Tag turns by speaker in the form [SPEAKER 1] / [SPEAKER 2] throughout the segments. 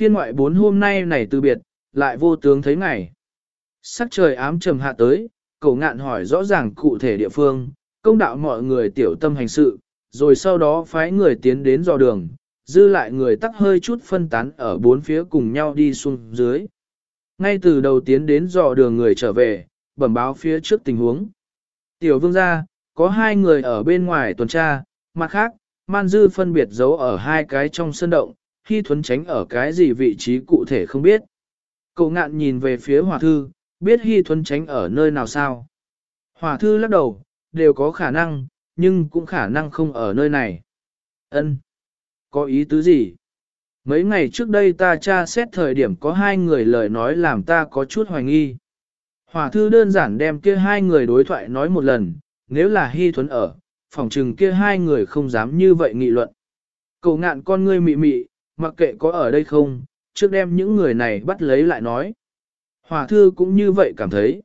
[SPEAKER 1] phiên ngoại bốn hôm nay này từ biệt, lại vô tướng thấy ngày. Sắc trời ám trầm hạ tới, cậu ngạn hỏi rõ ràng cụ thể địa phương, công đạo mọi người tiểu tâm hành sự, rồi sau đó phái người tiến đến dò đường, dư lại người tắc hơi chút phân tán ở bốn phía cùng nhau đi xuống dưới. Ngay từ đầu tiến đến dò đường người trở về, bẩm báo phía trước tình huống. Tiểu vương gia, có hai người ở bên ngoài tuần tra, mặt khác, man dư phân biệt giấu ở hai cái trong sân động, khi thuấn tránh ở cái gì vị trí cụ thể không biết. Cậu ngạn nhìn về phía hỏa thư, biết hy thuấn tránh ở nơi nào sao. Hỏa thư lắc đầu, đều có khả năng, nhưng cũng khả năng không ở nơi này. Ân, Có ý tứ gì? Mấy ngày trước đây ta tra xét thời điểm có hai người lời nói làm ta có chút hoài nghi. Hỏa thư đơn giản đem kia hai người đối thoại nói một lần, nếu là hy thuấn ở, phòng trừng kia hai người không dám như vậy nghị luận. Cậu ngạn con ngươi mị mị, mặc kệ có ở đây không, trước đem những người này bắt lấy lại nói. Hòa thư cũng như vậy cảm thấy.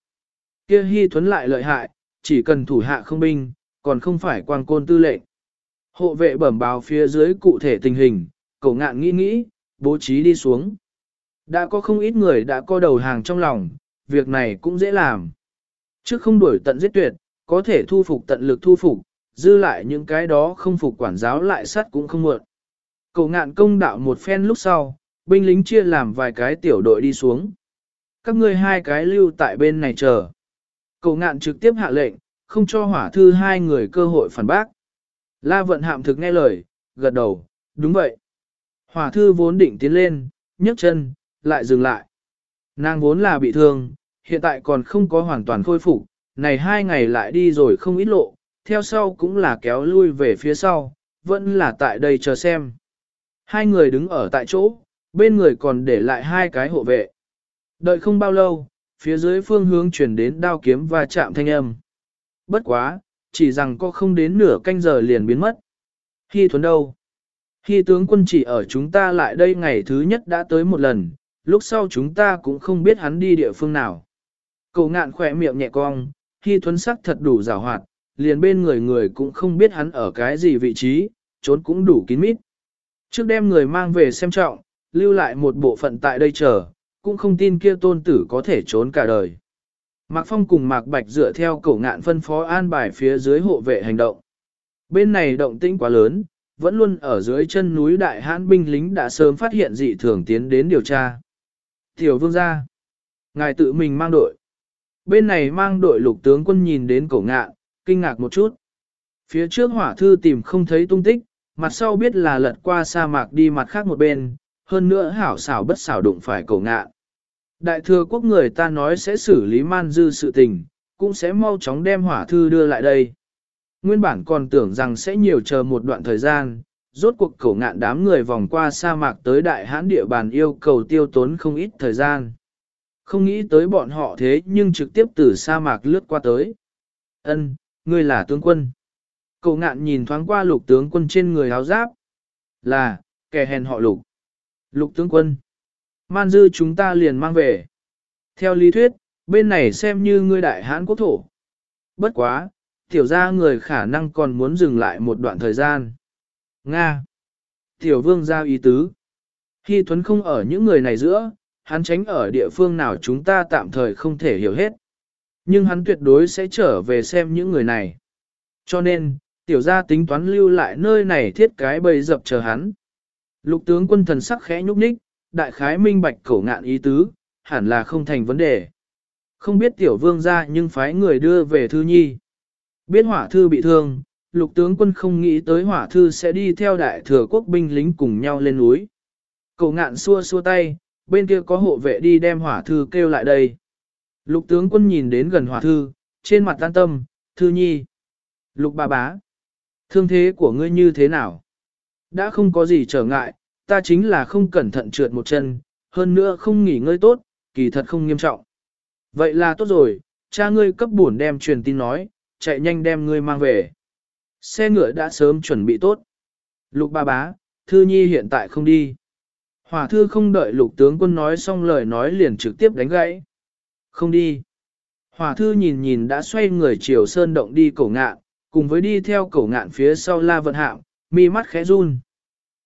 [SPEAKER 1] Kia hy thuấn lại lợi hại, chỉ cần thủ hạ không binh, còn không phải quan côn tư lệnh. Hộ vệ bẩm báo phía dưới cụ thể tình hình, cậu ngạn nghĩ nghĩ, bố trí đi xuống. Đã có không ít người đã co đầu hàng trong lòng, việc này cũng dễ làm. Trước không đuổi tận giết tuyệt, có thể thu phục tận lực thu phục, dư lại những cái đó không phục quản giáo lại sát cũng không muộn. Cậu ngạn công đạo một phen lúc sau, binh lính chia làm vài cái tiểu đội đi xuống. Các ngươi hai cái lưu tại bên này chờ. Cậu ngạn trực tiếp hạ lệnh, không cho hỏa thư hai người cơ hội phản bác. La vận hạm thực nghe lời, gật đầu, đúng vậy. Hỏa thư vốn định tiến lên, nhấc chân, lại dừng lại. Nàng vốn là bị thương, hiện tại còn không có hoàn toàn khôi phục, này hai ngày lại đi rồi không ít lộ, theo sau cũng là kéo lui về phía sau, vẫn là tại đây chờ xem. Hai người đứng ở tại chỗ, bên người còn để lại hai cái hộ vệ. Đợi không bao lâu, phía dưới phương hướng chuyển đến đao kiếm và chạm thanh âm. Bất quá, chỉ rằng có không đến nửa canh giờ liền biến mất. Khi thuấn đâu? Khi tướng quân chỉ ở chúng ta lại đây ngày thứ nhất đã tới một lần, lúc sau chúng ta cũng không biết hắn đi địa phương nào. Cậu ngạn khỏe miệng nhẹ cong, khi thuấn sắc thật đủ rào hoạt, liền bên người người cũng không biết hắn ở cái gì vị trí, trốn cũng đủ kín mít. Trước đem người mang về xem trọng, lưu lại một bộ phận tại đây chờ, cũng không tin kia tôn tử có thể trốn cả đời. Mạc Phong cùng Mạc Bạch dựa theo cổ ngạn phân phó an bài phía dưới hộ vệ hành động. Bên này động tĩnh quá lớn, vẫn luôn ở dưới chân núi đại hãn binh lính đã sớm phát hiện dị thường tiến đến điều tra. Tiểu vương gia, ngài tự mình mang đội. Bên này mang đội lục tướng quân nhìn đến cổ ngạn, kinh ngạc một chút. Phía trước hỏa thư tìm không thấy tung tích, mặt sau biết là lật qua sa mạc đi mặt khác một bên, hơn nữa hảo xảo bất xảo đụng phải cổ ngạn. Đại thừa quốc người ta nói sẽ xử lý man dư sự tình, cũng sẽ mau chóng đem hỏa thư đưa lại đây. Nguyên bản còn tưởng rằng sẽ nhiều chờ một đoạn thời gian, rốt cuộc cổ ngạn đám người vòng qua sa mạc tới đại hãn địa bàn yêu cầu tiêu tốn không ít thời gian. Không nghĩ tới bọn họ thế nhưng trực tiếp từ sa mạc lướt qua tới. Ân, ngươi là tướng quân. Cậu ngạn nhìn thoáng qua lục tướng quân trên người áo giáp. Là, kẻ hèn họ lục. Lục tướng quân. Man dư chúng ta liền mang về. Theo lý thuyết, bên này xem như ngươi đại hãn quốc thổ. Bất quá, tiểu ra người khả năng còn muốn dừng lại một đoạn thời gian. Nga. Tiểu vương giao ý tứ. Khi Thuấn không ở những người này giữa, hắn tránh ở địa phương nào chúng ta tạm thời không thể hiểu hết. Nhưng hắn tuyệt đối sẽ trở về xem những người này. Cho nên, tiểu gia tính toán lưu lại nơi này thiết cái bầy dập chờ hắn. Lục tướng quân thần sắc khẽ nhúc nhích, đại khái minh bạch cổ ngạn ý tứ, hẳn là không thành vấn đề. Không biết tiểu vương ra nhưng phái người đưa về thư nhi. Biết hỏa thư bị thương, lục tướng quân không nghĩ tới hỏa thư sẽ đi theo đại thừa quốc binh lính cùng nhau lên núi. Cậu ngạn xua xua tay, bên kia có hộ vệ đi đem hỏa thư kêu lại đây. Lục tướng quân nhìn đến gần hỏa thư, trên mặt tan tâm, thư nhi. Lục bà bá, thương thế của ngươi như thế nào? Đã không có gì trở ngại, ta chính là không cẩn thận trượt một chân, hơn nữa không nghỉ ngơi tốt, kỳ thật không nghiêm trọng. Vậy là tốt rồi, cha ngươi cấp buồn đem truyền tin nói, chạy nhanh đem ngươi mang về. Xe ngựa đã sớm chuẩn bị tốt. Lục ba bá, thư nhi hiện tại không đi. Hỏa thư không đợi lục tướng quân nói xong lời nói liền trực tiếp đánh gãy. Không đi. Hỏa thư nhìn nhìn đã xoay người chiều sơn động đi cổ ngạn, cùng với đi theo cổ ngạn phía sau la vận hạm, mi mắt khẽ run.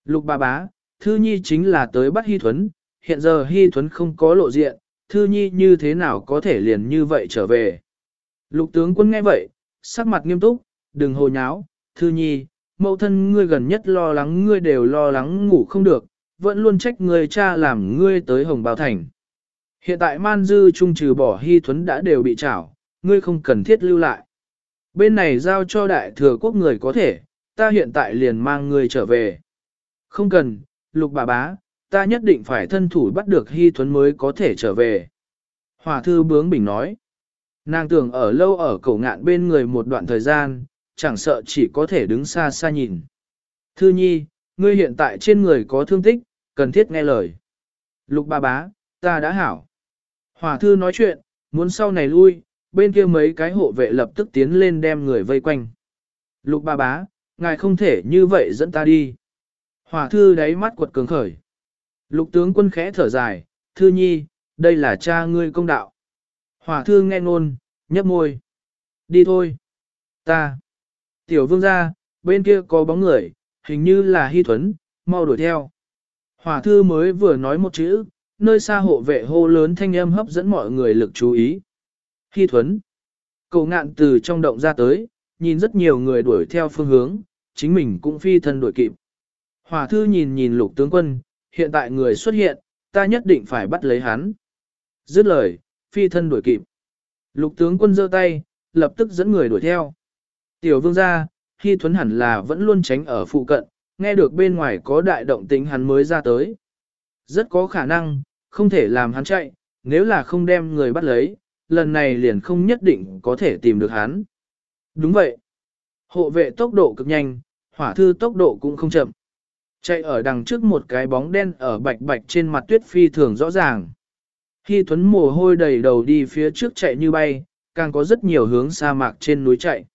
[SPEAKER 1] Lục ba bá, thư nhi chính là tới bắt hy thuấn, hiện giờ Hy Thuấn không có lộ diện, Thư Nhi như thế nào có thể liền như vậy trở về. Lục tướng quân nghe vậy, sắc mặt nghiêm túc, đừng hồ nháo, Thư Nhi, mẫu thân ngươi gần nhất lo lắng ngươi đều lo lắng ngủ không được, vẫn luôn trách người cha làm ngươi tới Hồng Bào Thành. Hiện tại man dư trung trừ bỏ Hy Thuấn đã đều bị trảo, ngươi không cần thiết lưu lại. Bên này giao cho đại thừa quốc người có thể, ta hiện tại liền mang người trở về. Không cần, lục bà bá, ta nhất định phải thân thủ bắt được Hy Thuấn mới có thể trở về. Hòa thư bướng bình nói. Nàng tưởng ở lâu ở cổ ngạn bên người một đoạn thời gian, chẳng sợ chỉ có thể đứng xa xa nhìn. Thư nhi, ngươi hiện tại trên người có thương tích, cần thiết nghe lời. Lục bà bá, ta đã hảo. Hòa thư nói chuyện, muốn sau này lui, bên kia mấy cái hộ vệ lập tức tiến lên đem người vây quanh. Lục ba bá, ngài không thể như vậy dẫn ta đi. Hỏa thư đáy mắt quật cường khởi. Lục tướng quân khẽ thở dài, thư nhi, đây là cha ngươi công đạo. Hỏa thư nghe ngôn, nhấp môi. Đi thôi. Ta. Tiểu vương ra, bên kia có bóng người, hình như là hy thuấn, mau đuổi theo. Hỏa thư mới vừa nói một chữ, nơi xa hộ vệ hô lớn thanh âm hấp dẫn mọi người lực chú ý. Hy thuấn. Cậu ngạn từ trong động ra tới, nhìn rất nhiều người đuổi theo phương hướng, chính mình cũng phi thân đuổi kịp. Hòa thư nhìn nhìn lục tướng quân, hiện tại người xuất hiện, ta nhất định phải bắt lấy hắn. Dứt lời, phi thân đuổi kịp. Lục tướng quân giơ tay, lập tức dẫn người đuổi theo. Tiểu vương gia, Hy Thuấn hẳn là vẫn luôn tránh ở phụ cận, nghe được bên ngoài có đại động tính hắn mới ra tới. Rất có khả năng, không thể làm hắn chạy, nếu là không đem người bắt lấy, lần này liền không nhất định có thể tìm được hắn. Đúng vậy. Hộ vệ tốc độ cực nhanh, hỏa thư tốc độ cũng không chậm. Chạy ở đằng trước một cái bóng đen ở bạch bạch trên mặt tuyết phi thường rõ ràng. Khi Thuấn mồ hôi đầy đầu đi phía trước chạy như bay, càng có rất nhiều hướng sa mạc trên núi chạy.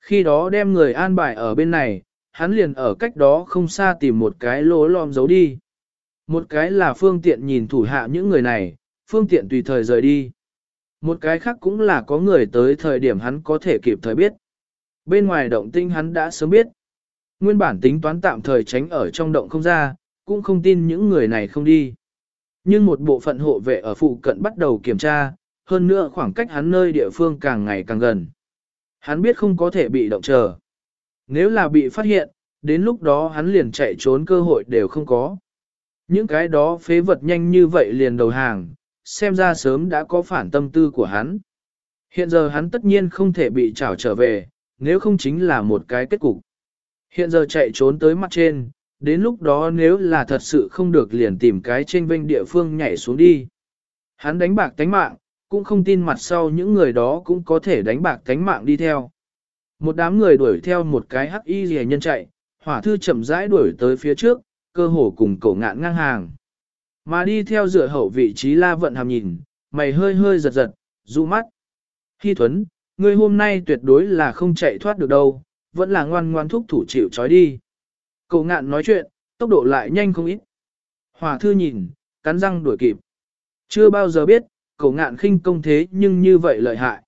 [SPEAKER 1] Khi đó đem người an bài ở bên này, hắn liền ở cách đó không xa tìm một cái lỗ lom giấu đi. Một cái là phương tiện nhìn thủ hạ những người này, phương tiện tùy thời rời đi. Một cái khác cũng là có người tới thời điểm hắn có thể kịp thời biết. Bên ngoài động tinh hắn đã sớm biết. Nguyên bản tính toán tạm thời tránh ở trong động không ra, cũng không tin những người này không đi. Nhưng một bộ phận hộ vệ ở phụ cận bắt đầu kiểm tra, hơn nữa khoảng cách hắn nơi địa phương càng ngày càng gần. Hắn biết không có thể bị động chờ. Nếu là bị phát hiện, đến lúc đó hắn liền chạy trốn cơ hội đều không có. Những cái đó phế vật nhanh như vậy liền đầu hàng, xem ra sớm đã có phản tâm tư của hắn. Hiện giờ hắn tất nhiên không thể bị trảo trở về, nếu không chính là một cái kết cục. Hiện giờ chạy trốn tới mặt trên, đến lúc đó nếu là thật sự không được liền tìm cái trên vinh địa phương nhảy xuống đi. Hắn đánh bạc tánh mạng, cũng không tin mặt sau những người đó cũng có thể đánh bạc tánh mạng đi theo. Một đám người đuổi theo một cái hắc y rẻ nhân chạy, hỏa thư chậm rãi đuổi tới phía trước, cơ hồ cùng cổ ngạn ngang hàng. Mà đi theo dựa hậu vị trí la vận hàm nhìn, mày hơi hơi giật giật, dụ mắt. Hy thuấn, ngươi hôm nay tuyệt đối là không chạy thoát được đâu, vẫn là ngoan ngoan thúc thủ chịu trói đi. Cậu ngạn nói chuyện, tốc độ lại nhanh không ít. Hòa thư nhìn, cắn răng đuổi kịp. Chưa bao giờ biết, cậu ngạn khinh công thế nhưng như vậy lợi hại.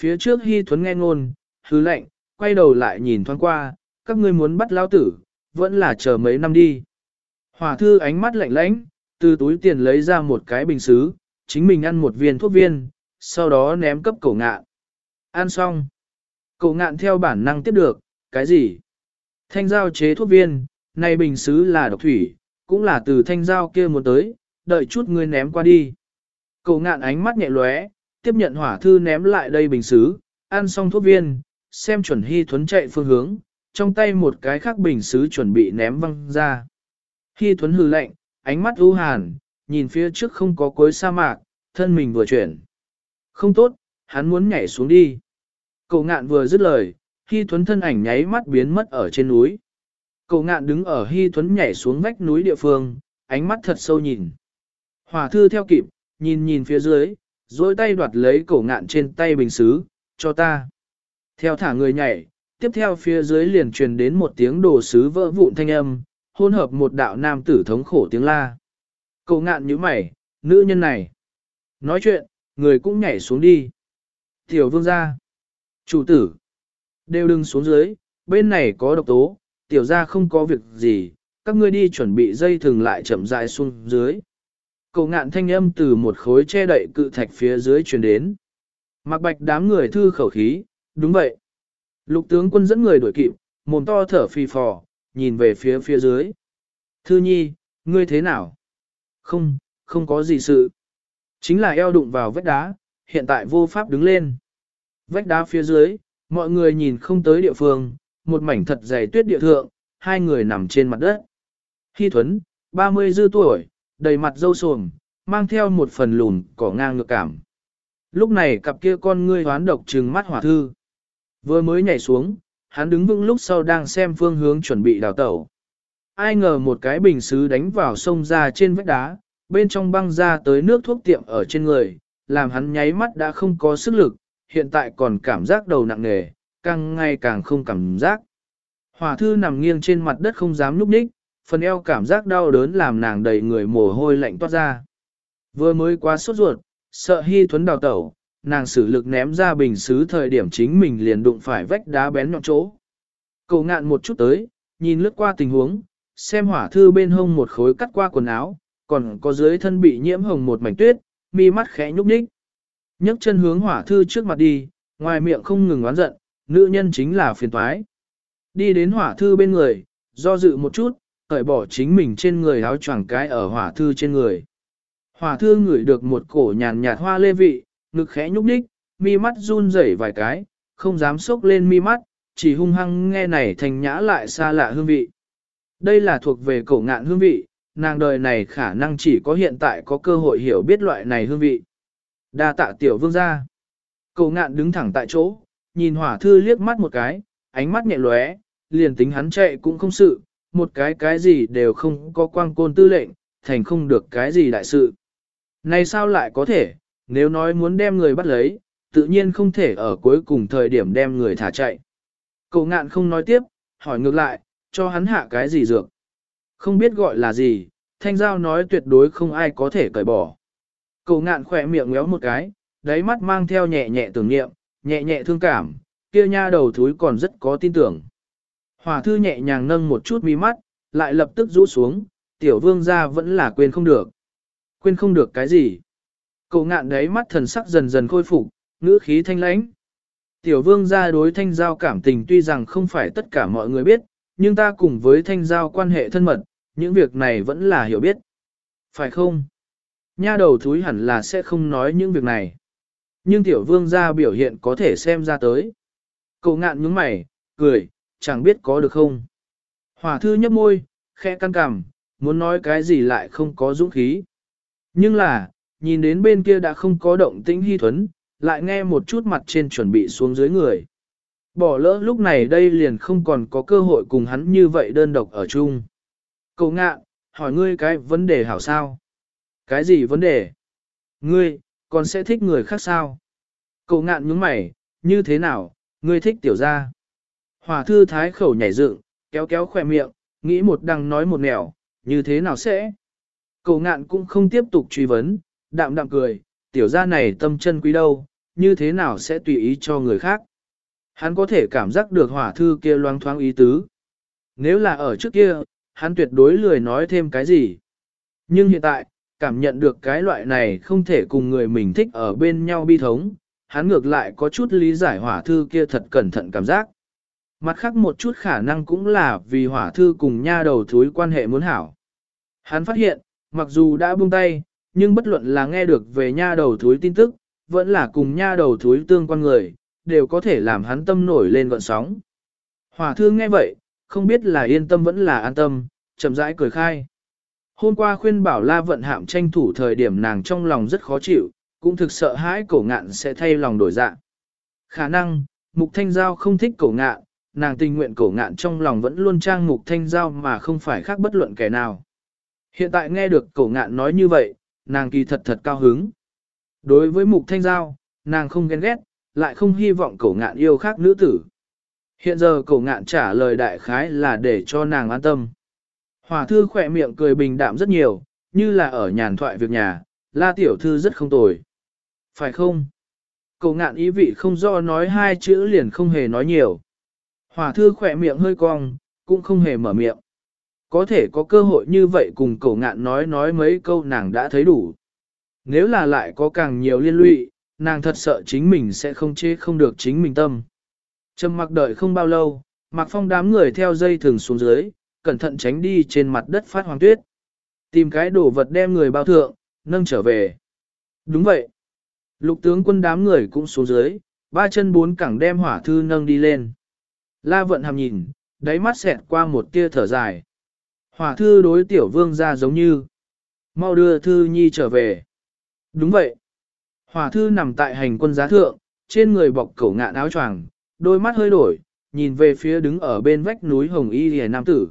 [SPEAKER 1] Phía trước Hy Thuấn nghe ngôn, hứ lệnh, quay đầu lại nhìn thoáng qua, các ngươi muốn bắt lao tử, vẫn là chờ mấy năm đi. Hòa thư ánh mắt lạnh lãnh, từ túi tiền lấy ra một cái bình xứ, chính mình ăn một viên thuốc viên, sau đó ném cấp cổ ngạn. Ăn xong. Cổ ngạn theo bản năng tiếp được, cái gì? Thanh giao chế thuốc viên, này bình xứ là độc thủy, cũng là từ thanh giao kia một tới, đợi chút ngươi ném qua đi. Cổ ngạn ánh mắt nhẹ lóe, tiếp nhận hỏa thư ném lại đây bình xứ, ăn xong thuốc viên, xem chuẩn hy thuấn chạy phương hướng, trong tay một cái khác bình xứ chuẩn bị ném văng ra. Hy thuấn hừ lạnh, ánh mắt u hàn, nhìn phía trước không có cuối sa mạc, thân mình vừa chuyển. Không tốt, hắn muốn nhảy xuống đi. Cậu ngạn vừa dứt lời, Hy Thuấn thân ảnh nháy mắt biến mất ở trên núi. Cậu ngạn đứng ở Hy Thuấn nhảy xuống vách núi địa phương, ánh mắt thật sâu nhìn. Hòa thư theo kịp, nhìn nhìn phía dưới, dối tay đoạt lấy cổ ngạn trên tay bình xứ, cho ta. Theo thả người nhảy, tiếp theo phía dưới liền truyền đến một tiếng đồ sứ vỡ vụn thanh âm, hôn hợp một đạo nam tử thống khổ tiếng la. Cậu ngạn như mày, nữ nhân này. Nói chuyện, người cũng nhảy xuống đi. Tiểu vương gia. Chủ tử. Đều đừng xuống dưới, bên này có độc tố, tiểu gia không có việc gì, các ngươi đi chuẩn bị dây thừng lại chậm rãi xuống dưới. Cậu ngạn thanh âm từ một khối che đậy cự thạch phía dưới truyền đến. Mặc bạch đám người thư khẩu khí, đúng vậy. Lục tướng quân dẫn người đuổi kịp, mồm to thở phì phò, nhìn về phía phía dưới. Thư nhi, ngươi thế nào? Không, không có gì sự. Chính là eo đụng vào vách đá, hiện tại vô pháp đứng lên. Vách đá phía dưới, mọi người nhìn không tới địa phương, một mảnh thật dày tuyết địa thượng, hai người nằm trên mặt đất. Hy Thuấn, 30 dư tuổi, đầy mặt râu sồm, mang theo một phần lùn cỏ ngang ngược cảm. Lúc này cặp kia con ngươi hoán độc trừng mắt hỏa thư. Vừa mới nhảy xuống, hắn đứng vững lúc sau đang xem phương hướng chuẩn bị đào tẩu. Ai ngờ một cái bình xứ đánh vào sông ra trên vách đá, bên trong băng ra tới nước thuốc tiệm ở trên người, làm hắn nháy mắt đã không có sức lực, hiện tại còn cảm giác đầu nặng nề, càng ngày càng không cảm giác. Hỏa thư nằm nghiêng trên mặt đất không dám núp đích, phần eo cảm giác đau đớn làm nàng đầy người mồ hôi lạnh toát ra. Vừa mới quá sốt ruột, sợ hy thuấn đào tẩu, nàng sử lực ném ra bình xứ thời điểm chính mình liền đụng phải vách đá bén nhọn chỗ. Cậu ngạn một chút tới, nhìn lướt qua tình huống, xem hỏa thư bên hông một khối cắt qua quần áo, còn có dưới thân bị nhiễm hồng một mảnh tuyết, mi mắt khẽ nhúc nhích. nhấc chân hướng hỏa thư trước mặt đi, ngoài miệng không ngừng oán giận, nữ nhân chính là phiền toái. Đi đến hỏa thư bên người, do dự một chút, cởi bỏ chính mình trên người áo choàng cái ở hỏa thư trên người. Hỏa thư ngửi được một cổ nhàn nhạt hoa lê vị, ngực khẽ nhúc nhích, mi mắt run rẩy vài cái, không dám sốc lên mi mắt, chỉ hung hăng nghe này thành nhã lại xa lạ hương vị. Đây là thuộc về cổ ngạn hương vị, nàng đời này khả năng chỉ có hiện tại có cơ hội hiểu biết loại này hương vị. Đa tạ tiểu vương gia. Cổ ngạn đứng thẳng tại chỗ, nhìn hỏa thư liếc mắt một cái, ánh mắt nhẹ lóe, liền tính hắn chạy cũng không sự, một cái cái gì đều không có quang côn tư lệnh, thành không được cái gì đại sự. Này sao lại có thể, nếu nói muốn đem người bắt lấy, tự nhiên không thể ở cuối cùng thời điểm đem người thả chạy. Cậu ngạn không nói tiếp, hỏi ngược lại, cho hắn hạ cái gì dược. Không biết gọi là gì, thanh giao nói tuyệt đối không ai có thể cởi bỏ. Cậu ngạn khỏe miệng ngéo một cái, đáy mắt mang theo nhẹ nhẹ tưởng niệm, nhẹ nhẹ thương cảm, kia nha đầu thúi còn rất có tin tưởng. Hòa thư nhẹ nhàng nâng một chút mi mắt, lại lập tức rũ xuống, tiểu vương gia vẫn là quên không được. Quên không được cái gì? Cậu ngạn đấy mắt thần sắc dần dần khôi phục, ngữ khí thanh lãnh. Tiểu vương gia đối thanh giao cảm tình tuy rằng không phải tất cả mọi người biết, nhưng ta cùng với thanh giao quan hệ thân mật, những việc này vẫn là hiểu biết. Phải không? Nha đầu thúi hẳn là sẽ không nói những việc này. Nhưng tiểu vương gia biểu hiện có thể xem ra tới. Cậu ngạn nhướng mày, cười, chẳng biết có được không. Hỏa thư nhấp môi, khẽ căng cằm, muốn nói cái gì lại không có dũng khí. Nhưng là, nhìn đến bên kia đã không có động tĩnh hy thuấn, lại nghe một chút mặt trên chuẩn bị xuống dưới người. Bỏ lỡ lúc này đây liền không còn có cơ hội cùng hắn như vậy đơn độc ở chung. Cậu ngạ, hỏi ngươi cái vấn đề hảo sao? Cái gì vấn đề? Ngươi, còn sẽ thích người khác sao? Cậu ngạn nhướng mày, như thế nào, ngươi thích tiểu gia? Hòa thư thái khẩu nhảy dựng, kéo kéo khỏe miệng, nghĩ một đằng nói một nẻo, như thế nào sẽ? Cậu ngạn cũng không tiếp tục truy vấn, đạm đạm cười, tiểu gia này tâm chân quý đâu, như thế nào sẽ tùy ý cho người khác? Hắn có thể cảm giác được hỏa thư kia loang thoáng ý tứ. Nếu là ở trước kia, hắn tuyệt đối lười nói thêm cái gì. Nhưng hiện tại, cảm nhận được cái loại này không thể cùng người mình thích ở bên nhau bi thống, hắn ngược lại có chút lý giải hỏa thư kia thật cẩn thận cảm giác. Mặt khác một chút khả năng cũng là vì hỏa thư cùng nha đầu thúi quan hệ muốn hảo. Hắn phát hiện, mặc dù đã buông tay, nhưng bất luận là nghe được về nha đầu thúi tin tức, vẫn là cùng nha đầu thúi tương quan người, đều có thể làm hắn tâm nổi lên gọn sóng. Hỏa thương nghe vậy, không biết là yên tâm vẫn là an tâm, chậm rãi cười khai. Hôm qua khuyên bảo la vận hạm tranh thủ thời điểm nàng trong lòng rất khó chịu, cũng thực sợ hãi cổ ngạn sẽ thay lòng đổi dạ. Khả năng, mục thanh giao không thích cổ ngạn, nàng tình nguyện cổ ngạn trong lòng vẫn luôn trang mục thanh giao mà không phải khác bất luận kẻ nào. Hiện tại nghe được cổ ngạn nói như vậy, nàng kỳ thật thật cao hứng. Đối với mục thanh giao, nàng không ghen ghét, lại không hy vọng cổ ngạn yêu khác nữ tử. Hiện giờ cổ ngạn trả lời đại khái là để cho nàng an tâm. Hòa thư khỏe miệng cười bình đạm rất nhiều, như là ở nhàn thoại việc nhà, la tiểu thư rất không tồi. Phải không? Cổ ngạn ý vị không do nói hai chữ liền không hề nói nhiều. Hòa thư khỏe miệng hơi cong, cũng không hề mở miệng. Có thể có cơ hội như vậy cùng cậu ngạn nói nói mấy câu nàng đã thấy đủ. Nếu là lại có càng nhiều liên lụy, nàng thật sợ chính mình sẽ không chế không được chính mình tâm. Trầm mặc đợi không bao lâu, mặc phong đám người theo dây thường xuống dưới, cẩn thận tránh đi trên mặt đất phát hoàng tuyết. Tìm cái đồ vật đem người bao thượng, nâng trở về. Đúng vậy. Lục tướng quân đám người cũng xuống dưới, ba chân bốn cẳng đem hỏa thư nâng đi lên. La vận hàm nhìn, đáy mắt xẹt qua một tia thở dài. Hỏa thư đối tiểu vương ra giống như. Mau đưa thư nhi trở về. Đúng vậy. Hỏa thư nằm tại hành quân giá thượng, trên người bọc cổ ngạn áo choàng, đôi mắt hơi đổi, nhìn về phía đứng ở bên vách núi Hồng Y Lìa Nam Tử.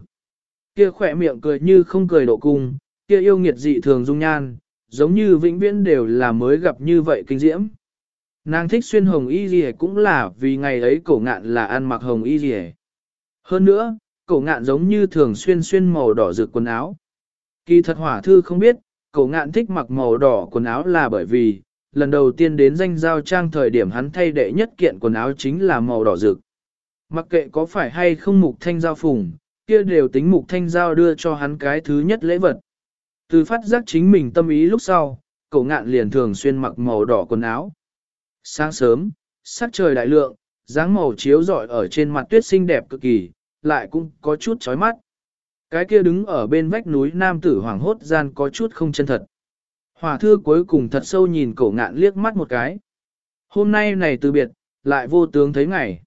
[SPEAKER 1] Kia khỏe miệng cười như không cười độ cung, kia yêu nghiệt dị thường dung nhan, giống như vĩnh viễn đều là mới gặp như vậy kinh diễm. Nàng thích xuyên hồng y gì cũng là vì ngày ấy cổ ngạn là ăn mặc hồng y gì. Hơn nữa, cổ ngạn giống như thường xuyên xuyên màu đỏ rực quần áo. Kỳ thật hỏa thư không biết, cổ ngạn thích mặc màu đỏ quần áo là bởi vì, lần đầu tiên đến danh giao trang thời điểm hắn thay đệ nhất kiện quần áo chính là màu đỏ rực. Mặc kệ có phải hay không mục thanh giao phùng, kia đều tính mục thanh giao đưa cho hắn cái thứ nhất lễ vật. Từ phát giác chính mình tâm ý lúc sau, cậu ngạn liền thường xuyên mặc màu đỏ quần áo. Sáng sớm, sắc trời đại lượng, dáng màu chiếu rọi ở trên mặt tuyết xinh đẹp cực kỳ, lại cũng có chút chói mắt. Cái kia đứng ở bên vách núi nam tử hoàng hốt gian có chút không chân thật. Hòa thư cuối cùng thật sâu nhìn cổ ngạn liếc mắt một cái. Hôm nay này từ biệt, lại vô tướng thấy ngày.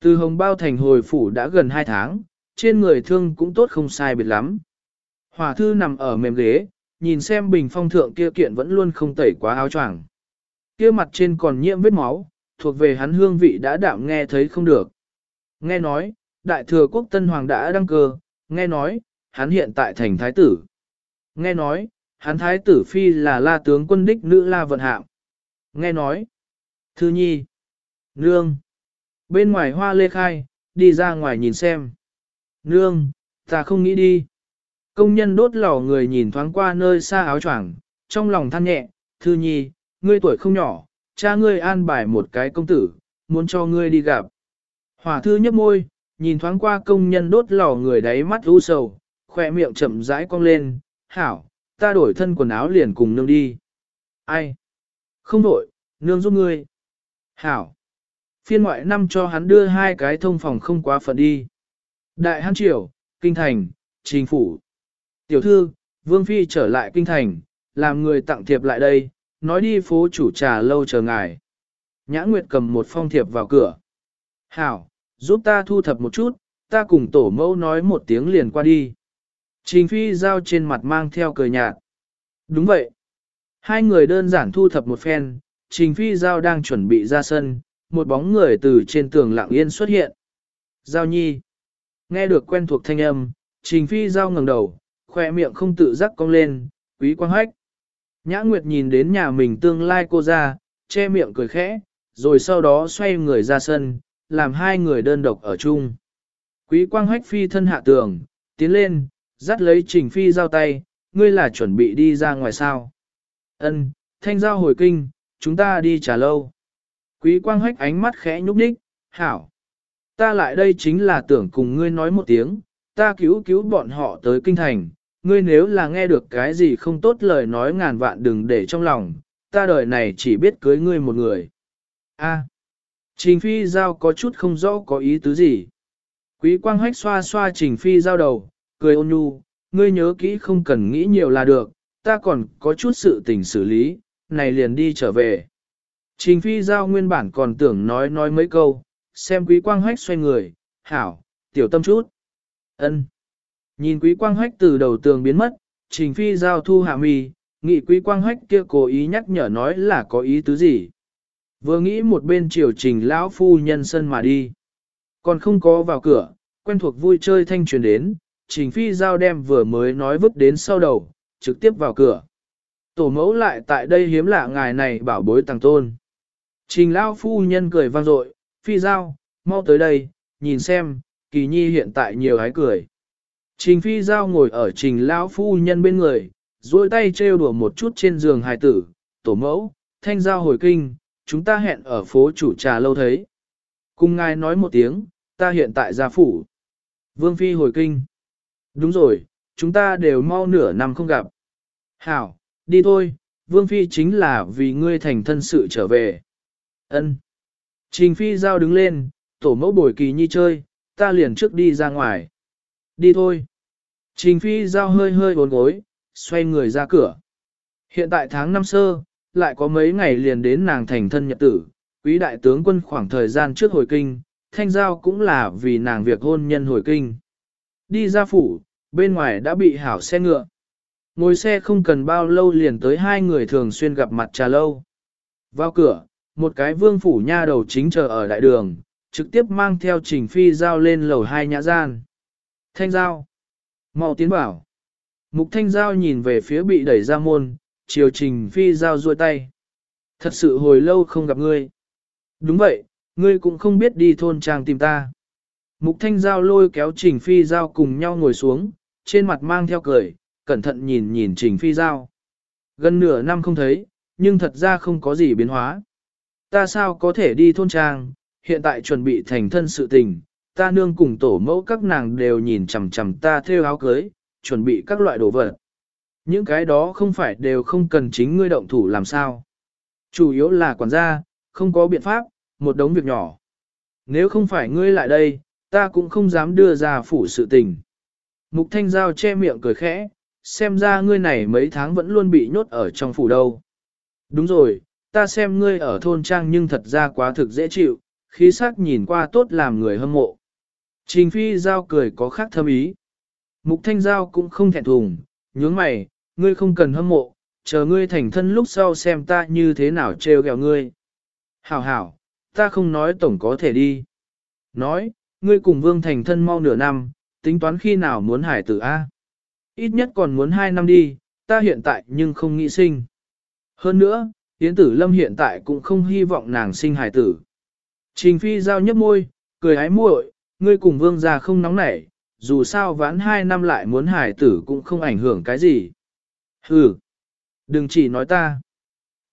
[SPEAKER 1] Từ hồng bao thành hồi phủ đã gần hai tháng, trên người thương cũng tốt không sai biệt lắm. Hòa thư nằm ở mềm ghế, nhìn xem bình phong thượng kia kiện vẫn luôn không tẩy quá áo choàng. Kia mặt trên còn nhiễm vết máu, thuộc về hắn hương vị đã đạm nghe thấy không được. Nghe nói, đại thừa quốc tân hoàng đã đăng cơ, nghe nói, hắn hiện tại thành thái tử. Nghe nói, hắn thái tử phi là la tướng quân đích nữ la vận hạm. Nghe nói, thư nhi, nương, bên ngoài hoa lê khai, đi ra ngoài nhìn xem. Nương, ta không nghĩ đi. Công nhân đốt lò người nhìn thoáng qua nơi xa áo choàng, trong lòng than nhẹ, thư nhi, ngươi tuổi không nhỏ, cha ngươi an bài một cái công tử, muốn cho ngươi đi gặp. Hỏa thư nhấp môi, nhìn thoáng qua công nhân đốt lò người đáy mắt u sầu, khỏe miệng chậm rãi cong lên, hảo, ta đổi thân quần áo liền cùng nương đi. Ai? Không đổi, nương giúp ngươi. Hảo. Phiên ngoại năm cho hắn đưa hai cái thông phòng không quá phận đi. Đại Hán Triều, Kinh Thành, Chính Phủ. Tiểu thư, Vương Phi trở lại Kinh Thành, làm người tặng thiệp lại đây, nói đi phố chủ trà lâu chờ ngài. Nhã Nguyệt cầm một phong thiệp vào cửa. Hảo, giúp ta thu thập một chút, ta cùng tổ mẫu nói một tiếng liền qua đi. Trình Phi giao trên mặt mang theo cười nhạt. Đúng vậy. Hai người đơn giản thu thập một phen, Trình Phi giao đang chuẩn bị ra sân, một bóng người từ trên tường lặng yên xuất hiện. Giao nhi. Nghe được quen thuộc thanh âm, Trình Phi giao ngẩng đầu, khoe miệng không tự giác cong lên, quý quang hách. Nhã Nguyệt nhìn đến nhà mình tương lai cô ra, che miệng cười khẽ, rồi sau đó xoay người ra sân, làm hai người đơn độc ở chung. Quý quang hách phi thân hạ tường, tiến lên, dắt lấy trình phi giao tay, ngươi là chuẩn bị đi ra ngoài sao. Ân, thanh giao hồi kinh, chúng ta đi trả lâu. Quý quang hách ánh mắt khẽ nhúc nhích, hảo. Ta lại đây chính là tưởng cùng ngươi nói một tiếng, ta cứu cứu bọn họ tới kinh thành, ngươi nếu là nghe được cái gì không tốt lời nói ngàn vạn đừng để trong lòng, ta đời này chỉ biết cưới ngươi một người. A. Trình Phi Giao có chút không rõ có ý tứ gì. Quý Quang Hách xoa xoa Trình Phi Giao đầu, cười ôn nhu, ngươi nhớ kỹ không cần nghĩ nhiều là được, ta còn có chút sự tình xử lý, này liền đi trở về. Trình Phi Giao nguyên bản còn tưởng nói nói mấy câu, xem Quý Quang Hách xoay người, hảo, tiểu tâm chút. ân Nhìn quý quang hách từ đầu tường biến mất, trình phi giao thu hạ mi, nghị quý quang hách kia cố ý nhắc nhở nói là có ý tứ gì. Vừa nghĩ một bên triều trình lão phu nhân sân mà đi. Còn không có vào cửa, quen thuộc vui chơi thanh truyền đến, trình phi giao đem vừa mới nói vứt đến sau đầu, trực tiếp vào cửa. Tổ mẫu lại tại đây hiếm lạ ngài này bảo bối tàng tôn. Trình lão phu nhân cười vang dội, phi giao, mau tới đây, nhìn xem, kỳ nhi hiện tại nhiều hái cười. Trình phi giao ngồi ở trình lão phu nhân bên người, duỗi tay trêu đùa một chút trên giường hài tử, tổ mẫu, thanh giao hồi kinh, chúng ta hẹn ở phố chủ trà lâu thấy. Cùng ngài nói một tiếng, ta hiện tại gia phủ. Vương phi hồi kinh. Đúng rồi, chúng ta đều mau nửa năm không gặp. Hảo, đi thôi, Vương Phi chính là vì ngươi thành thân sự trở về. Ân. Trình Phi giao đứng lên, tổ mẫu bồi kỳ nhi chơi, ta liền trước đi ra ngoài. Đi thôi. Trình Phi giao hơi hơi bốn gối, xoay người ra cửa. Hiện tại tháng năm sơ, lại có mấy ngày liền đến nàng thành thân nhật tử, quý đại tướng quân khoảng thời gian trước hồi kinh, thanh giao cũng là vì nàng việc hôn nhân hồi kinh. Đi ra phủ, bên ngoài đã bị hảo xe ngựa. Ngồi xe không cần bao lâu liền tới hai người thường xuyên gặp mặt trà lâu. Vào cửa, một cái vương phủ nha đầu chính chờ ở đại đường, trực tiếp mang theo trình phi giao lên lầu hai nhã gian. Thanh giao. mau tiến bảo. Mục thanh giao nhìn về phía bị đẩy ra môn, chiều trình phi giao ruôi tay. Thật sự hồi lâu không gặp ngươi. Đúng vậy, ngươi cũng không biết đi thôn trang tìm ta. Mục thanh giao lôi kéo trình phi giao cùng nhau ngồi xuống, trên mặt mang theo cười, cẩn thận nhìn nhìn trình phi giao. Gần nửa năm không thấy, nhưng thật ra không có gì biến hóa. Ta sao có thể đi thôn trang, hiện tại chuẩn bị thành thân sự tình, ta nương cùng tổ mẫu các nàng đều nhìn chằm chằm ta theo áo cưới, chuẩn bị các loại đồ vật. Những cái đó không phải đều không cần chính ngươi động thủ làm sao. Chủ yếu là quản gia, không có biện pháp, một đống việc nhỏ. Nếu không phải ngươi lại đây, ta cũng không dám đưa ra phủ sự tình. Mục Thanh Giao che miệng cười khẽ, xem ra ngươi này mấy tháng vẫn luôn bị nhốt ở trong phủ đâu. Đúng rồi, ta xem ngươi ở thôn trang nhưng thật ra quá thực dễ chịu, khí sắc nhìn qua tốt làm người hâm mộ. Trình Phi Giao cười có khác thâm ý. Mục Thanh Giao cũng không thẹn thùng, nhướng mày, ngươi không cần hâm mộ, chờ ngươi thành thân lúc sau xem ta như thế nào trêu ghẹo ngươi. Hảo hảo, ta không nói tổng có thể đi. Nói, ngươi cùng vương thành thân mau nửa năm, tính toán khi nào muốn hải tử A. Ít nhất còn muốn hai năm đi, ta hiện tại nhưng không nghĩ sinh. Hơn nữa, Yến tử lâm hiện tại cũng không hy vọng nàng sinh hải tử. Trình phi giao nhấp môi, cười hái muội, ngươi cùng vương gia không nóng nảy, dù sao vãn hai năm lại muốn hải tử cũng không ảnh hưởng cái gì. Hừ, đừng chỉ nói ta.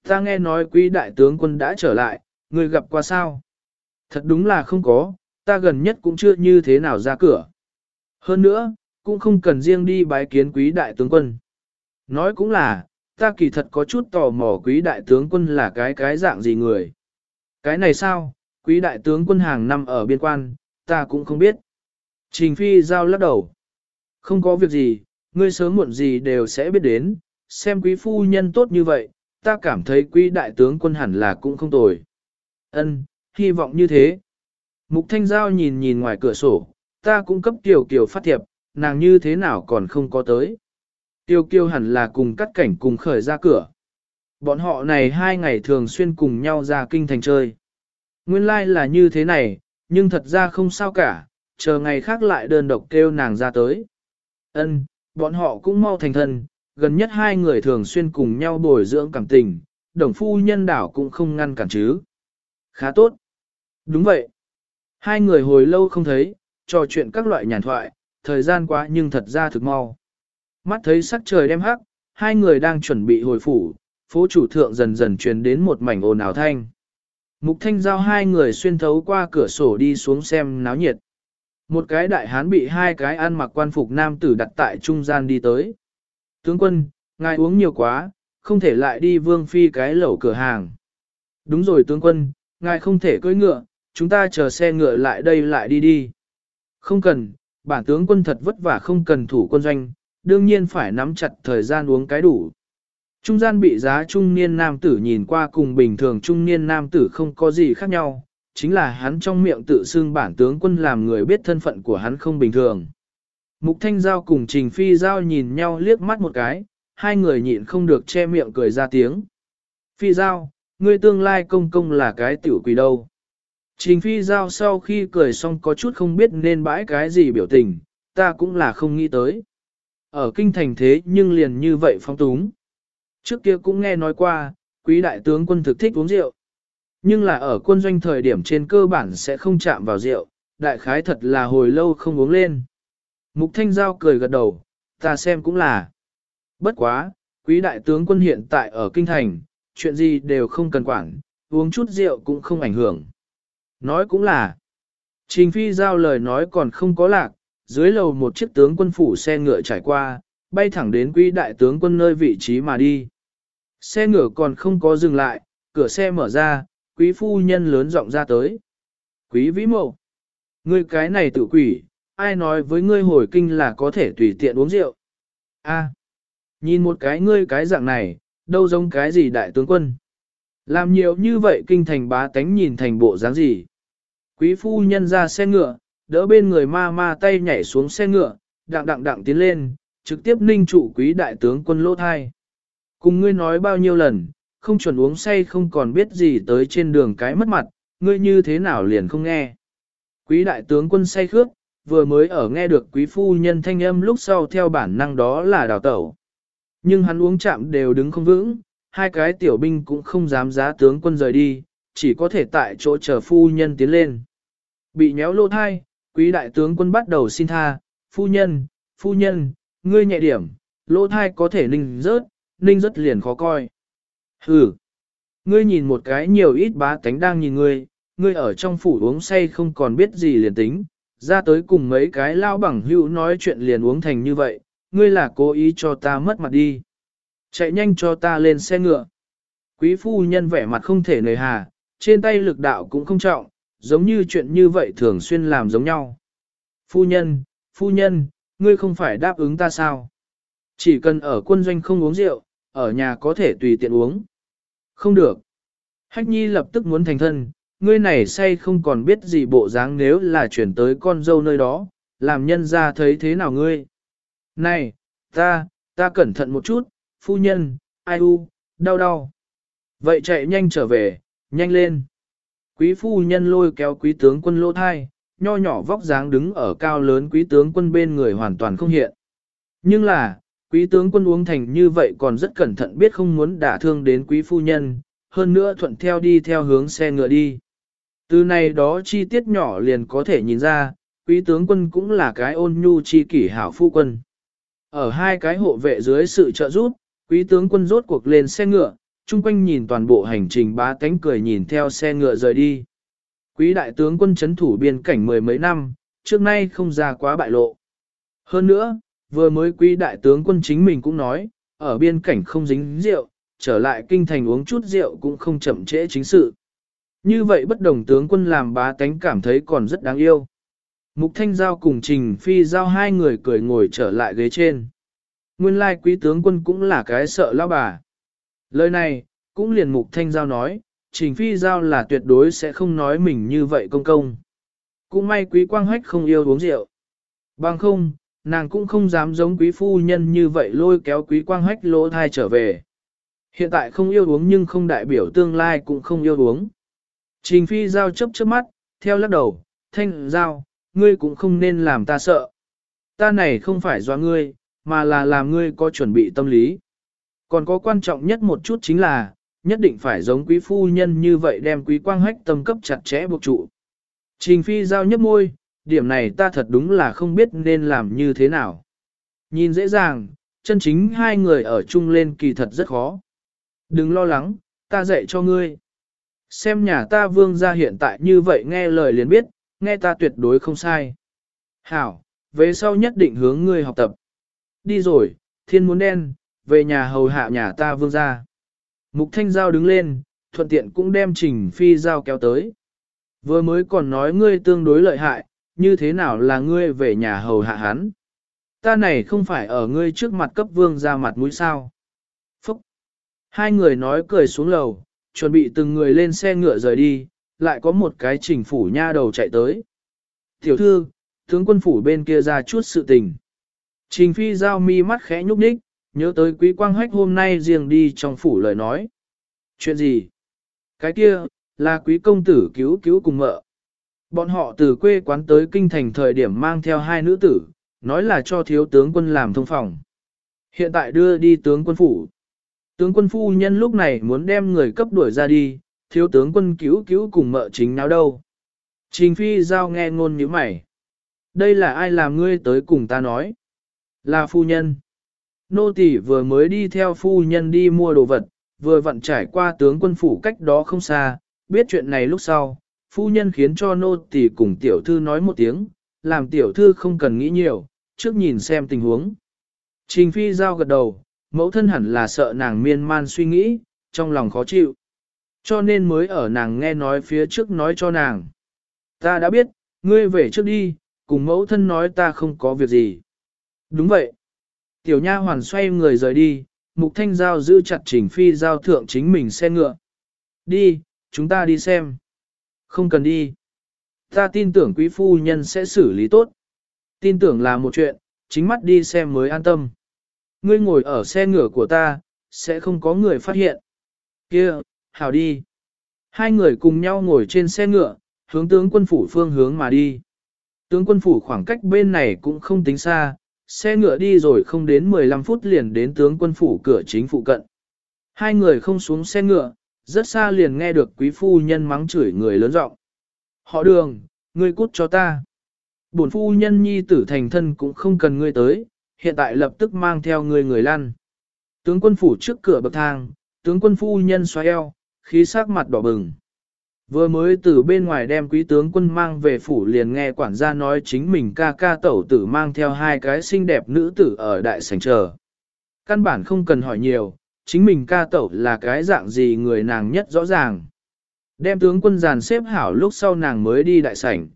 [SPEAKER 1] Ta nghe nói quý đại tướng quân đã trở lại, người gặp qua sao? Thật đúng là không có, ta gần nhất cũng chưa như thế nào ra cửa. Hơn nữa, cũng không cần riêng đi bái kiến quý đại tướng quân. Nói cũng là, ta kỳ thật có chút tò mò quý đại tướng quân là cái cái dạng gì người. Cái này sao, quý đại tướng quân hàng năm ở biên quan, ta cũng không biết. Trình phi giao lắc đầu. Không có việc gì, ngươi sớm muộn gì đều sẽ biết đến, xem quý phu nhân tốt như vậy, ta cảm thấy quý đại tướng quân hẳn là cũng không tồi. Ân, hy vọng như thế. Mục Thanh Giao nhìn nhìn ngoài cửa sổ, ta cũng cấp Kiều Kiều phát thiệp, nàng như thế nào còn không có tới. Tiểu Kiều hẳn là cùng cắt cảnh cùng khởi ra cửa. Bọn họ này hai ngày thường xuyên cùng nhau ra kinh thành chơi. Nguyên lai like là như thế này, nhưng thật ra không sao cả, chờ ngày khác lại đơn độc kêu nàng ra tới. Ân, bọn họ cũng mau thành thân, gần nhất hai người thường xuyên cùng nhau bồi dưỡng cảm tình, đồng phu nhân đảo cũng không ngăn cản chứ. Khá tốt. Đúng vậy. Hai người hồi lâu không thấy, trò chuyện các loại nhàn thoại, thời gian quá nhưng thật ra thực mau. Mắt thấy sắc trời đem hắc, hai người đang chuẩn bị hồi phủ, phố chủ thượng dần dần truyền đến một mảnh ồn ào thanh. Mục thanh giao hai người xuyên thấu qua cửa sổ đi xuống xem náo nhiệt. Một cái đại hán bị hai cái ăn mặc quan phục nam tử đặt tại trung gian đi tới. Tướng quân, ngài uống nhiều quá, không thể lại đi vương phi cái lẩu cửa hàng. Đúng rồi tướng quân, ngài không thể cưỡi ngựa, chúng ta chờ xe ngựa lại đây lại đi đi. Không cần, bản tướng quân thật vất vả không cần thủ quân doanh, đương nhiên phải nắm chặt thời gian uống cái đủ. Trung gian bị giá trung niên nam tử nhìn qua cùng bình thường trung niên nam tử không có gì khác nhau, chính là hắn trong miệng tự xưng bản tướng quân làm người biết thân phận của hắn không bình thường. Mục Thanh Giao cùng Trình Phi Giao nhìn nhau liếc mắt một cái, hai người nhịn không được che miệng cười ra tiếng. Phi Giao, ngươi tương lai công công là cái tiểu quỷ đâu. Trình phi giao sau khi cười xong có chút không biết nên bãi cái gì biểu tình, ta cũng là không nghĩ tới. Ở kinh thành thế nhưng liền như vậy phong túng. Trước kia cũng nghe nói qua, quý đại tướng quân thực thích uống rượu. Nhưng là ở quân doanh thời điểm trên cơ bản sẽ không chạm vào rượu, đại khái thật là hồi lâu không uống lên. Mục thanh giao cười gật đầu, ta xem cũng là. Bất quá, quý đại tướng quân hiện tại ở kinh thành, chuyện gì đều không cần quản, uống chút rượu cũng không ảnh hưởng. Nói cũng là, Trình Phi giao lời nói còn không có lạc, dưới lầu một chiếc tướng quân phủ xe ngựa trải qua, bay thẳng đến quý đại tướng quân nơi vị trí mà đi. Xe ngựa còn không có dừng lại, cửa xe mở ra, quý phu nhân lớn giọng ra tới. Quý vĩ mộ, ngươi cái này tự quỷ, ai nói với ngươi hồi kinh là có thể tùy tiện uống rượu. A, nhìn một cái ngươi cái dạng này, đâu giống cái gì đại tướng quân. Làm nhiều như vậy kinh thành bá tánh nhìn thành bộ dáng gì. Quý phu nhân ra xe ngựa, đỡ bên người ma ma tay nhảy xuống xe ngựa, đặng đặng đặng tiến lên, trực tiếp ninh trụ quý đại tướng quân lỗ thai. Cùng ngươi nói bao nhiêu lần, không chuẩn uống say không còn biết gì tới trên đường cái mất mặt, ngươi như thế nào liền không nghe. Quý đại tướng quân say khước, vừa mới ở nghe được quý phu nhân thanh âm lúc sau theo bản năng đó là đào tẩu. Nhưng hắn uống chạm đều đứng không vững, hai cái tiểu binh cũng không dám giá tướng quân rời đi, chỉ có thể tại chỗ chờ phu nhân tiến lên. Bị nhéo lô thai, quý đại tướng quân bắt đầu xin tha, phu nhân, phu nhân, ngươi nhẹ điểm, lô thai có thể ninh rớt, ninh rất liền khó coi. Hừ, ngươi nhìn một cái nhiều ít bá tánh đang nhìn ngươi, ngươi ở trong phủ uống say không còn biết gì liền tính, ra tới cùng mấy cái lao bằng hữu nói chuyện liền uống thành như vậy, ngươi là cố ý cho ta mất mặt đi. Chạy nhanh cho ta lên xe ngựa. Quý phu nhân vẻ mặt không thể nề hà, trên tay lực đạo cũng không trọng, giống như chuyện như vậy thường xuyên làm giống nhau. Phu nhân, phu nhân, ngươi không phải đáp ứng ta sao? Chỉ cần ở quân doanh không uống rượu, ở nhà có thể tùy tiện uống. Không được. Hách nhi lập tức muốn thành thân, ngươi này say không còn biết gì bộ dáng nếu là chuyển tới con dâu nơi đó, làm nhân ra thấy thế nào ngươi. Này, ta, ta cẩn thận một chút, phu nhân, ai u, đau đau. Vậy chạy nhanh trở về, nhanh lên. Quý phu nhân lôi kéo quý tướng quân lô thai, nho nhỏ vóc dáng đứng ở cao lớn quý tướng quân bên người hoàn toàn không hiện. Nhưng là, quý tướng quân uống thành như vậy còn rất cẩn thận biết không muốn đả thương đến quý phu nhân, hơn nữa thuận theo đi theo hướng xe ngựa đi. Từ này đó chi tiết nhỏ liền có thể nhìn ra, quý tướng quân cũng là cái ôn nhu chi kỷ hảo phu quân. Ở hai cái hộ vệ dưới sự trợ giúp, quý tướng quân rốt cuộc lên xe ngựa, chung quanh nhìn toàn bộ hành trình bá tánh cười nhìn theo xe ngựa rời đi. Quý đại tướng quân chấn thủ biên cảnh mười mấy năm, trước nay không ra quá bại lộ. Hơn nữa, vừa mới quý đại tướng quân chính mình cũng nói, ở biên cảnh không dính rượu, trở lại kinh thành uống chút rượu cũng không chậm trễ chính sự. Như vậy bất đồng tướng quân làm bá tánh cảm thấy còn rất đáng yêu. Mục Thanh Giao cùng Trình Phi Giao hai người cười ngồi trở lại ghế trên. Nguyên lai quý tướng quân cũng là cái sợ lão bà. Lời này, cũng liền Mục Thanh Giao nói, Trình Phi Giao là tuyệt đối sẽ không nói mình như vậy công công. Cũng may quý quang hách không yêu uống rượu. Bằng không, nàng cũng không dám giống quý phu nhân như vậy lôi kéo quý quang hách lỗ thai trở về. Hiện tại không yêu uống nhưng không đại biểu tương lai cũng không yêu uống. Trình Phi Giao chấp chớp mắt, theo lắc đầu, Thanh Giao, ngươi cũng không nên làm ta sợ. Ta này không phải do ngươi, mà là làm ngươi có chuẩn bị tâm lý. Còn có quan trọng nhất một chút chính là, nhất định phải giống quý phu nhân như vậy đem quý quang hách tâm cấp chặt chẽ buộc trụ. Trình phi giao nhấp môi, điểm này ta thật đúng là không biết nên làm như thế nào. Nhìn dễ dàng, chân chính hai người ở chung lên kỳ thật rất khó. Đừng lo lắng, ta dạy cho ngươi. Xem nhà ta vương gia hiện tại như vậy nghe lời liền biết, nghe ta tuyệt đối không sai. Hảo, về sau nhất định hướng ngươi học tập. Đi rồi, thiên muốn đen, về nhà hầu hạ nhà ta vương gia. Mục Thanh Giao đứng lên, thuận tiện cũng đem Trình Phi Giao kéo tới. Vừa mới còn nói ngươi tương đối lợi hại, như thế nào là ngươi về nhà hầu hạ hắn. Ta này không phải ở ngươi trước mặt cấp vương ra mặt mũi sao. Phúc! Hai người nói cười xuống lầu, chuẩn bị từng người lên xe ngựa rời đi, lại có một cái trình phủ nha đầu chạy tới. Tiểu thư, tướng quân phủ bên kia ra chút sự tình. Trình phi giao mi mắt khẽ nhúc nhích, nhớ tới quý quang hách hôm nay riêng đi trong phủ lời nói. Chuyện gì? Cái kia, là quý công tử cứu cứu cùng mợ. Bọn họ từ quê quán tới kinh thành thời điểm mang theo hai nữ tử, nói là cho thiếu tướng quân làm thông phòng. Hiện tại đưa đi tướng quân phủ. Tướng quân phu nhân lúc này muốn đem người cấp đuổi ra đi, thiếu tướng quân cứu cứu cùng mợ chính nào đâu. Trình phi giao nghe ngôn như mày. Đây là ai làm ngươi tới cùng ta nói? Là phu nhân. Nô tỳ vừa mới đi theo phu nhân đi mua đồ vật, vừa vặn trải qua tướng quân phủ cách đó không xa, biết chuyện này lúc sau, phu nhân khiến cho nô tỳ cùng tiểu thư nói một tiếng, làm tiểu thư không cần nghĩ nhiều, trước nhìn xem tình huống. Trình phi giao gật đầu, mẫu thân hẳn là sợ nàng miên man suy nghĩ, trong lòng khó chịu. Cho nên mới ở nàng nghe nói phía trước nói cho nàng. Ta đã biết, ngươi về trước đi, cùng mẫu thân nói ta không có việc gì. Đúng vậy. Tiểu nha hoàn xoay người rời đi, mục thanh giao giữ chặt trình phi giao thượng chính mình xe ngựa. Đi, chúng ta đi xem. Không cần đi. Ta tin tưởng quý phu nhân sẽ xử lý tốt. Tin tưởng là một chuyện, chính mắt đi xem mới an tâm. Ngươi ngồi ở xe ngựa của ta, sẽ không có người phát hiện. Kia, hào đi. Hai người cùng nhau ngồi trên xe ngựa, hướng tướng quân phủ phương hướng mà đi. Tướng quân phủ khoảng cách bên này cũng không tính xa, xe ngựa đi rồi không đến 15 phút liền đến tướng quân phủ cửa chính phụ cận. Hai người không xuống xe ngựa, rất xa liền nghe được quý phu nhân mắng chửi người lớn giọng. Họ đường, ngươi cút cho ta. Bổn phu nhân nhi tử thành thân cũng không cần ngươi tới, hiện tại lập tức mang theo ngươi người lăn. Tướng quân phủ trước cửa bậc thang, tướng quân phu nhân xoay eo, khí sắc mặt đỏ bừng. Vừa mới từ bên ngoài đem quý tướng quân mang về phủ liền nghe quản gia nói chính mình ca ca tẩu tử mang theo hai cái xinh đẹp nữ tử ở đại sảnh chờ. Căn bản không cần hỏi nhiều, chính mình ca tẩu là cái dạng gì người nàng nhất rõ ràng. Đem tướng quân giàn xếp hảo lúc sau nàng mới đi đại sảnh.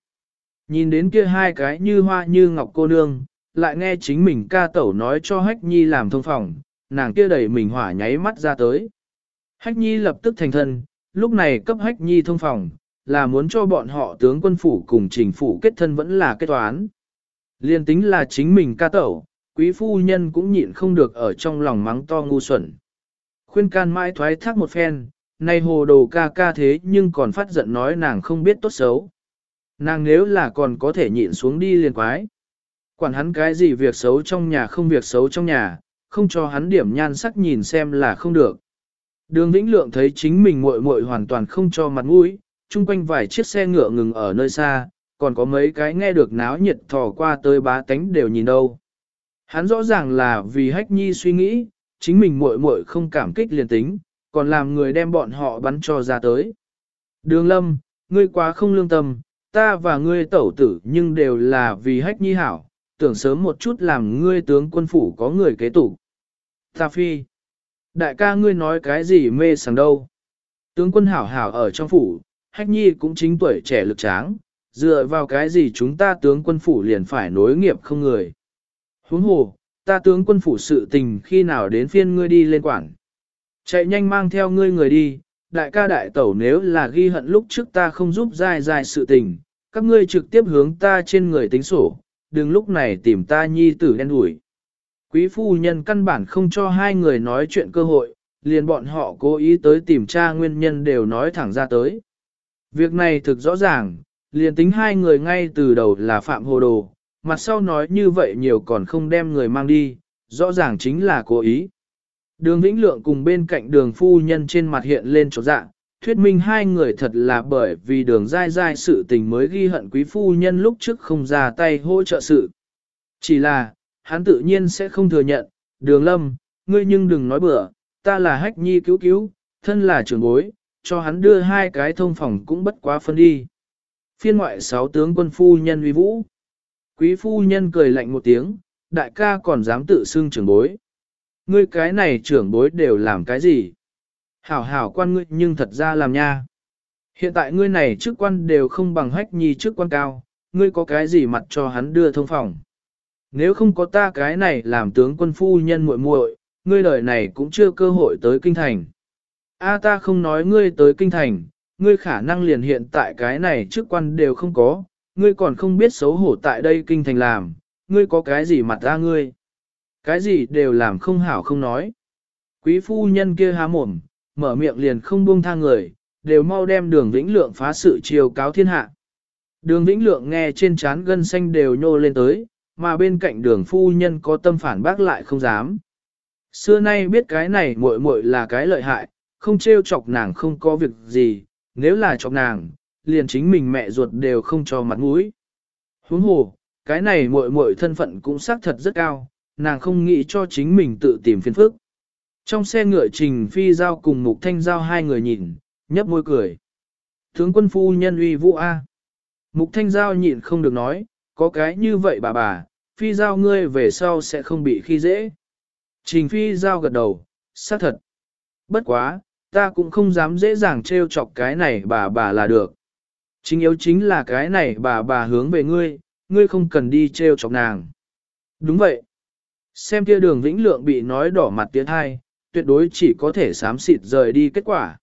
[SPEAKER 1] Nhìn đến kia hai cái như hoa như ngọc cô nương, lại nghe chính mình ca tẩu nói cho Hách Nhi làm thông phòng, nàng kia đẩy mình hỏa nháy mắt ra tới. Hách Nhi lập tức thành thân, lúc này cấp Hách Nhi thông phòng, là muốn cho bọn họ tướng quân phủ cùng trình phủ kết thân vẫn là kết toán. Liên tính là chính mình ca tẩu, quý phu nhân cũng nhịn không được ở trong lòng mắng to ngu xuẩn. Khuyên can mãi thoái thác một phen, nay hồ đồ ca ca thế nhưng còn phát giận nói nàng không biết tốt xấu. Nàng nếu là còn có thể nhịn xuống đi liền quái. Quản hắn cái gì việc xấu trong nhà không việc xấu trong nhà, không cho hắn điểm nhan sắc nhìn xem là không được. Đường Vĩnh Lượng thấy chính mình muội muội hoàn toàn không cho mặt mũi, chung quanh vài chiếc xe ngựa ngừng ở nơi xa, còn có mấy cái nghe được náo nhiệt thò qua tới bá tánh đều nhìn đâu. Hắn rõ ràng là vì hách nhi suy nghĩ, chính mình muội muội không cảm kích liền tính, còn làm người đem bọn họ bắn cho ra tới. Đường lâm, ngươi quá không lương tâm, ta và ngươi tẩu tử nhưng đều là vì hách nhi hảo, tưởng sớm một chút làm ngươi tướng quân phủ có người kế tục. Ta phi, đại ca ngươi nói cái gì mê sảng đâu. Tướng quân hảo hảo ở trong phủ, hách nhi cũng chính tuổi trẻ lực tráng, dựa vào cái gì chúng ta tướng quân phủ liền phải nối nghiệp không người. Huống hồ, ta tướng quân phủ sự tình khi nào đến phiên ngươi đi lên quảng. Chạy nhanh mang theo ngươi người đi, đại ca đại tẩu nếu là ghi hận lúc trước ta không giúp dài dài sự tình, các ngươi trực tiếp hướng ta trên người tính sổ, đừng lúc này tìm ta nhi tử đen đuổi. Quý phu nhân căn bản không cho hai người nói chuyện cơ hội, liền bọn họ cố ý tới tìm tra nguyên nhân đều nói thẳng ra tới. Việc này thực rõ ràng, liền tính hai người ngay từ đầu là phạm hồ đồ, mặt sau nói như vậy nhiều còn không đem người mang đi, rõ ràng chính là cố ý. Đường Vĩnh Lượng cùng bên cạnh đường phu nhân trên mặt hiện lên chỗ dạng, thuyết minh hai người thật là bởi vì đường dai dai sự tình mới ghi hận quý phu nhân lúc trước không ra tay hỗ trợ sự. Chỉ là, hắn tự nhiên sẽ không thừa nhận, đường lâm, ngươi nhưng đừng nói bừa, ta là hách nhi cứu cứu, thân là trưởng bối, cho hắn đưa hai cái thông phòng cũng bất quá phân đi. Phiên ngoại sáu tướng quân phu nhân uy vũ. Quý phu nhân cười lạnh một tiếng, đại ca còn dám tự xưng trưởng bối. Ngươi cái này trưởng bối đều làm cái gì? Hảo hảo quan ngươi nhưng thật ra làm nha. Hiện tại ngươi này chức quan đều không bằng hách nhi chức quan cao, ngươi có cái gì mặt cho hắn đưa thông phòng. Nếu không có ta cái này làm tướng quân phu nhân muội muội, ngươi đời này cũng chưa cơ hội tới kinh thành. A ta không nói ngươi tới kinh thành, ngươi khả năng liền hiện tại cái này chức quan đều không có, ngươi còn không biết xấu hổ tại đây kinh thành làm, ngươi có cái gì mặt ra ngươi. Cái gì đều làm không hảo không nói. Quý phu nhân kia há mồm, mở miệng liền không buông tha người, đều mau đem đường vĩnh lượng phá sự chiều cáo thiên hạ. Đường vĩnh lượng nghe trên trán gân xanh đều nhô lên tới, mà bên cạnh đường phu nhân có tâm phản bác lại không dám. Xưa nay biết cái này muội muội là cái lợi hại, không trêu chọc nàng không có việc gì, nếu là chọc nàng, liền chính mình mẹ ruột đều không cho mặt mũi. Huống hồ, cái này muội muội thân phận cũng xác thật rất cao, nàng không nghĩ cho chính mình tự tìm phiền phức. Trong xe ngựa trình phi giao cùng mục thanh giao hai người nhìn, nhấp môi cười. Tướng quân phu nhân uy vũ A. Mục thanh giao nhịn không được nói, có cái như vậy bà bà, phi giao ngươi về sau sẽ không bị khi dễ. Trình phi giao gật đầu, xác thật. Bất quá, ta cũng không dám dễ dàng trêu chọc cái này bà bà là được. Chính yếu chính là cái này bà bà hướng về ngươi, ngươi không cần đi treo chọc nàng. Đúng vậy. Xem kia đường vĩnh lượng bị nói đỏ mặt tiếng hai, tuyệt đối chỉ có thể sám xịt rời đi kết quả.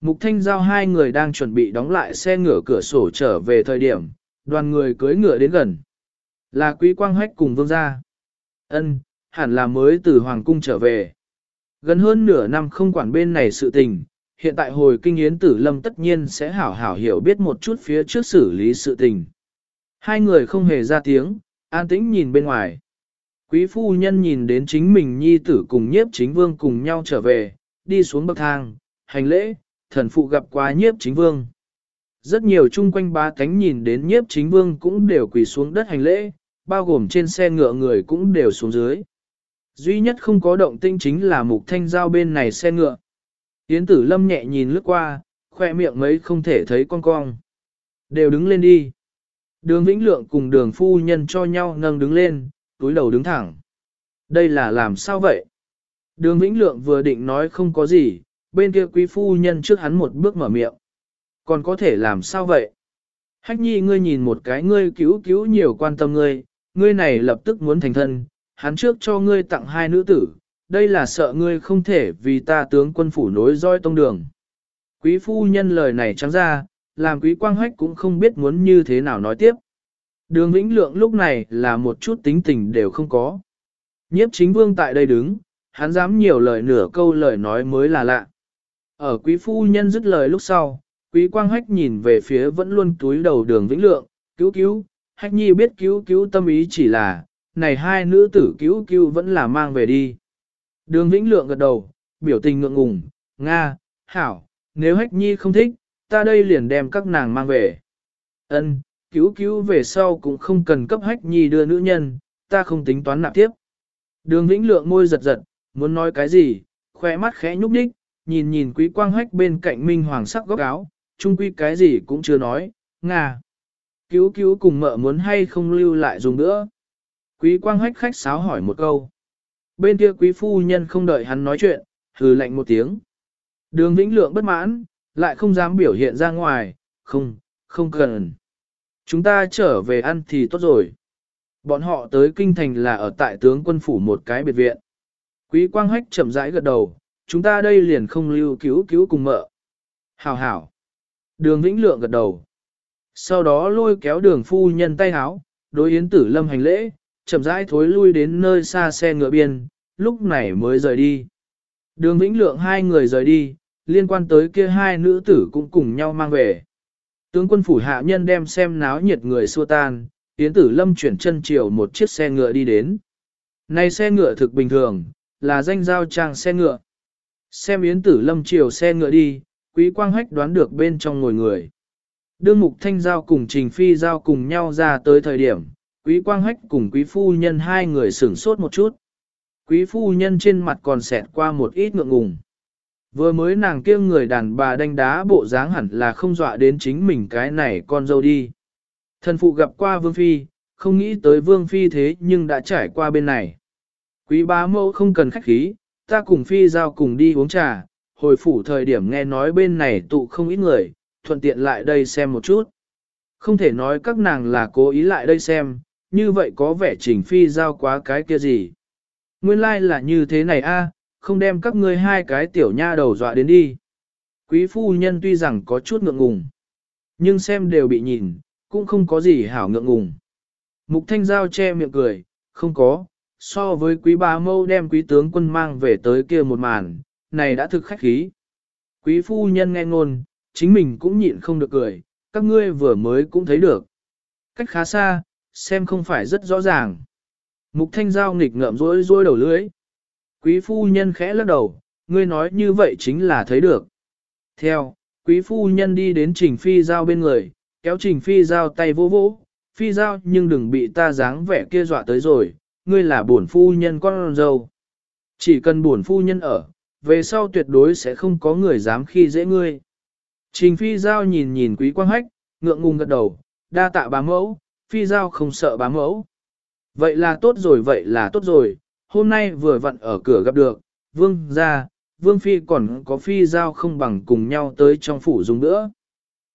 [SPEAKER 1] Mục Thanh Giao hai người đang chuẩn bị đóng lại xe ngựa cửa sổ trở về thời điểm, đoàn người cưới ngựa đến gần. Là quý quang hách cùng vương gia. Ân, hẳn là mới từ Hoàng Cung trở về. Gần hơn nửa năm không quản bên này sự tình, hiện tại hồi kinh yến tử lâm tất nhiên sẽ hảo hảo hiểu biết một chút phía trước xử lý sự tình. Hai người không hề ra tiếng, an tĩnh nhìn bên ngoài. Quý phu nhân nhìn đến chính mình nhi tử cùng nhiếp chính vương cùng nhau trở về, đi xuống bậc thang, hành lễ, thần phụ gặp qua nhiếp chính vương. Rất nhiều chung quanh ba cánh nhìn đến nhiếp chính vương cũng đều quỳ xuống đất hành lễ, bao gồm trên xe ngựa người cũng đều xuống dưới. Duy nhất không có động tinh chính là mục thanh giao bên này xe ngựa. Yến tử lâm nhẹ nhìn lướt qua, khoe miệng mấy không thể thấy con cong. Đều đứng lên đi. Đường Vĩnh Lượng cùng đường phu nhân cho nhau nâng đứng lên, túi đầu đứng thẳng. Đây là làm sao vậy? Đường Vĩnh Lượng vừa định nói không có gì, bên kia quý phu nhân trước hắn một bước mở miệng. Còn có thể làm sao vậy? Hách nhi ngươi nhìn một cái ngươi cứu cứu nhiều quan tâm ngươi, ngươi này lập tức muốn thành thân, hắn trước cho ngươi tặng hai nữ tử, đây là sợ ngươi không thể vì ta tướng quân phủ nối roi tông đường. Quý phu nhân lời này trắng ra, làm quý quang hách cũng không biết muốn như thế nào nói tiếp. Đường Vĩnh Lượng lúc này là một chút tính tình đều không có. Nhiếp chính vương tại đây đứng, hắn dám nhiều lời nửa câu lời nói mới là lạ. Ở quý phu nhân dứt lời lúc sau, quý quang hách nhìn về phía vẫn luôn túi đầu đường Vĩnh Lượng, cứu cứu, hách nhi biết cứu cứu tâm ý chỉ là, này hai nữ tử cứu cứu vẫn là mang về đi. Đường Vĩnh Lượng gật đầu, biểu tình ngượng ngùng, Nga, Hảo, nếu hách nhi không thích, ta đây liền đem các nàng mang về. Ân, cứu cứu về sau cũng không cần cấp hách nhi đưa nữ nhân, ta không tính toán nạp tiếp. Đường Vĩnh Lượng môi giật giật, muốn nói cái gì, khỏe mắt khẽ nhúc nhích, nhìn nhìn quý quang hách bên cạnh minh hoàng sắc góc áo, chung quy cái gì cũng chưa nói, Nga. Cứu cứu cùng mợ muốn hay không lưu lại dùng nữa. Quý quang hách khách sáo hỏi một câu. Bên kia quý phu nhân không đợi hắn nói chuyện, hừ lạnh một tiếng. Đường Vĩnh Lượng bất mãn, lại không dám biểu hiện ra ngoài, không, không cần. Chúng ta trở về ăn thì tốt rồi. Bọn họ tới kinh thành là ở tại tướng quân phủ một cái biệt viện. Quý quang hách chậm rãi gật đầu, chúng ta đây liền không lưu cứu cứu cùng mợ. Hảo hảo. Đường Vĩnh Lượng gật đầu. Sau đó lôi kéo đường phu nhân tay háo, đối yến tử lâm hành lễ, chậm rãi thối lui đến nơi xa xe ngựa biên, lúc này mới rời đi. Đường Vĩnh Lượng hai người rời đi, liên quan tới kia hai nữ tử cũng cùng nhau mang về. Tướng quân phủ hạ nhân đem xem náo nhiệt người xua tan, Yến Tử Lâm chuyển chân chiều một chiếc xe ngựa đi đến. Này xe ngựa thực bình thường, là danh giao trang xe ngựa. Xem Yến Tử Lâm chiều xe ngựa đi, Quý Quang Hách đoán được bên trong ngồi người. Đương Mục Thanh Giao cùng Trình Phi Giao cùng nhau ra tới thời điểm, Quý Quang Hách cùng Quý Phu Nhân hai người sửng sốt một chút. Quý Phu Nhân trên mặt còn xẹt qua một ít ngượng ngùng. Vừa mới nàng kia người đàn bà đánh đá bộ dáng hẳn là không dọa đến chính mình cái này con dâu đi. Thần phụ gặp qua Vương Phi, không nghĩ tới Vương Phi thế nhưng đã trải qua bên này. Quý bá mẫu không cần khách khí, ta cùng Phi giao cùng đi uống trà, hồi phủ thời điểm nghe nói bên này tụ không ít người, thuận tiện lại đây xem một chút. Không thể nói các nàng là cố ý lại đây xem, như vậy có vẻ trình Phi giao quá cái kia gì. Nguyên lai like là như thế này a, không đem các ngươi hai cái tiểu nha đầu dọa đến đi. Quý phu nhân tuy rằng có chút ngượng ngùng, nhưng xem đều bị nhìn, cũng không có gì hảo ngượng ngùng. Mục thanh giao che miệng cười, không có, so với quý bà mâu đem quý tướng quân mang về tới kia một màn, này đã thực khách khí. Quý phu nhân nghe ngôn, chính mình cũng nhịn không được cười, các ngươi vừa mới cũng thấy được. Cách khá xa, xem không phải rất rõ ràng. Mục thanh giao nghịch ngợm rối rối đầu lưới. Quý phu nhân khẽ lắc đầu, ngươi nói như vậy chính là thấy được. Theo, quý phu nhân đi đến trình phi giao bên người, kéo trình phi giao tay vô vỗ, phi giao nhưng đừng bị ta dáng vẻ kia dọa tới rồi, ngươi là bổn phu nhân con dâu. Chỉ cần bổn phu nhân ở, về sau tuyệt đối sẽ không có người dám khi dễ ngươi. Trình phi giao nhìn nhìn quý quang hách, ngượng ngùng gật đầu, đa tạ bà mẫu, phi giao không sợ bám mẫu. Vậy là tốt rồi, vậy là tốt rồi, hôm nay vừa vặn ở cửa gặp được, vương ra, vương phi còn có phi giao không bằng cùng nhau tới trong phủ dùng nữa.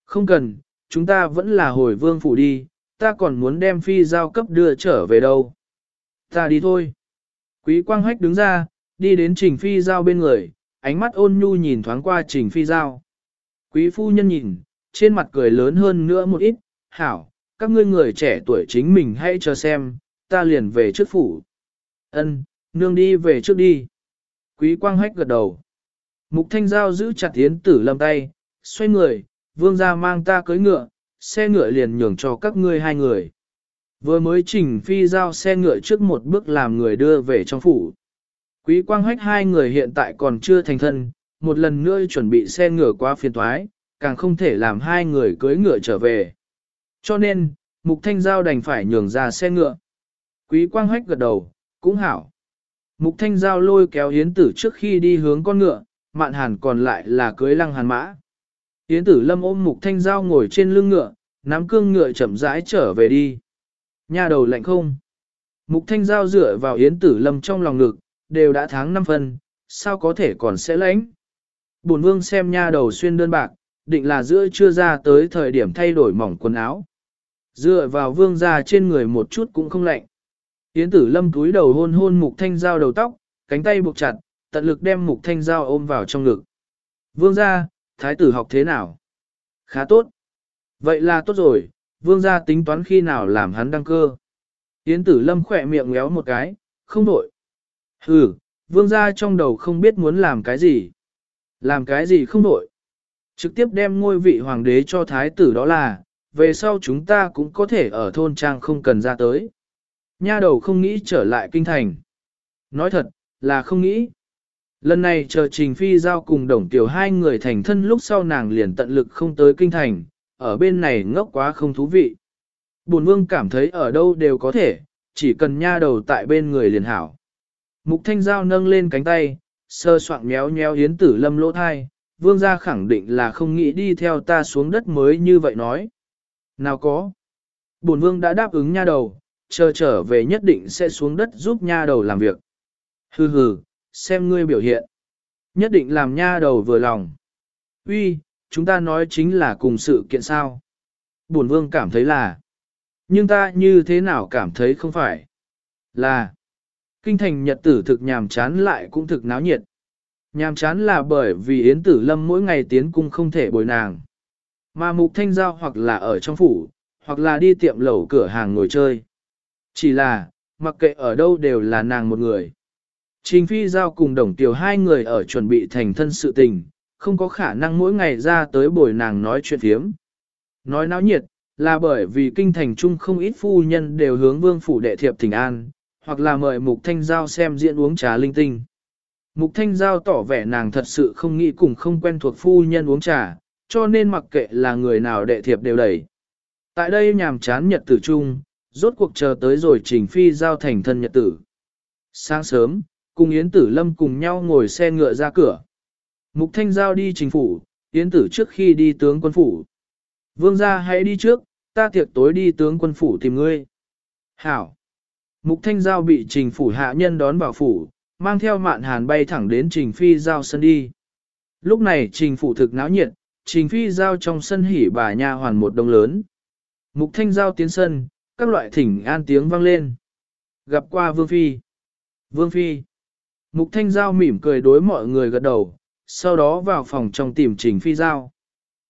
[SPEAKER 1] Không cần, chúng ta vẫn là hồi vương phủ đi, ta còn muốn đem phi giao cấp đưa trở về đâu. Ta đi thôi. Quý quang hách đứng ra, đi đến trình phi giao bên người, ánh mắt ôn nhu nhìn thoáng qua trình phi giao. Quý phu nhân nhìn, trên mặt cười lớn hơn nữa một ít, hảo, các ngươi người trẻ tuổi chính mình hãy chờ xem, ta liền về trước phủ. Ân, nương đi về trước đi. Quý quang hách gật đầu. Mục thanh giao giữ chặt yến tử lâm tay, xoay người, vương ra mang ta cưới ngựa, xe ngựa liền nhường cho các ngươi hai người. Vừa mới chỉnh phi giao xe ngựa trước một bước làm người đưa về trong phủ. Quý quang hách hai người hiện tại còn chưa thành thân, một lần nữa chuẩn bị xe ngựa qua phiên thoái, càng không thể làm hai người cưới ngựa trở về. Cho nên, mục thanh giao đành phải nhường ra xe ngựa. Quý quang hách gật đầu, cũng hảo. Mục thanh giao lôi kéo yến tử trước khi đi hướng con ngựa, mạn hàn còn lại là cưới lăng hàn mã. Yến tử lâm ôm mục thanh giao ngồi trên lưng ngựa, nắm cương ngựa chậm rãi trở về đi. Nhà đầu lạnh không? Mục thanh giao dựa vào yến tử lâm trong lòng ngực, đều đã tháng năm phân, sao có thể còn sẽ lãnh? Bổn vương xem nha đầu xuyên đơn bạc, định là giữa chưa ra tới thời điểm thay đổi mỏng quần áo. Dựa vào vương gia trên người một chút cũng không lạnh. Yến tử lâm túi đầu hôn hôn mục thanh giao đầu tóc, cánh tay buộc chặt, tận lực đem mục thanh giao ôm vào trong ngực. Vương gia, thái tử học thế nào? Khá tốt. Vậy là tốt rồi, vương gia tính toán khi nào làm hắn đăng cơ. Yến tử lâm khỏe miệng ngéo một cái, không đổi. Ừ, vương gia trong đầu không biết muốn làm cái gì. Làm cái gì không đổi. Trực tiếp đem ngôi vị hoàng đế cho thái tử đó là, về sau chúng ta cũng có thể ở thôn trang không cần ra tới. Nha đầu không nghĩ trở lại kinh thành. Nói thật, là không nghĩ. Lần này chờ Trình Phi giao cùng đồng tiểu hai người thành thân lúc sau nàng liền tận lực không tới kinh thành, ở bên này ngốc quá không thú vị. Bùn vương cảm thấy ở đâu đều có thể, chỉ cần nha đầu tại bên người liền hảo. Mục thanh giao nâng lên cánh tay, sơ soạn méo méo hiến tử lâm lỗ thai, vương gia khẳng định là không nghĩ đi theo ta xuống đất mới như vậy nói. Nào có. Bổn vương đã đáp ứng nha đầu, chờ trở về nhất định sẽ xuống đất giúp nha đầu làm việc. Hừ hừ, xem ngươi biểu hiện. Nhất định làm nha đầu vừa lòng. Uy, chúng ta nói chính là cùng sự kiện sao. Bổn vương cảm thấy là. Nhưng ta như thế nào cảm thấy không phải. Là. Kinh thành nhật tử thực nhàm chán lại cũng thực náo nhiệt. Nhàm chán là bởi vì Yến Tử Lâm mỗi ngày tiến cung không thể bồi nàng. Mà mục thanh giao hoặc là ở trong phủ, hoặc là đi tiệm lẩu cửa hàng ngồi chơi. Chỉ là, mặc kệ ở đâu đều là nàng một người. Trình Phi Giao cùng Đồng Tiểu hai người ở chuẩn bị thành thân sự tình, không có khả năng mỗi ngày ra tới bồi nàng nói chuyện thiếm. Nói náo nhiệt, là bởi vì kinh thành trung không ít phu nhân đều hướng vương phủ đệ thiệp thỉnh an, hoặc là mời Mục Thanh Giao xem diễn uống trà linh tinh. Mục Thanh Giao tỏ vẻ nàng thật sự không nghĩ cùng không quen thuộc phu nhân uống trà, cho nên mặc kệ là người nào đệ thiệp đều đẩy. Tại đây nhàm chán nhật tử trung, rốt cuộc chờ tới rồi trình phi giao thành thân nhật tử. Sáng sớm, cùng Yến Tử Lâm cùng nhau ngồi xe ngựa ra cửa. Mục Thanh Giao đi trình phủ, Yến Tử trước khi đi tướng quân phủ. Vương gia hãy đi trước, ta tiệc tối đi tướng quân phủ tìm ngươi. Hảo. Mục Thanh Giao bị trình phủ hạ nhân đón vào phủ, mang theo mạn hàn bay thẳng đến trình phi giao sân đi. Lúc này trình phủ thực náo nhiệt, trình phi giao trong sân hỉ bà nha hoàn một đông lớn. Mục Thanh Giao tiến sân, các loại thỉnh an tiếng vang lên. Gặp qua Vương Phi. Vương Phi. Mục Thanh Giao mỉm cười đối mọi người gật đầu, sau đó vào phòng trong tìm Trình Phi Giao.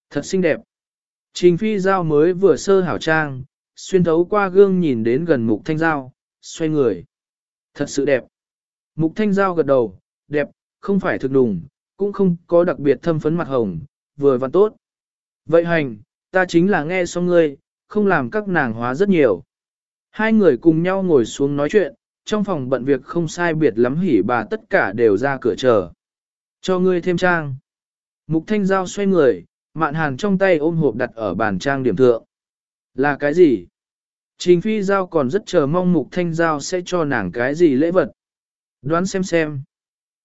[SPEAKER 1] Thật xinh đẹp. Trình Phi Giao mới vừa sơ hảo trang, xuyên thấu qua gương nhìn đến gần Mục Thanh Giao, xoay người. Thật sự đẹp. Mục Thanh Giao gật đầu, đẹp, không phải thực đùng, cũng không có đặc biệt thâm phấn mặt hồng, vừa văn tốt. Vậy hành, ta chính là nghe xong ngươi, không làm các nàng hóa rất nhiều. Hai người cùng nhau ngồi xuống nói chuyện, trong phòng bận việc không sai biệt lắm hỉ bà tất cả đều ra cửa chờ. Cho ngươi thêm trang. Mục thanh giao xoay người, mạn hàn trong tay ôm hộp đặt ở bàn trang điểm thượng. Là cái gì? Trình phi giao còn rất chờ mong mục thanh giao sẽ cho nàng cái gì lễ vật. Đoán xem xem.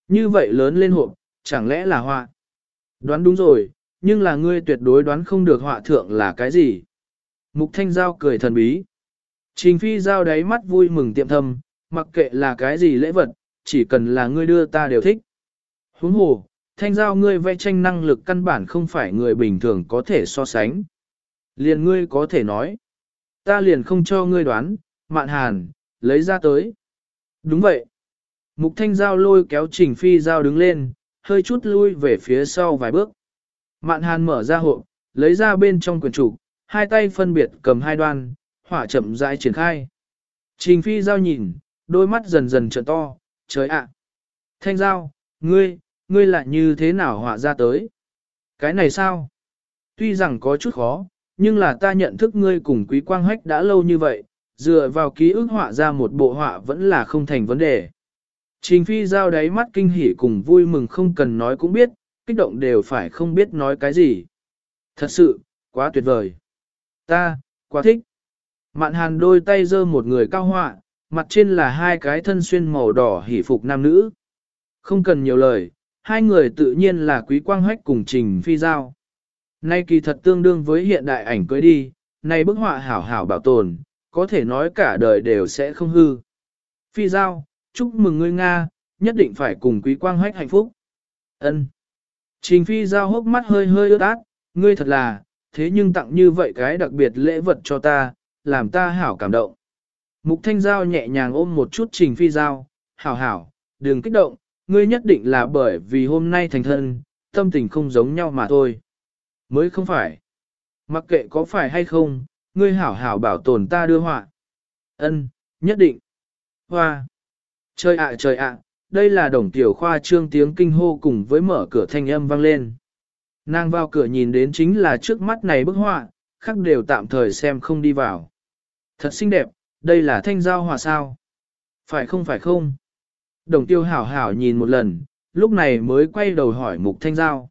[SPEAKER 1] Như vậy lớn lên hộp, chẳng lẽ là họa? Đoán đúng rồi, nhưng là ngươi tuyệt đối đoán không được họa thượng là cái gì. Mục thanh giao cười thần bí. Trình phi giao đáy mắt vui mừng tiệm thâm, mặc kệ là cái gì lễ vật, chỉ cần là ngươi đưa ta đều thích. Huống hồ, thanh giao ngươi vẽ tranh năng lực căn bản không phải người bình thường có thể so sánh. Liền ngươi có thể nói. Ta liền không cho ngươi đoán, mạn hàn, lấy ra tới. Đúng vậy. Mục thanh giao lôi kéo trình phi giao đứng lên, hơi chút lui về phía sau vài bước. Mạn hàn mở ra hộ, lấy ra bên trong quyển trục, hai tay phân biệt cầm hai đoan, hỏa chậm rãi triển khai. Trình phi giao nhìn, đôi mắt dần dần trợ to, trời ạ. Thanh giao, ngươi, ngươi lại như thế nào họa ra tới? Cái này sao? Tuy rằng có chút khó, nhưng là ta nhận thức ngươi cùng quý quang hách đã lâu như vậy, dựa vào ký ức họa ra một bộ họa vẫn là không thành vấn đề. Trình phi giao đáy mắt kinh hỉ cùng vui mừng không cần nói cũng biết, kích động đều phải không biết nói cái gì. Thật sự, quá tuyệt vời. Ta, quá thích. Mạn hàn đôi tay giơ một người cao họa, mặt trên là hai cái thân xuyên màu đỏ hỉ phục nam nữ. Không cần nhiều lời, hai người tự nhiên là quý quang hách cùng trình phi giao. Nay kỳ thật tương đương với hiện đại ảnh cưới đi, nay bức họa hảo hảo bảo tồn, có thể nói cả đời đều sẽ không hư. Phi giao, chúc mừng ngươi Nga, nhất định phải cùng quý quang hách hạnh phúc. Ân. Trình phi giao hốc mắt hơi hơi ướt át, ngươi thật là, thế nhưng tặng như vậy cái đặc biệt lễ vật cho ta, làm ta hảo cảm động. Mục thanh giao nhẹ nhàng ôm một chút trình phi giao, hảo hảo, đừng kích động, ngươi nhất định là bởi vì hôm nay thành thân, tâm tình không giống nhau mà thôi. Mới không phải. Mặc kệ có phải hay không, ngươi hảo hảo bảo tồn ta đưa họa. Ân, nhất định. Hoa. Trời ạ trời ạ, đây là đồng tiểu khoa trương tiếng kinh hô cùng với mở cửa thanh âm vang lên. Nàng vào cửa nhìn đến chính là trước mắt này bức họa, khác đều tạm thời xem không đi vào. Thật xinh đẹp, đây là thanh giao hòa sao? Phải không phải không? Đồng tiêu hảo hảo nhìn một lần, lúc này mới quay đầu hỏi mục thanh giao.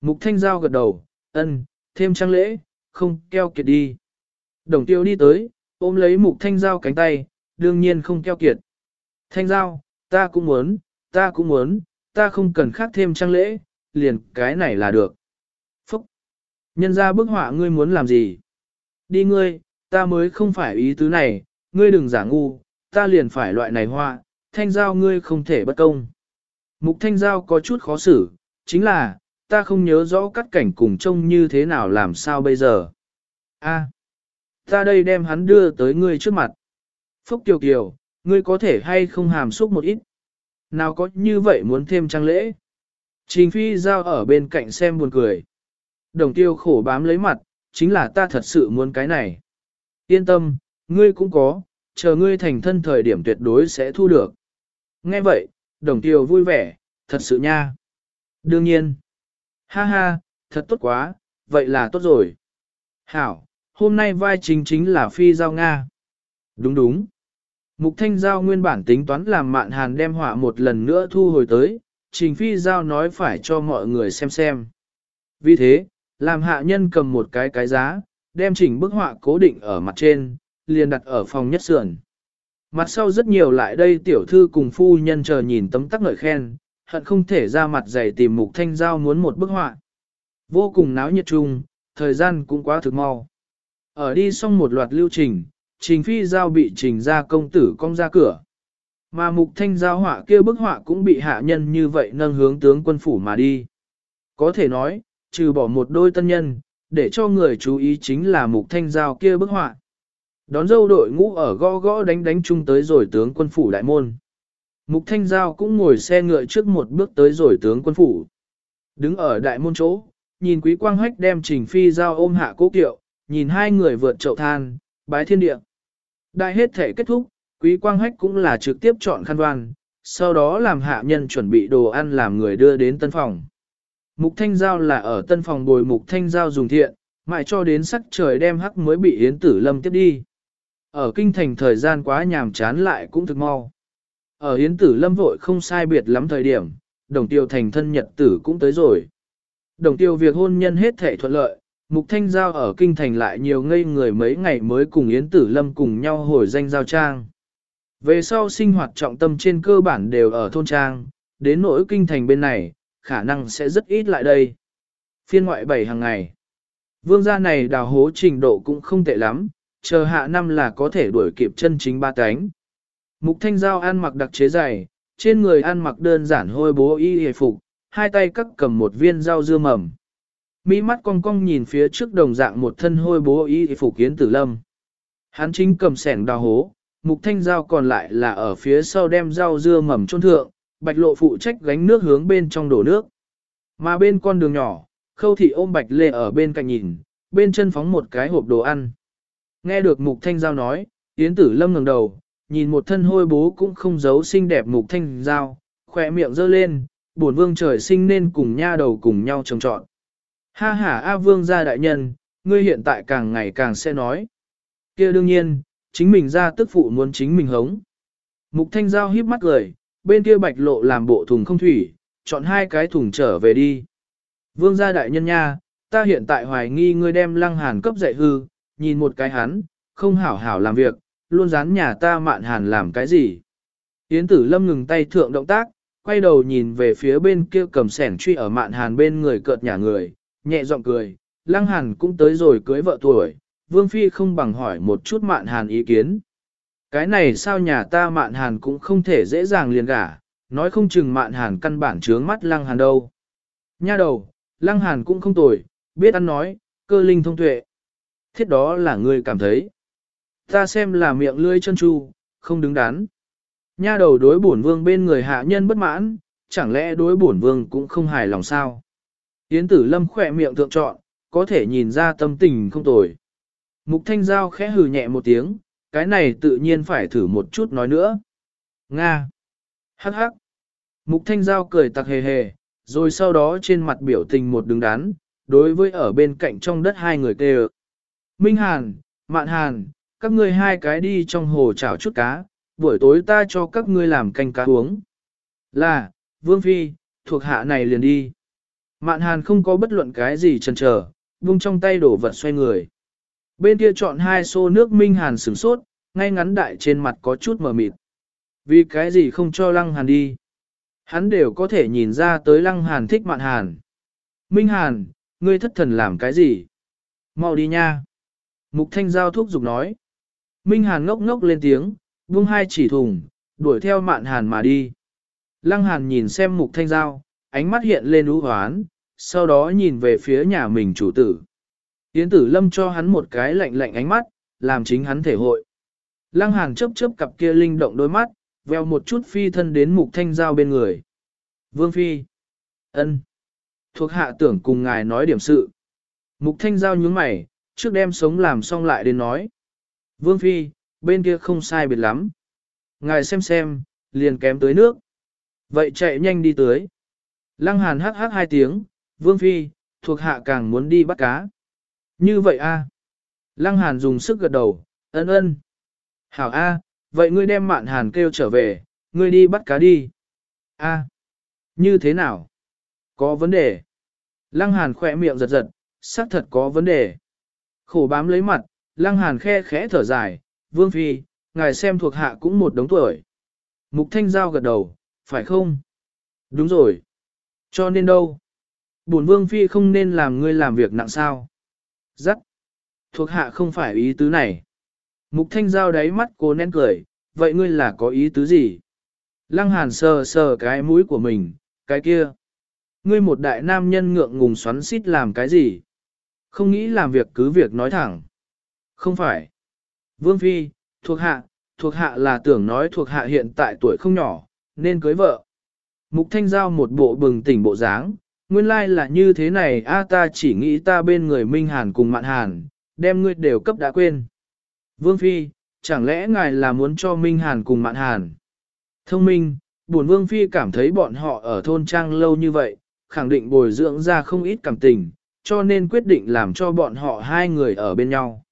[SPEAKER 1] Mục thanh giao gật đầu, ân, thêm trang lễ, không keo kiệt đi. Đồng tiêu đi tới, ôm lấy mục thanh giao cánh tay, đương nhiên không keo kiệt. Thanh giao, ta cũng muốn, ta cũng muốn, ta không cần khác thêm trang lễ, liền cái này là được. Phúc! Nhân ra bức họa ngươi muốn làm gì? Đi ngươi, ta mới không phải ý tứ này, ngươi đừng giả ngu, ta liền phải loại này họa, thanh giao ngươi không thể bất công. Mục thanh giao có chút khó xử, chính là, ta không nhớ rõ cắt cảnh cùng trông như thế nào làm sao bây giờ. A, ta đây đem hắn đưa tới ngươi trước mặt. Phúc Kiều Kiều, ngươi có thể hay không hàm xúc một ít. Nào có như vậy muốn thêm trang lễ. Trình phi giao ở bên cạnh xem buồn cười. Đồng tiêu khổ bám lấy mặt, chính là ta thật sự muốn cái này. Yên tâm, ngươi cũng có, chờ ngươi thành thân thời điểm tuyệt đối sẽ thu được. Nghe vậy, đồng tiêu vui vẻ, thật sự nha. Đương nhiên. Ha ha, thật tốt quá, vậy là tốt rồi. Hảo, hôm nay vai chính chính là phi giao Nga. Đúng đúng. Mục thanh giao nguyên bản tính toán làm mạn hàn đem họa một lần nữa thu hồi tới, trình phi giao nói phải cho mọi người xem xem. Vì thế, làm hạ nhân cầm một cái cái giá, đem chỉnh bức họa cố định ở mặt trên, liền đặt ở phòng nhất sườn. Mặt sau rất nhiều lại đây tiểu thư cùng phu nhân chờ nhìn tấm tắc ngợi khen, hận không thể ra mặt dày tìm mục thanh giao muốn một bức họa. Vô cùng náo nhiệt chung, thời gian cũng quá thực mau. Ở đi xong một loạt lưu trình, trình phi giao bị trình ra công tử cong ra cửa. Mà mục thanh giao họa kia bức họa cũng bị hạ nhân như vậy nâng hướng tướng quân phủ mà đi. Có thể nói, trừ bỏ một đôi tân nhân, để cho người chú ý chính là mục thanh giao kia bức họa. Đón dâu đội ngũ ở gõ gõ đánh đánh chung tới rồi tướng quân phủ đại môn. Mục Thanh Giao cũng ngồi xe ngựa trước một bước tới rồi tướng quân phủ. Đứng ở đại môn chỗ, nhìn quý quang hách đem trình phi giao ôm hạ cố kiệu, nhìn hai người vượt chậu than, bái thiên địa. Đại hết thể kết thúc, quý quang hách cũng là trực tiếp chọn khăn đoan, sau đó làm hạ nhân chuẩn bị đồ ăn làm người đưa đến tân phòng. Mục Thanh Giao là ở tân phòng bồi Mục Thanh Giao dùng thiện, mãi cho đến sắc trời đem hắc mới bị Yến Tử Lâm tiếp đi. Ở kinh thành thời gian quá nhàm chán lại cũng thực mau. Ở Yến Tử Lâm vội không sai biệt lắm thời điểm, đồng tiêu thành thân nhật tử cũng tới rồi. Đồng tiêu việc hôn nhân hết thể thuận lợi, Mục Thanh Giao ở kinh thành lại nhiều ngây người mấy ngày mới cùng Yến Tử Lâm cùng nhau hồi danh giao trang. Về sau sinh hoạt trọng tâm trên cơ bản đều ở thôn trang, đến nỗi kinh thành bên này, khả năng sẽ rất ít lại đây. Phiên ngoại bảy hàng ngày. Vương gia này đào hố trình độ cũng không tệ lắm, chờ hạ năm là có thể đuổi kịp chân chính ba cánh. Mục thanh giao ăn mặc đặc chế dày, trên người ăn mặc đơn giản hôi bố y hề phục, hai tay cắt cầm một viên rau dưa mầm. Mỹ mắt cong cong nhìn phía trước đồng dạng một thân hôi bố y phục kiến tử lâm. Hắn chính cầm sẻng đào hố, mục thanh giao còn lại là ở phía sau đem rau dưa mầm trôn thượng, bạch lộ phụ trách gánh nước hướng bên trong đổ nước. Mà bên con đường nhỏ, khâu thị ôm bạch lê ở bên cạnh nhìn, bên chân phóng một cái hộp đồ ăn. Nghe được mục thanh giao nói, Yến tử lâm ngẩng đầu, nhìn một thân hôi bố cũng không giấu xinh đẹp mục thanh giao, khỏe miệng giơ lên, buồn vương trời sinh nên cùng nha đầu cùng nhau trồng trọn. Ha ha A vương gia đại nhân, ngươi hiện tại càng ngày càng sẽ nói. kia đương nhiên, chính mình ra tức phụ muốn chính mình hống. Mục thanh giao híp mắt cười, bên kia bạch lộ làm bộ thùng không thủy, chọn hai cái thùng trở về đi. Vương gia đại nhân nha, ta hiện tại hoài nghi ngươi đem lăng hàn cấp dạy hư, nhìn một cái hắn, không hảo hảo làm việc, luôn dán nhà ta mạn hàn làm cái gì. Yến tử lâm ngừng tay thượng động tác, quay đầu nhìn về phía bên kia cầm sẻn truy ở mạn hàn bên người cợt nhà người, nhẹ giọng cười, lăng hàn cũng tới rồi cưới vợ tuổi, vương phi không bằng hỏi một chút mạn hàn ý kiến. Cái này sao nhà ta mạn hàn cũng không thể dễ dàng liền gả, nói không chừng mạn hàn căn bản trướng mắt lăng hàn đâu. Nha đầu, lăng hàn cũng không tồi, biết ăn nói, cơ linh thông tuệ. Thiết đó là người cảm thấy. Ta xem là miệng lưỡi chân chu, không đứng đắn. Nha đầu đối bổn vương bên người hạ nhân bất mãn, chẳng lẽ đối bổn vương cũng không hài lòng sao? Yến tử lâm khỏe miệng thượng trọn, có thể nhìn ra tâm tình không tồi. Mục thanh giao khẽ hừ nhẹ một tiếng, cái này tự nhiên phải thử một chút nói nữa. Nga. Hắc hắc. Mục thanh giao cười tặc hề hề, rồi sau đó trên mặt biểu tình một đứng đắn, đối với ở bên cạnh trong đất hai người kêu. Minh Hàn, Mạn Hàn, các ngươi hai cái đi trong hồ chảo chút cá, buổi tối ta cho các ngươi làm canh cá uống. Là, Vương Phi, thuộc hạ này liền đi. Mạn Hàn không có bất luận cái gì chần chờ, vung trong tay đổ vật xoay người. Bên kia chọn hai xô nước Minh Hàn sửng sốt, ngay ngắn đại trên mặt có chút mờ mịt. Vì cái gì không cho Lăng Hàn đi? Hắn đều có thể nhìn ra tới Lăng Hàn thích Mạn Hàn. Minh Hàn, ngươi thất thần làm cái gì? Mau đi nha. Mục Thanh Giao thúc giục nói. Minh Hàn ngốc ngốc lên tiếng, buông hai chỉ thùng, đuổi theo Mạn Hàn mà đi. Lăng Hàn nhìn xem Mục Thanh Giao, ánh mắt hiện lên ú hoán, sau đó nhìn về phía nhà mình chủ tử. Yến tử lâm cho hắn một cái lạnh lạnh ánh mắt, làm chính hắn thể hội. Lăng Hàn chớp chớp cặp kia linh động đôi mắt, veo một chút phi thân đến Mục Thanh Giao bên người. Vương Phi. ân, Thuộc hạ tưởng cùng ngài nói điểm sự. Mục Thanh Giao nhướng mày, trước đem sống làm xong lại đến nói. Vương Phi, bên kia không sai biệt lắm. Ngài xem xem, liền kém tới nước. Vậy chạy nhanh đi tới. Lăng Hàn hắc hắc hai tiếng, Vương Phi, thuộc hạ càng muốn đi bắt cá. Như vậy a Lăng Hàn dùng sức gật đầu, ân ân. Hảo a, vậy ngươi đem mạn Hàn kêu trở về, ngươi đi bắt cá đi. A, như thế nào? Có vấn đề. Lăng Hàn khỏe miệng giật giật, xác thật có vấn đề. Khổ bám lấy mặt, lăng hàn khe khẽ thở dài, vương phi, ngài xem thuộc hạ cũng một đống tuổi. Mục thanh giao gật đầu, phải không? Đúng rồi. Cho nên đâu? Bổn vương phi không nên làm ngươi làm việc nặng sao? Dắt. Thuộc hạ không phải ý tứ này. Mục thanh giao đáy mắt cô nén cười, vậy ngươi là có ý tứ gì? Lăng hàn sờ sờ cái mũi của mình, cái kia. Ngươi một đại nam nhân ngượng ngùng xoắn xít làm cái gì? Không nghĩ làm việc cứ việc nói thẳng. Không phải. Vương Phi, thuộc hạ, thuộc hạ là tưởng nói thuộc hạ hiện tại tuổi không nhỏ, nên cưới vợ. Mục Thanh Giao một bộ bừng tỉnh bộ dáng, nguyên lai là như thế này a ta chỉ nghĩ ta bên người Minh Hàn cùng Mạn Hàn, đem ngươi đều cấp đã quên. Vương Phi, chẳng lẽ ngài là muốn cho Minh Hàn cùng Mạn Hàn? Thông minh, buồn Vương Phi cảm thấy bọn họ ở thôn trang lâu như vậy, khẳng định bồi dưỡng ra không ít cảm tình, cho nên quyết định làm cho bọn họ hai người ở bên nhau.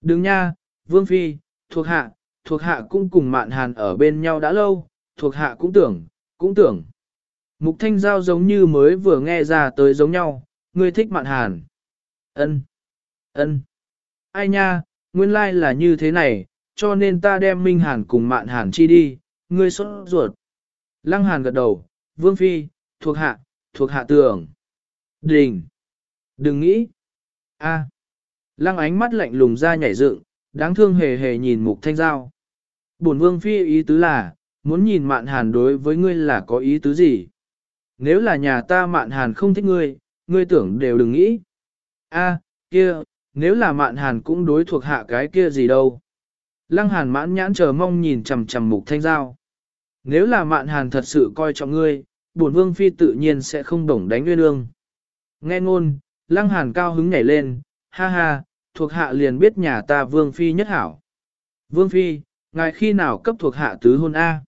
[SPEAKER 1] Đứng nha, Vương Phi, thuộc hạ, thuộc hạ cũng cùng mạn hàn ở bên nhau đã lâu, thuộc hạ cũng tưởng, cũng tưởng. Mục thanh giao giống như mới vừa nghe ra tới giống nhau, ngươi thích mạn hàn. ân ân Ai nha, nguyên lai là như thế này, cho nên ta đem Minh Hàn cùng mạn hàn chi đi, ngươi xuất ruột. Lăng hàn gật đầu, Vương Phi, thuộc hạ, thuộc hạ tưởng. Đình. Đừng nghĩ. a Lăng ánh mắt lạnh lùng ra nhảy dựng, đáng thương hề hề nhìn mục thanh giao. Bổn vương phi ý tứ là, muốn nhìn mạn hàn đối với ngươi là có ý tứ gì? Nếu là nhà ta mạn hàn không thích ngươi, ngươi tưởng đều đừng nghĩ. A, kia, nếu là mạn hàn cũng đối thuộc hạ cái kia gì đâu. Lăng hàn mãn nhãn chờ mong nhìn chầm chầm mục thanh giao. Nếu là mạn hàn thật sự coi trọng ngươi, bổn vương phi tự nhiên sẽ không đổng đánh nguyên ương. Nghe ngôn, lăng hàn cao hứng nhảy lên, ha ha, thuộc hạ liền biết nhà ta vương phi nhất hảo. Vương phi, ngài khi nào cấp thuộc hạ tứ hôn A?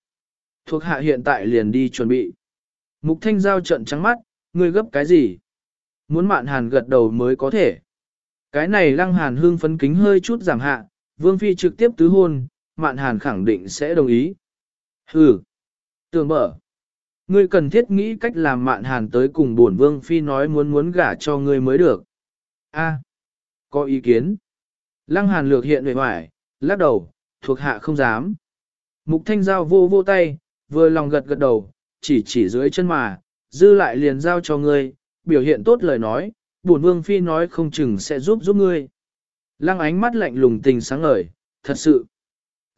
[SPEAKER 1] Thuộc hạ hiện tại liền đi chuẩn bị. Mục thanh giao trận trắng mắt, ngươi gấp cái gì? Muốn mạn hàn gật đầu mới có thể. Cái này lăng hàn hương phấn kính hơi chút giảm hạ, vương phi trực tiếp tứ hôn, mạn hàn khẳng định sẽ đồng ý. Hừ, tường mở. Ngươi cần thiết nghĩ cách làm mạn hàn tới cùng buồn vương phi nói muốn muốn gả cho ngươi mới được. A, có ý kiến. Lăng hàn lược hiện về hoài, lắc đầu, thuộc hạ không dám. Mục thanh giao vô vô tay, vừa lòng gật gật đầu, chỉ chỉ dưới chân mà, dư lại liền giao cho ngươi, biểu hiện tốt lời nói, buồn vương phi nói không chừng sẽ giúp giúp ngươi. Lăng ánh mắt lạnh lùng tình sáng ngời, thật sự.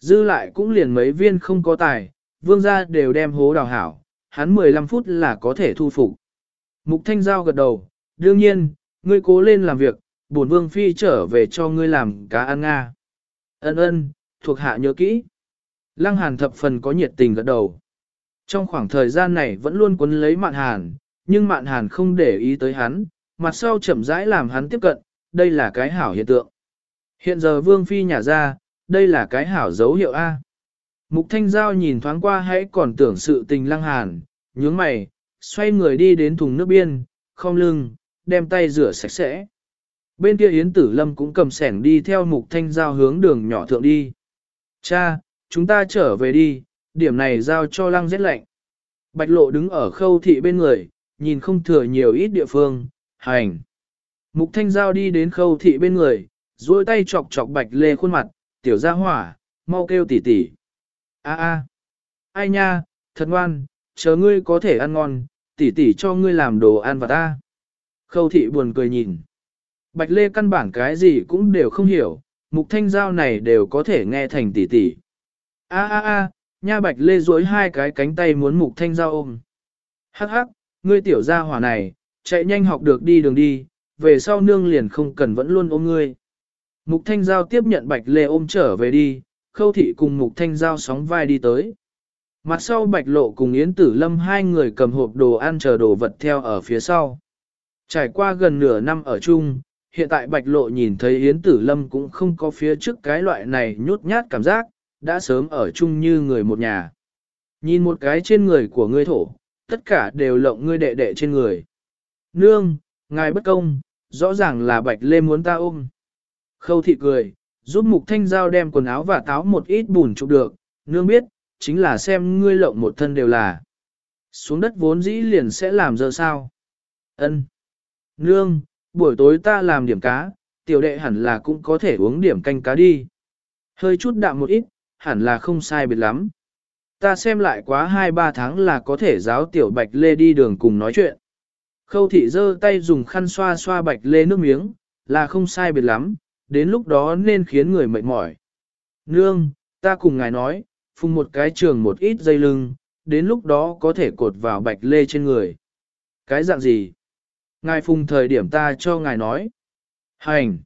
[SPEAKER 1] Dư lại cũng liền mấy viên không có tài, vương gia đều đem hố đào hảo, hắn 15 phút là có thể thu phục. Mục thanh giao gật đầu, đương nhiên, ngươi cố lên làm việc, bổn vương phi trở về cho ngươi làm cá ăn nga. Ân ân, thuộc hạ nhớ kỹ. Lăng hàn thập phần có nhiệt tình gật đầu. Trong khoảng thời gian này vẫn luôn quấn lấy mạn hàn, nhưng mạn hàn không để ý tới hắn, mặt sau chậm rãi làm hắn tiếp cận, đây là cái hảo hiện tượng. Hiện giờ vương phi nhả ra, đây là cái hảo dấu hiệu A. Mục thanh giao nhìn thoáng qua hãy còn tưởng sự tình lăng hàn, nhướng mày, xoay người đi đến thùng nước biên, không lưng, đem tay rửa sạch sẽ. Bên kia Yến Tử Lâm cũng cầm sẻng đi theo mục thanh giao hướng đường nhỏ thượng đi. Cha, chúng ta trở về đi, điểm này giao cho lăng rét lạnh. Bạch lộ đứng ở khâu thị bên người, nhìn không thừa nhiều ít địa phương, hành. Mục thanh giao đi đến khâu thị bên người, duỗi tay chọc chọc bạch lê khuôn mặt, tiểu gia hỏa, mau kêu tỉ tỉ. A a, ai nha, thật ngoan, chờ ngươi có thể ăn ngon, tỉ tỉ cho ngươi làm đồ ăn và ta. Khâu thị buồn cười nhìn. Bạch lê căn bản cái gì cũng đều không hiểu, mục thanh giao này đều có thể nghe thành tỉ tỉ. A a a, nha bạch lê duỗi hai cái cánh tay muốn mục thanh giao ôm. Hắc hắc, ngươi tiểu gia hỏa này, chạy nhanh học được đi đường đi, về sau nương liền không cần vẫn luôn ôm ngươi. Mục Thanh Giao tiếp nhận Bạch Lê ôm trở về đi, Khâu Thị cùng Mục Thanh Giao sóng vai đi tới. Mặt sau Bạch Lộ cùng Yến Tử Lâm hai người cầm hộp đồ ăn chờ đồ vật theo ở phía sau. Trải qua gần nửa năm ở chung, hiện tại Bạch Lộ nhìn thấy Yến Tử Lâm cũng không có phía trước cái loại này nhút nhát cảm giác, đã sớm ở chung như người một nhà. Nhìn một cái trên người của ngươi thổ, tất cả đều lộng ngươi đệ đệ trên người. Nương, ngài bất công, rõ ràng là Bạch Lê muốn ta ôm. Khâu thị cười, giúp mục thanh giao đem quần áo và táo một ít bùn chụp được, nương biết, chính là xem ngươi lộng một thân đều là. Xuống đất vốn dĩ liền sẽ làm giờ sao. Ân, Nương, buổi tối ta làm điểm cá, tiểu đệ hẳn là cũng có thể uống điểm canh cá đi. Hơi chút đạm một ít, hẳn là không sai biệt lắm. Ta xem lại quá 2-3 tháng là có thể giáo tiểu bạch lê đi đường cùng nói chuyện. Khâu thị giơ tay dùng khăn xoa xoa bạch lê nước miếng, là không sai biệt lắm, đến lúc đó nên khiến người mệt mỏi. Nương, ta cùng ngài nói, phùng một cái trường một ít dây lưng, đến lúc đó có thể cột vào bạch lê trên người. Cái dạng gì? Ngài phùng thời điểm ta cho ngài nói. Hành!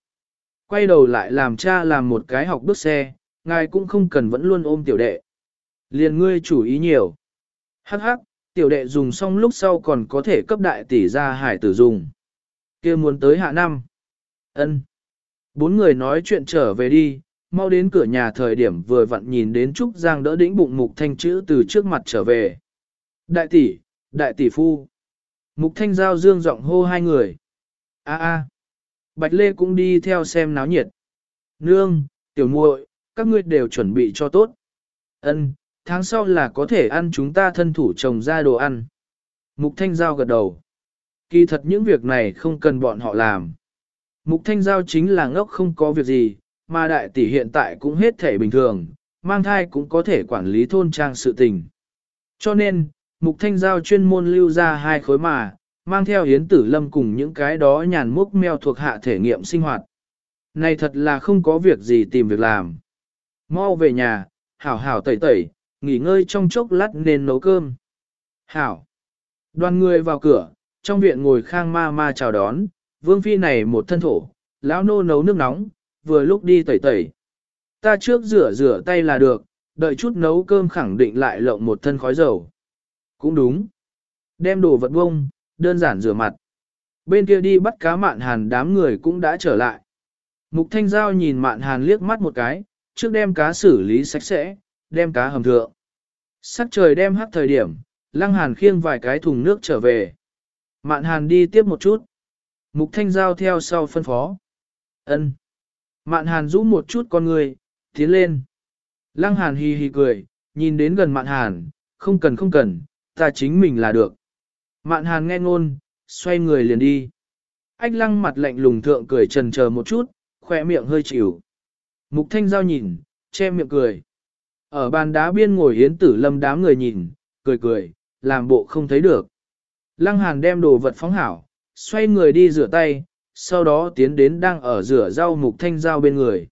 [SPEAKER 1] Quay đầu lại làm cha làm một cái học bước xe, ngài cũng không cần vẫn luôn ôm tiểu đệ. Liền ngươi chủ ý nhiều. Hắc hắc, tiểu đệ dùng xong lúc sau còn có thể cấp đại tỷ ra hải tử dùng. kia muốn tới hạ năm. ân Bốn người nói chuyện trở về đi, mau đến cửa nhà thời điểm vừa vặn nhìn đến Trúc Giang đỡ đĩnh bụng Mục Thanh chữ từ trước mặt trở về. Đại tỷ, đại tỷ phu. Mục Thanh giao dương giọng hô hai người. A a. Bạch Lê cũng đi theo xem náo nhiệt. Nương, tiểu muội, các ngươi đều chuẩn bị cho tốt. Ân, tháng sau là có thể ăn chúng ta thân thủ trồng ra đồ ăn. Mục Thanh giao gật đầu. Kỳ thật những việc này không cần bọn họ làm. Mục thanh giao chính là ngốc không có việc gì, mà đại tỷ hiện tại cũng hết thể bình thường, mang thai cũng có thể quản lý thôn trang sự tình. Cho nên, mục thanh giao chuyên môn lưu ra hai khối mà, mang theo hiến tử lâm cùng những cái đó nhàn múc meo thuộc hạ thể nghiệm sinh hoạt. Này thật là không có việc gì tìm việc làm. Mau về nhà, hảo hảo tẩy tẩy, nghỉ ngơi trong chốc lát nên nấu cơm. Hảo. Đoàn người vào cửa, trong viện ngồi khang ma ma chào đón, vương phi này một thân thổ, lão nô nấu nước nóng, vừa lúc đi tẩy tẩy. Ta trước rửa rửa tay là được, đợi chút nấu cơm khẳng định lại lộng một thân khói dầu. Cũng đúng. Đem đồ vật bông, đơn giản rửa mặt. Bên kia đi bắt cá mạn hàn đám người cũng đã trở lại. Mục Thanh Giao nhìn mạn hàn liếc mắt một cái, trước đem cá xử lý sạch sẽ, đem cá hầm thượng. Sắc trời đem hắt thời điểm, lăng hàn khiêng vài cái thùng nước trở về. Mạn hàn đi tiếp một chút. Mục Thanh Giao theo sau phân phó. ân Mạn hàn rũ một chút con người, tiến lên. Lăng hàn hì hì cười, nhìn đến gần mạn hàn, không cần không cần, ta chính mình là được. Mạn hàn nghe ngôn, xoay người liền đi. Ách lăng mặt lạnh lùng thượng cười trần chờ một chút, khoe miệng hơi chịu. Mục thanh giao nhìn, che miệng cười. Ở bàn đá biên ngồi Yến tử lâm đám người nhìn, cười cười, làm bộ không thấy được. Lăng hàn đem đồ vật phóng hảo, xoay người đi rửa tay, sau đó tiến đến đang ở rửa rau mục thanh giao bên người.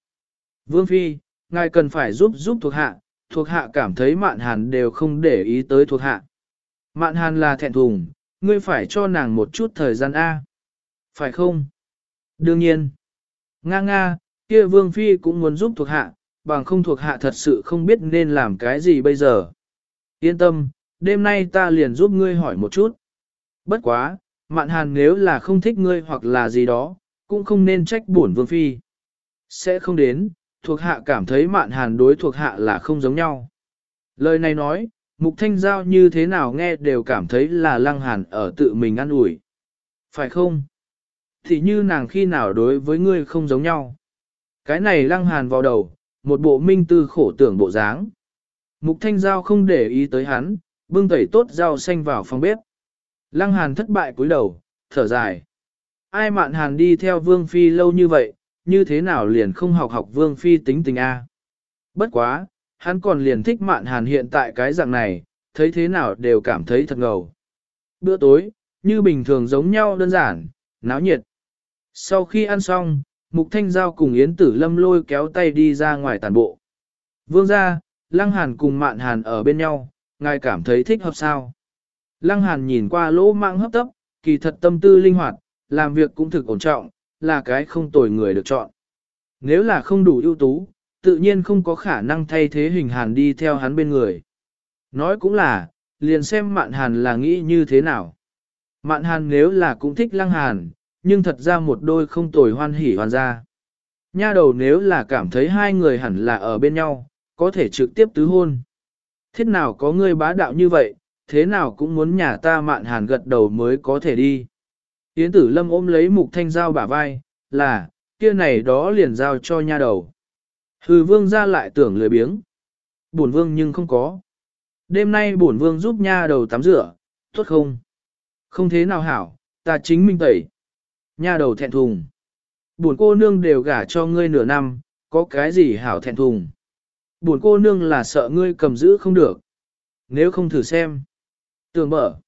[SPEAKER 1] Vương Phi, ngài cần phải giúp giúp thuộc hạ, thuộc hạ cảm thấy mạn hàn đều không để ý tới thuộc hạ. Mạn hàn là thẹn thùng, ngươi phải cho nàng một chút thời gian A. Phải không? Đương nhiên. Nga nga, kia vương phi cũng muốn giúp thuộc hạ, bằng không thuộc hạ thật sự không biết nên làm cái gì bây giờ. Yên tâm, đêm nay ta liền giúp ngươi hỏi một chút. Bất quá, mạn hàn nếu là không thích ngươi hoặc là gì đó, cũng không nên trách bổn vương phi. Sẽ không đến, thuộc hạ cảm thấy mạn hàn đối thuộc hạ là không giống nhau. Lời này nói, mục thanh giao như thế nào nghe đều cảm thấy là lăng hàn ở tự mình ăn ủi. Phải không? Thì như nàng khi nào đối với ngươi không giống nhau. Cái này lăng hàn vào đầu, một bộ minh tư khổ tưởng bộ dáng. Mục thanh giao không để ý tới hắn, bưng tẩy tốt rau xanh vào phòng bếp. Lăng hàn thất bại cúi đầu, thở dài. Ai mạn hàn đi theo vương phi lâu như vậy, như thế nào liền không học học vương phi tính tình A. Bất quá, hắn còn liền thích mạn hàn hiện tại cái dạng này, thấy thế nào đều cảm thấy thật ngầu. Bữa tối, như bình thường giống nhau đơn giản, náo nhiệt. Sau khi ăn xong, Mục Thanh Giao cùng Yến Tử Lâm lôi kéo tay đi ra ngoài tàn bộ. Vương ra, Lăng Hàn cùng Mạn Hàn ở bên nhau, ngài cảm thấy thích hợp sao. Lăng Hàn nhìn qua lỗ mạng hấp tấp, kỳ thật tâm tư linh hoạt, làm việc cũng thực ổn trọng, là cái không tồi người được chọn. Nếu là không đủ ưu tú, tự nhiên không có khả năng thay thế hình hàn đi theo hắn bên người. Nói cũng là, liền xem mạn hàn là nghĩ như thế nào. Mạn hàn nếu là cũng thích lăng hàn, nhưng thật ra một đôi không tồi hoan hỉ hoàn ra. Nha đầu nếu là cảm thấy hai người hẳn là ở bên nhau, có thể trực tiếp tứ hôn. Thiết nào có người bá đạo như vậy, thế nào cũng muốn nhà ta mạn hàn gật đầu mới có thể đi. Yến tử lâm ôm lấy mục thanh giao bả vai, là, kia này đó liền giao cho nha đầu. Hừ vương ra lại tưởng lười biếng. Bổn vương nhưng không có. Đêm nay bổn vương giúp nha đầu tắm rửa, tốt không? Không thế nào hảo, ta chính minh tẩy. Nha đầu thẹn thùng. Bổn cô nương đều gả cho ngươi nửa năm, có cái gì hảo thẹn thùng. Bổn cô nương là sợ ngươi cầm giữ không được. Nếu không thử xem. Tường mở.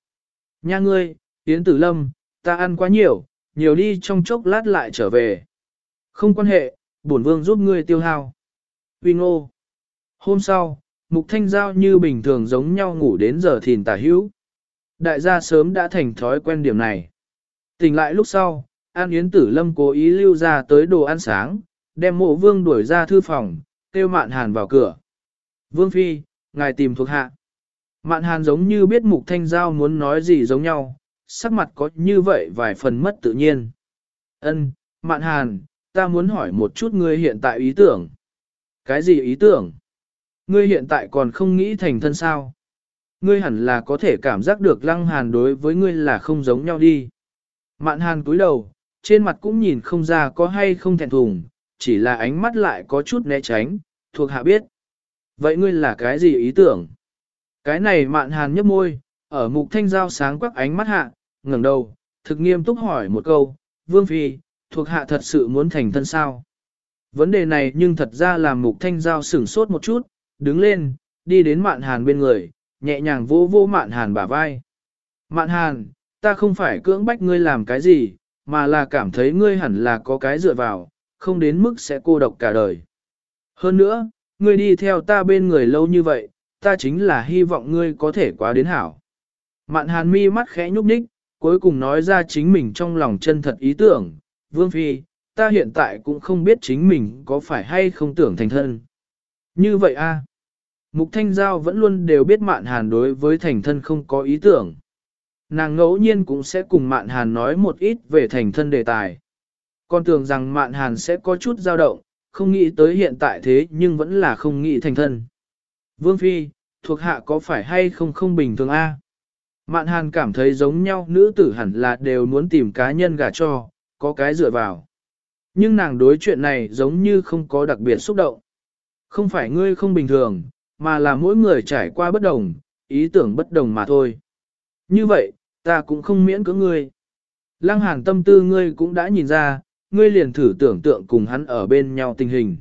[SPEAKER 1] Nha ngươi, Yến Tử Lâm, ta ăn quá nhiều, nhiều đi trong chốc lát lại trở về. Không quan hệ, bổn vương giúp ngươi tiêu hao. uy ngô. Hôm sau, Mục Thanh Giao như bình thường giống nhau ngủ đến giờ thìn tả hữu. Đại gia sớm đã thành thói quen điểm này. Tỉnh lại lúc sau, An Yến Tử Lâm cố ý lưu ra tới đồ ăn sáng, đem mộ vương đuổi ra thư phòng, kêu Mạn Hàn vào cửa. Vương Phi, ngài tìm thuộc hạ. Mạn Hàn giống như biết Mục Thanh Giao muốn nói gì giống nhau, sắc mặt có như vậy vài phần mất tự nhiên. Ân, Mạn Hàn, ta muốn hỏi một chút ngươi hiện tại ý tưởng. Cái gì ý tưởng? Ngươi hiện tại còn không nghĩ thành thân sao? Ngươi hẳn là có thể cảm giác được lăng hàn đối với ngươi là không giống nhau đi. Mạn hàn cúi đầu, trên mặt cũng nhìn không ra có hay không thẹn thùng, chỉ là ánh mắt lại có chút né tránh, thuộc hạ biết. Vậy ngươi là cái gì ý tưởng? Cái này mạn hàn nhấp môi, ở mục thanh giao sáng quắc ánh mắt hạ, ngẩng đầu, thực nghiêm túc hỏi một câu, Vương Phi, thuộc hạ thật sự muốn thành thân sao? Vấn đề này nhưng thật ra làm mục thanh giao sửng sốt một chút, đứng lên, đi đến mạn hàn bên người, nhẹ nhàng vô vô mạn hàn bả vai. Mạn hàn, ta không phải cưỡng bách ngươi làm cái gì, mà là cảm thấy ngươi hẳn là có cái dựa vào, không đến mức sẽ cô độc cả đời. Hơn nữa, ngươi đi theo ta bên người lâu như vậy, ta chính là hy vọng ngươi có thể quá đến hảo. Mạn hàn mi mắt khẽ nhúc nhích, cuối cùng nói ra chính mình trong lòng chân thật ý tưởng, Vương Phi, ta hiện tại cũng không biết chính mình có phải hay không tưởng thành thân. Như vậy a Mục Thanh Giao vẫn luôn đều biết Mạn Hàn đối với thành thân không có ý tưởng. Nàng ngẫu nhiên cũng sẽ cùng Mạn Hàn nói một ít về thành thân đề tài. Con tưởng rằng Mạn Hàn sẽ có chút dao động, không nghĩ tới hiện tại thế nhưng vẫn là không nghĩ thành thân. Vương Phi, thuộc hạ có phải hay không không bình thường a? Mạn Hàn cảm thấy giống nhau nữ tử hẳn là đều muốn tìm cá nhân gả cho, có cái dựa vào. Nhưng nàng đối chuyện này giống như không có đặc biệt xúc động. Không phải ngươi không bình thường, mà là mỗi người trải qua bất đồng, ý tưởng bất đồng mà thôi. Như vậy, ta cũng không miễn cưỡng ngươi. Lăng hàn tâm tư ngươi cũng đã nhìn ra, ngươi liền thử tưởng tượng cùng hắn ở bên nhau tình hình.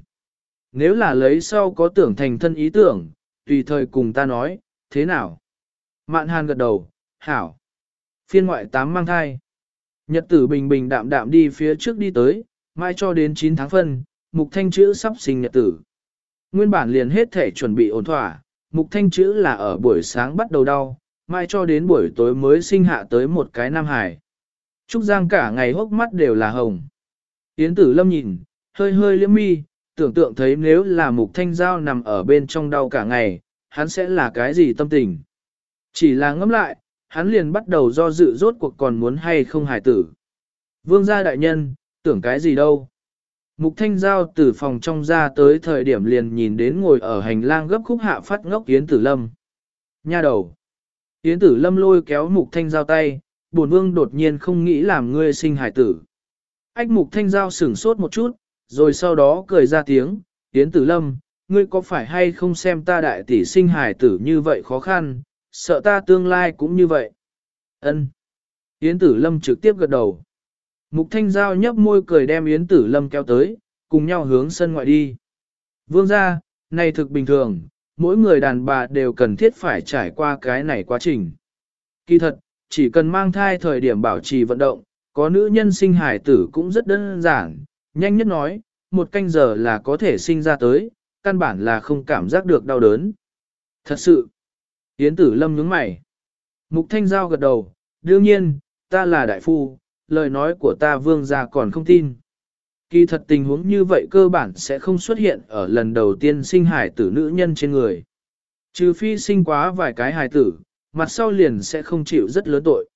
[SPEAKER 1] Nếu là lấy sau có tưởng thành thân ý tưởng, tùy thời cùng ta nói, thế nào? Mạn hàn gật đầu, hảo. Phiên ngoại tám mang thai. Nhật tử bình bình đạm đạm đi phía trước đi tới, mai cho đến 9 tháng phân, mục thanh chữ sắp sinh nhật tử. Nguyên bản liền hết thể chuẩn bị ổn thỏa, mục thanh chữ là ở buổi sáng bắt đầu đau, mai cho đến buổi tối mới sinh hạ tới một cái nam hải. Trúc Giang cả ngày hốc mắt đều là hồng. Yến tử lâm nhìn, hơi hơi liếm mi, tưởng tượng thấy nếu là mục thanh giao nằm ở bên trong đau cả ngày, hắn sẽ là cái gì tâm tình. Chỉ là ngẫm lại, hắn liền bắt đầu do dự rốt cuộc còn muốn hay không hài tử. Vương gia đại nhân, tưởng cái gì đâu. Mục thanh giao từ phòng trong ra tới thời điểm liền nhìn đến ngồi ở hành lang gấp khúc hạ phát ngốc Yến Tử Lâm. Nha đầu. Yến Tử Lâm lôi kéo mục thanh giao tay, bổn vương đột nhiên không nghĩ làm ngươi sinh hải tử. Ách mục thanh giao sửng sốt một chút, rồi sau đó cười ra tiếng, Yến Tử Lâm, ngươi có phải hay không xem ta đại tỷ sinh hải tử như vậy khó khăn, sợ ta tương lai cũng như vậy. Ân. Yến Tử Lâm trực tiếp gật đầu. Mục Thanh Giao nhấp môi cười đem Yến Tử Lâm kéo tới, cùng nhau hướng sân ngoại đi. Vương gia, này thực bình thường, mỗi người đàn bà đều cần thiết phải trải qua cái này quá trình. Kỳ thật, chỉ cần mang thai thời điểm bảo trì vận động, có nữ nhân sinh hải tử cũng rất đơn giản, nhanh nhất nói, một canh giờ là có thể sinh ra tới, căn bản là không cảm giác được đau đớn. Thật sự, Yến Tử Lâm nhướng mày. Mục Thanh Giao gật đầu, đương nhiên, ta là đại phu, lời nói của ta vương gia còn không tin. Kỳ thật tình huống như vậy cơ bản sẽ không xuất hiện ở lần đầu tiên sinh hài tử nữ nhân trên người. Trừ phi sinh quá vài cái hài tử, mặt sau liền sẽ không chịu rất lớn tội.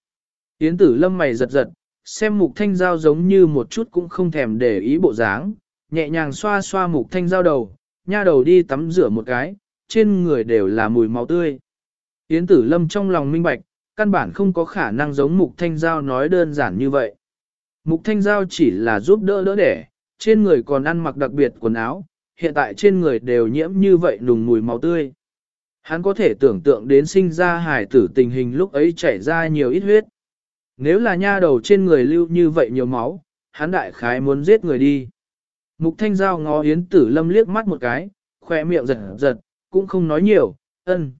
[SPEAKER 1] Yến tử lâm mày giật giật, xem mục thanh giao giống như một chút cũng không thèm để ý bộ dáng, nhẹ nhàng xoa xoa mục thanh giao đầu, nha đầu đi tắm rửa một cái, trên người đều là mùi máu tươi. Yến tử lâm trong lòng minh bạch, căn bản không có khả năng giống Mục Thanh Giao nói đơn giản như vậy. Mục Thanh Giao chỉ là giúp đỡ đỡ đẻ, trên người còn ăn mặc đặc biệt quần áo, hiện tại trên người đều nhiễm như vậy nùng mùi máu tươi. Hắn có thể tưởng tượng đến sinh ra hài tử tình hình lúc ấy chảy ra nhiều ít huyết. Nếu là nha đầu trên người lưu như vậy nhiều máu, hắn đại khái muốn giết người đi. Mục Thanh Giao ngó Yến Tử Lâm liếc mắt một cái, khoe miệng giật giật, cũng không nói nhiều, ân.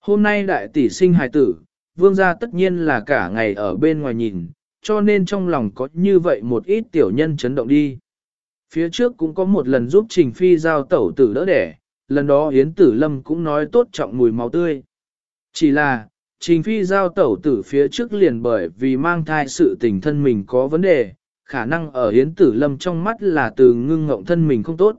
[SPEAKER 1] Hôm nay đại tỷ sinh hài tử, vương gia tất nhiên là cả ngày ở bên ngoài nhìn, cho nên trong lòng có như vậy một ít tiểu nhân chấn động đi. Phía trước cũng có một lần giúp Trình Phi giao tẩu tử đỡ đẻ, lần đó Yến Tử Lâm cũng nói tốt trọng mùi máu tươi. Chỉ là, Trình Phi giao tẩu tử phía trước liền bởi vì mang thai sự tình thân mình có vấn đề, khả năng ở Yến Tử Lâm trong mắt là từ ngưng ngộng thân mình không tốt.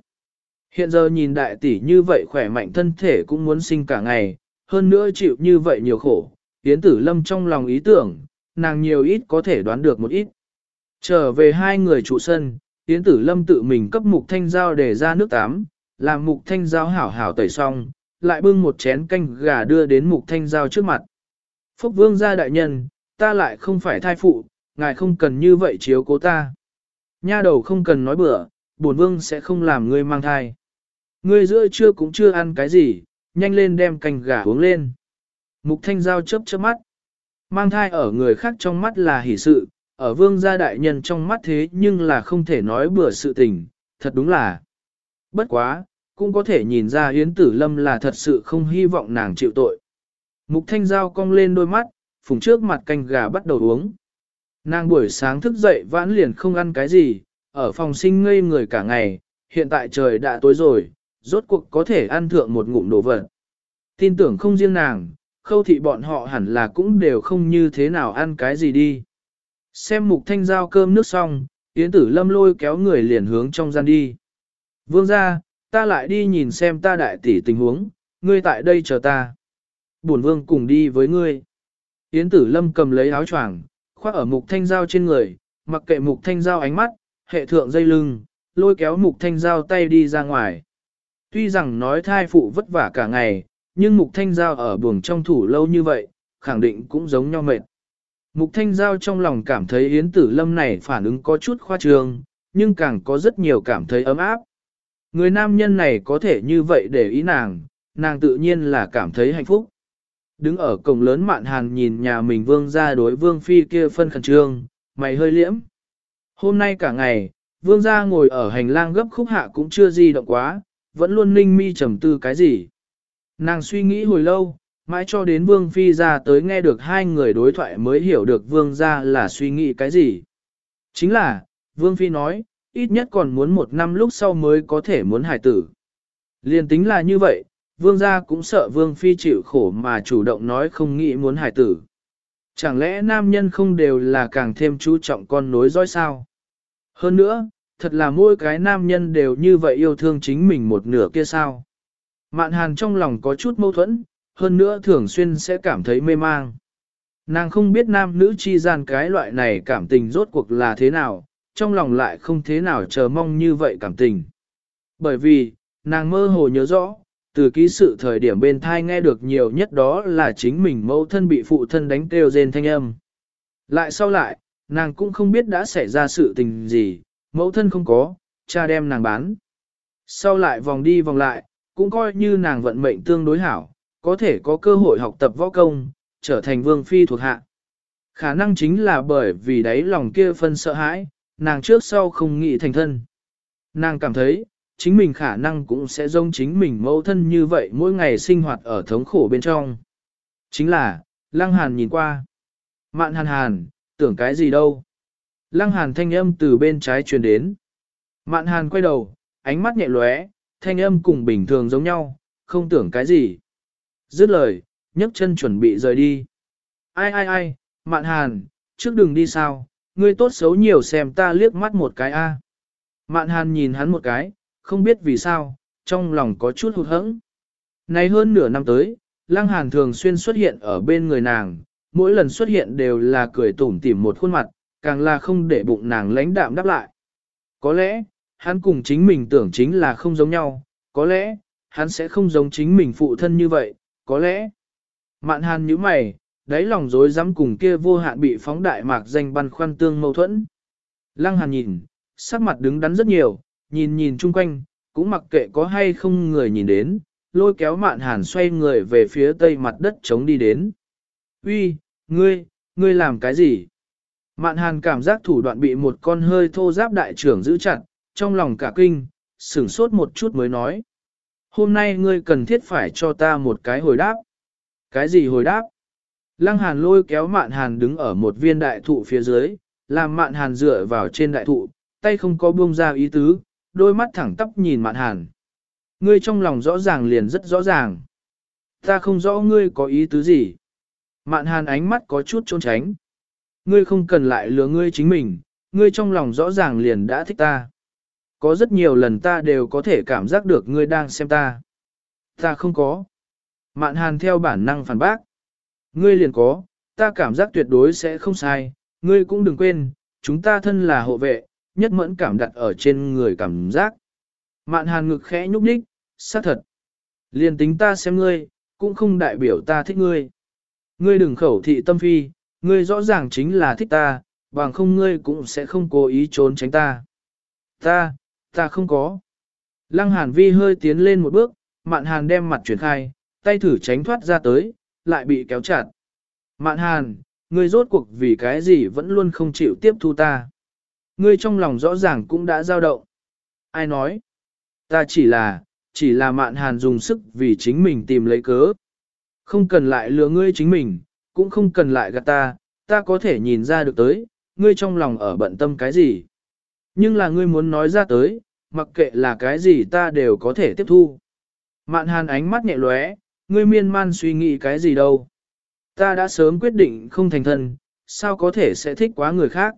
[SPEAKER 1] Hiện giờ nhìn đại tỷ như vậy khỏe mạnh thân thể cũng muốn sinh cả ngày, hơn nữa chịu như vậy nhiều khổ, Yến Tử Lâm trong lòng ý tưởng, nàng nhiều ít có thể đoán được một ít. Trở về hai người trụ sân, Yến Tử Lâm tự mình cấp Mục Thanh Giao để ra nước tắm, làm Mục Thanh Giao hảo hảo tẩy xong, lại bưng một chén canh gà đưa đến Mục Thanh Giao trước mặt. Phúc Vương gia đại nhân, ta lại không phải thai phụ, ngài không cần như vậy chiếu cố ta. Nha đầu không cần nói bừa, bổn vương sẽ không làm ngươi mang thai. Ngươi giữa trưa cũng chưa ăn cái gì, nhanh lên đem canh gà uống lên. Mục thanh giao chớp chớp mắt. Mang thai ở người khác trong mắt là hỷ sự, ở vương gia đại nhân trong mắt thế nhưng là không thể nói bừa sự tình, thật đúng là. Bất quá, cũng có thể nhìn ra Yến Tử Lâm là thật sự không hy vọng nàng chịu tội. Mục thanh giao cong lên đôi mắt, phùng trước mặt canh gà bắt đầu uống. Nàng buổi sáng thức dậy vãn liền không ăn cái gì, ở phòng sinh ngây người cả ngày, hiện tại trời đã tối rồi, rốt cuộc có thể ăn thượng một ngụm đồ vật. Tin tưởng không riêng nàng, khâu thị bọn họ hẳn là cũng đều không như thế nào ăn cái gì đi. Xem mục thanh giao cơm nước xong, Yến tử lâm lôi kéo người liền hướng trong gian đi. Vương ra, ta lại đi nhìn xem ta đại tỷ tình huống, ngươi tại đây chờ ta. Bổn vương cùng đi với ngươi. Yến tử lâm cầm lấy áo choàng, khoác ở mục thanh giao trên người, mặc kệ mục thanh giao ánh mắt, hệ thượng dây lưng, lôi kéo mục thanh giao tay đi ra ngoài. Tuy rằng nói thai phụ vất vả cả ngày, nhưng mục thanh giao ở buồng trong thủ lâu như vậy, khẳng định cũng giống nhau mệt. Mục thanh giao trong lòng cảm thấy Yến tử lâm này phản ứng có chút khoa trương, nhưng càng có rất nhiều cảm thấy ấm áp. Người nam nhân này có thể như vậy để ý nàng, nàng tự nhiên là cảm thấy hạnh phúc. Đứng ở cổng lớn mạn hàn nhìn nhà mình vương ra đối vương phi kia phân khẩn trương, mày hơi liễm. Hôm nay cả ngày, vương gia ngồi ở hành lang gấp khúc hạ cũng chưa gì động quá, vẫn luôn ninh mi trầm tư cái gì. Nàng suy nghĩ hồi lâu, mãi cho đến vương phi ra tới nghe được hai người đối thoại mới hiểu được vương gia là suy nghĩ cái gì. Chính là, vương phi nói, ít nhất còn muốn một năm lúc sau mới có thể muốn hài tử. Liên tính là như vậy, vương gia cũng sợ vương phi chịu khổ mà chủ động nói không nghĩ muốn hài tử. Chẳng lẽ nam nhân không đều là càng thêm chú trọng con nối dõi sao? Hơn nữa, thật là mỗi cái nam nhân đều như vậy yêu thương chính mình một nửa kia sao? Mạn hàn trong lòng có chút mâu thuẫn, hơn nữa thường xuyên sẽ cảm thấy mê mang. Nàng không biết nam nữ chi gian cái loại này cảm tình rốt cuộc là thế nào, trong lòng lại không thế nào chờ mong như vậy cảm tình. Bởi vì, nàng mơ hồ nhớ rõ, từ ký sự thời điểm bên thai nghe được nhiều nhất đó là chính mình mẫu thân bị phụ thân đánh kêu rên thanh âm. Lại sau lại, nàng cũng không biết đã xảy ra sự tình gì, mẫu thân không có, cha đem nàng bán. Sau lại vòng đi vòng lại, cũng coi như nàng vận mệnh tương đối hảo, có thể có cơ hội học tập võ công, trở thành vương phi thuộc hạ. Khả năng chính là bởi vì đấy lòng kia phân sợ hãi, nàng trước sau không nghĩ thành thân. Nàng cảm thấy, chính mình khả năng cũng sẽ giống chính mình mẫu thân như vậy mỗi ngày sinh hoạt ở thống khổ bên trong. Chính là, Lăng Hàn nhìn qua. Mạn Hàn Hàn, tưởng cái gì đâu. Lăng Hàn thanh âm từ bên trái truyền đến. Mạn Hàn quay đầu, ánh mắt nhẹ lóe, thanh âm cùng bình thường giống nhau, không tưởng cái gì. Dứt lời, nhấc chân chuẩn bị rời đi. Ai ai ai, Mạn Hàn, trước đừng đi sao, ngươi tốt xấu nhiều xem ta liếc mắt một cái a. Mạn Hàn nhìn hắn một cái, không biết vì sao, trong lòng có chút hụt hẫng. Này hơn nửa năm tới, Lăng Hàn thường xuyên xuất hiện ở bên người nàng, mỗi lần xuất hiện đều là cười tủm tỉm một khuôn mặt, càng là không để bụng nàng lãnh đạm đáp lại. Có lẽ, hắn cùng chính mình tưởng chính là không giống nhau, có lẽ, hắn sẽ không giống chính mình phụ thân như vậy, có lẽ. Mạn hàn như mày, đáy lòng dối dám cùng kia vô hạn bị phóng đại mạc danh băn khoăn tương mâu thuẫn. Lăng hàn nhìn, sắc mặt đứng đắn rất nhiều, nhìn nhìn chung quanh, cũng mặc kệ có hay không người nhìn đến, lôi kéo mạn hàn xoay người về phía tây mặt đất chống đi đến. Uy, ngươi, ngươi làm cái gì? Mạn hàn cảm giác thủ đoạn bị một con hơi thô giáp đại trưởng giữ chặt, trong lòng cả kinh, sửng sốt một chút mới nói. Hôm nay ngươi cần thiết phải cho ta một cái hồi đáp. Cái gì hồi đáp? Lăng hàn lôi kéo mạn hàn đứng ở một viên đại thụ phía dưới, làm mạn hàn dựa vào trên đại thụ, tay không có buông ra ý tứ, đôi mắt thẳng tắp nhìn mạn hàn. Ngươi trong lòng rõ ràng liền rất rõ ràng. Ta không rõ ngươi có ý tứ gì. Mạn hàn ánh mắt có chút trốn tránh. Ngươi không cần lại lừa ngươi chính mình, ngươi trong lòng rõ ràng liền đã thích ta. Có rất nhiều lần ta đều có thể cảm giác được ngươi đang xem ta. Ta không có. Mạn hàn theo bản năng phản bác. Ngươi liền có, ta cảm giác tuyệt đối sẽ không sai, ngươi cũng đừng quên, chúng ta thân là hộ vệ, nhất mẫn cảm đặt ở trên người cảm giác. Mạn hàn ngực khẽ nhúc nhích, xác thật. Liền tính ta xem ngươi, cũng không đại biểu ta thích ngươi. Ngươi đừng khẩu thị tâm phi, ngươi rõ ràng chính là thích ta, bằng không ngươi cũng sẽ không cố ý trốn tránh ta. Ta, ta không có. Lăng hàn vi hơi tiến lên một bước, mạn hàn đem mặt chuyển khai, tay thử tránh thoát ra tới, lại bị kéo chặt. Mạn hàn, ngươi rốt cuộc vì cái gì vẫn luôn không chịu tiếp thu ta. Ngươi trong lòng rõ ràng cũng đã dao động. Ai nói? Ta chỉ là, chỉ là mạn hàn dùng sức vì chính mình tìm lấy cớ. Không cần lại lừa ngươi chính mình, cũng không cần lại gạt ta, ta có thể nhìn ra được tới, ngươi trong lòng ở bận tâm cái gì. Nhưng là ngươi muốn nói ra tới, mặc kệ là cái gì ta đều có thể tiếp thu. Mạn hàn ánh mắt nhẹ lóe, ngươi miên man suy nghĩ cái gì đâu. Ta đã sớm quyết định không thành thân, sao có thể sẽ thích quá người khác.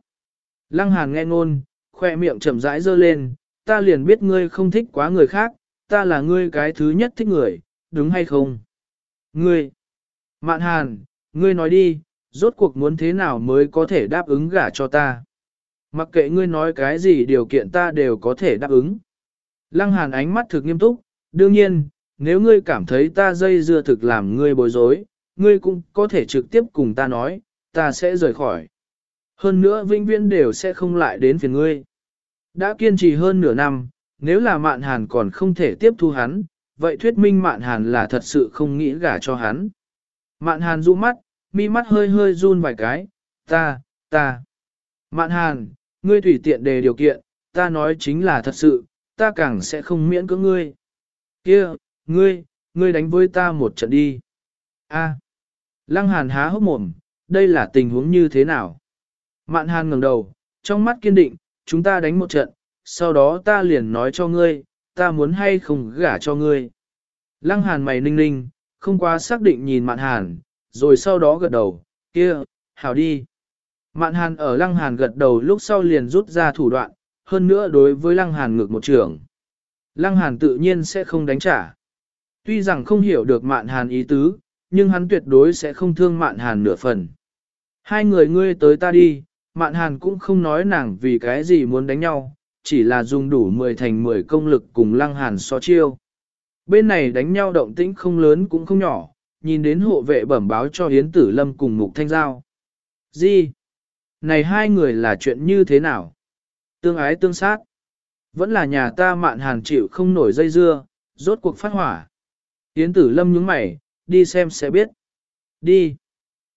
[SPEAKER 1] Lăng hàn nghe ngôn, khoe miệng chậm rãi dơ lên, ta liền biết ngươi không thích quá người khác, ta là ngươi cái thứ nhất thích người, đúng hay không? Ngươi! Mạn hàn, ngươi nói đi, rốt cuộc muốn thế nào mới có thể đáp ứng gả cho ta? Mặc kệ ngươi nói cái gì điều kiện ta đều có thể đáp ứng. Lăng hàn ánh mắt thực nghiêm túc, đương nhiên, nếu ngươi cảm thấy ta dây dưa thực làm ngươi bối rối, ngươi cũng có thể trực tiếp cùng ta nói, ta sẽ rời khỏi. Hơn nữa vĩnh viễn đều sẽ không lại đến phiền ngươi. Đã kiên trì hơn nửa năm, nếu là mạn hàn còn không thể tiếp thu hắn, vậy thuyết minh mạn hàn là thật sự không nghĩ gả cho hắn. Mạn hàn du mắt, mi mắt hơi hơi run vài cái, ta, ta. Mạn hàn, ngươi tùy tiện đề điều kiện, ta nói chính là thật sự, ta càng sẽ không miễn cưỡng ngươi. Kia, ngươi, ngươi đánh với ta một trận đi. A. À. Lăng hàn há hốc mồm, đây là tình huống như thế nào? Mạn hàn ngẩng đầu, trong mắt kiên định, chúng ta đánh một trận, sau đó ta liền nói cho ngươi, ta muốn hay không gả cho ngươi. Lăng hàn mày ninh ninh, không quá xác định nhìn mạn hàn, rồi sau đó gật đầu, kia, hảo đi. Mạn hàn ở lăng hàn gật đầu lúc sau liền rút ra thủ đoạn, hơn nữa đối với lăng hàn ngược một trường. Lăng hàn tự nhiên sẽ không đánh trả. Tuy rằng không hiểu được mạn hàn ý tứ, nhưng hắn tuyệt đối sẽ không thương mạn hàn nửa phần. Hai người ngươi tới ta đi, mạn hàn cũng không nói nàng vì cái gì muốn đánh nhau, chỉ là dùng đủ 10 thành 10 công lực cùng lăng hàn so chiêu. Bên này đánh nhau động tĩnh không lớn cũng không nhỏ, nhìn đến hộ vệ bẩm báo cho Hiến Tử Lâm cùng Mục Thanh Giao. Gì? Này hai người là chuyện như thế nào? Tương ái tương sát. Vẫn là nhà ta mạn hàn chịu không nổi dây dưa, rốt cuộc phát hỏa. Hiến Tử Lâm nhướng mày, đi xem sẽ biết. Đi.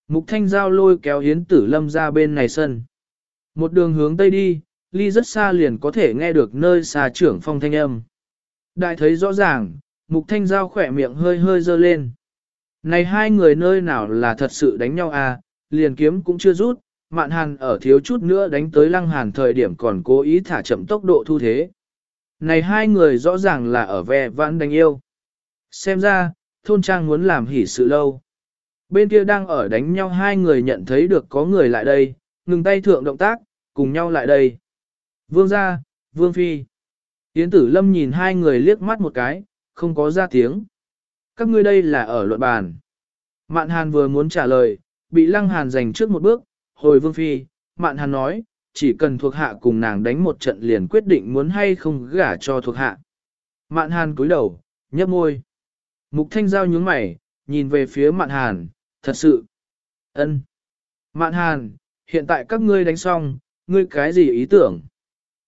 [SPEAKER 1] Mục Thanh Giao lôi kéo Hiến Tử Lâm ra bên này sân. Một đường hướng tây đi, ly rất xa liền có thể nghe được nơi xa trưởng phong thanh âm. Đại thấy rõ ràng, Mục Thanh Giao khỏe miệng hơi hơi dơ lên. Này hai người nơi nào là thật sự đánh nhau à, liền kiếm cũng chưa rút, mạn hàn ở thiếu chút nữa đánh tới lăng hàn thời điểm còn cố ý thả chậm tốc độ thu thế. Này hai người rõ ràng là ở ve vãn đánh yêu. Xem ra, thôn trang muốn làm hỉ sự lâu. Bên kia đang ở đánh nhau hai người nhận thấy được có người lại đây, ngừng tay thượng động tác, cùng nhau lại đây. Vương gia, Vương Phi. Yến tử lâm nhìn hai người liếc mắt một cái, không có ra tiếng. Các ngươi đây là ở luận bàn. Mạn Hàn vừa muốn trả lời, bị Lăng Hàn giành trước một bước, hồi Vương Phi, Mạn Hàn nói, chỉ cần thuộc hạ cùng nàng đánh một trận liền quyết định muốn hay không gả cho thuộc hạ. Mạn Hàn cúi đầu, nhấp môi. Mục Thanh Giao nhướng mày, nhìn về phía Mạn Hàn, thật sự. ân. Mạn Hàn, hiện tại các ngươi đánh xong, ngươi cái gì ý tưởng?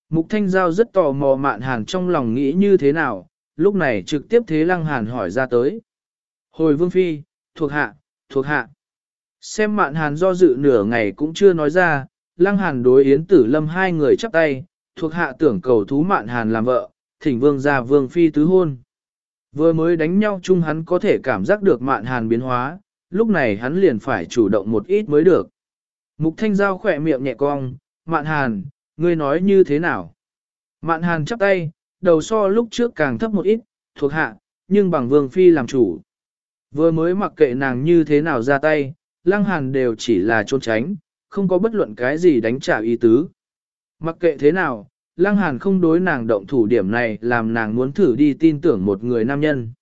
[SPEAKER 1] Mục Thanh Giao rất tò mò Mạn Hàn trong lòng nghĩ như thế nào, lúc này trực tiếp thế Lăng Hàn hỏi ra tới. Hồi Vương Phi, thuộc hạ, thuộc hạ. Xem Mạn Hàn do dự nửa ngày cũng chưa nói ra, Lăng Hàn đối Yến Tử Lâm hai người chắp tay, thuộc hạ tưởng cầu thú Mạn Hàn làm vợ, thỉnh Vương ra Vương Phi tứ hôn. Vừa mới đánh nhau chung hắn có thể cảm giác được Mạn Hàn biến hóa, lúc này hắn liền phải chủ động một ít mới được. Mục Thanh Giao khỏe miệng nhẹ cong, Mạn Hàn, ngươi nói như thế nào? Mạn Hàn chắp tay, đầu so lúc trước càng thấp một ít, thuộc hạ, nhưng bằng Vương Phi làm chủ. Vừa mới mặc kệ nàng như thế nào ra tay, Lăng Hàn đều chỉ là trốn tránh, không có bất luận cái gì đánh trả ý tứ. Mặc kệ thế nào, Lăng Hàn không đối nàng động thủ điểm này làm nàng muốn thử đi tin tưởng một người nam nhân.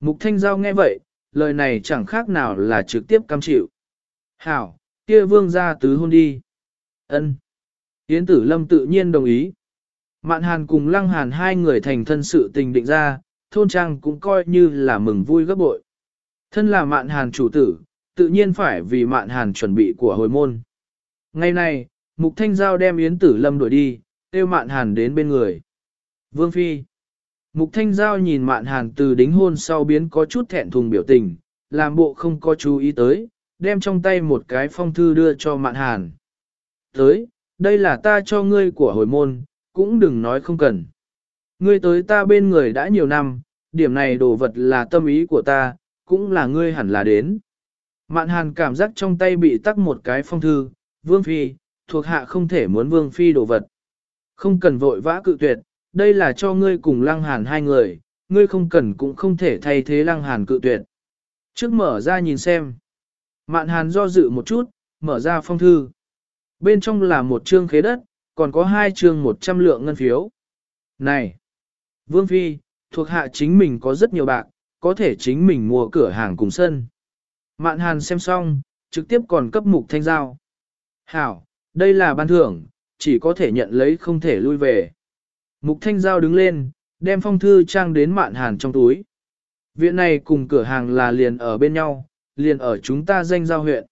[SPEAKER 1] Mục Thanh Giao nghe vậy, lời này chẳng khác nào là trực tiếp cam chịu. Hảo, kia vương ra tứ hôn đi. ân Yến tử lâm tự nhiên đồng ý. Mạn hàn cùng lăng hàn hai người thành thân sự tình định ra, thôn trang cũng coi như là mừng vui gấp bội. Thân là mạn hàn chủ tử, tự nhiên phải vì mạn hàn chuẩn bị của hồi môn. Ngày nay, Mục Thanh Giao đem Yến Tử Lâm đuổi đi, tiêu mạn hàn đến bên người. Vương Phi Mục Thanh Giao nhìn mạn hàn từ đính hôn sau biến có chút thẹn thùng biểu tình, làm bộ không có chú ý tới, đem trong tay một cái phong thư đưa cho mạn hàn. Tới, đây là ta cho ngươi của hồi môn, cũng đừng nói không cần. Ngươi tới ta bên người đã nhiều năm, điểm này đồ vật là tâm ý của ta, cũng là ngươi hẳn là đến. Mạn hàn cảm giác trong tay bị tắc một cái phong thư, vương phi, thuộc hạ không thể muốn vương phi đồ vật. Không cần vội vã cự tuyệt, đây là cho ngươi cùng lăng hàn hai người, ngươi không cần cũng không thể thay thế lăng hàn cự tuyệt. Trước mở ra nhìn xem. Mạn hàn do dự một chút, mở ra phong thư. Bên trong là một chương khế đất, còn có hai chương một trăm lượng ngân phiếu. Này! Vương Phi, thuộc hạ chính mình có rất nhiều bạc, có thể chính mình mua cửa hàng cùng sân. Mạn hàn xem xong, trực tiếp còn cấp mục thanh giao. Hảo, đây là ban thưởng, chỉ có thể nhận lấy không thể lui về. Mục thanh giao đứng lên, đem phong thư trang đến mạn hàn trong túi. Viện này cùng cửa hàng là liền ở bên nhau, liền ở chúng ta danh giao huyện.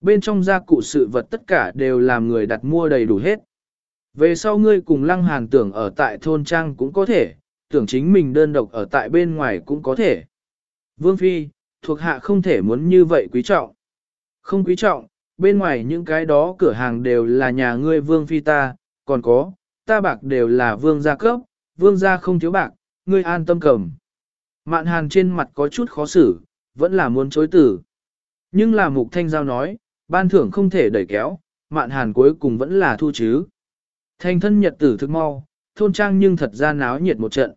[SPEAKER 1] Bên trong gia cụ sự vật tất cả đều làm người đặt mua đầy đủ hết. Về sau ngươi cùng lăng hàn tưởng ở tại thôn trang cũng có thể, tưởng chính mình đơn độc ở tại bên ngoài cũng có thể. Vương Phi, thuộc hạ không thể muốn như vậy quý trọng. Không quý trọng, bên ngoài những cái đó cửa hàng đều là nhà ngươi Vương Phi ta, còn có, ta bạc đều là Vương gia cấp, Vương gia không thiếu bạc, ngươi an tâm cầm. Mạn hàn trên mặt có chút khó xử, vẫn là muốn chối tử. Nhưng là mục thanh giao nói, ban thưởng không thể đẩy kéo, mạn hàn cuối cùng vẫn là thu chứ. Thanh thân nhật tử thức mau, thôn trang nhưng thật ra náo nhiệt một trận.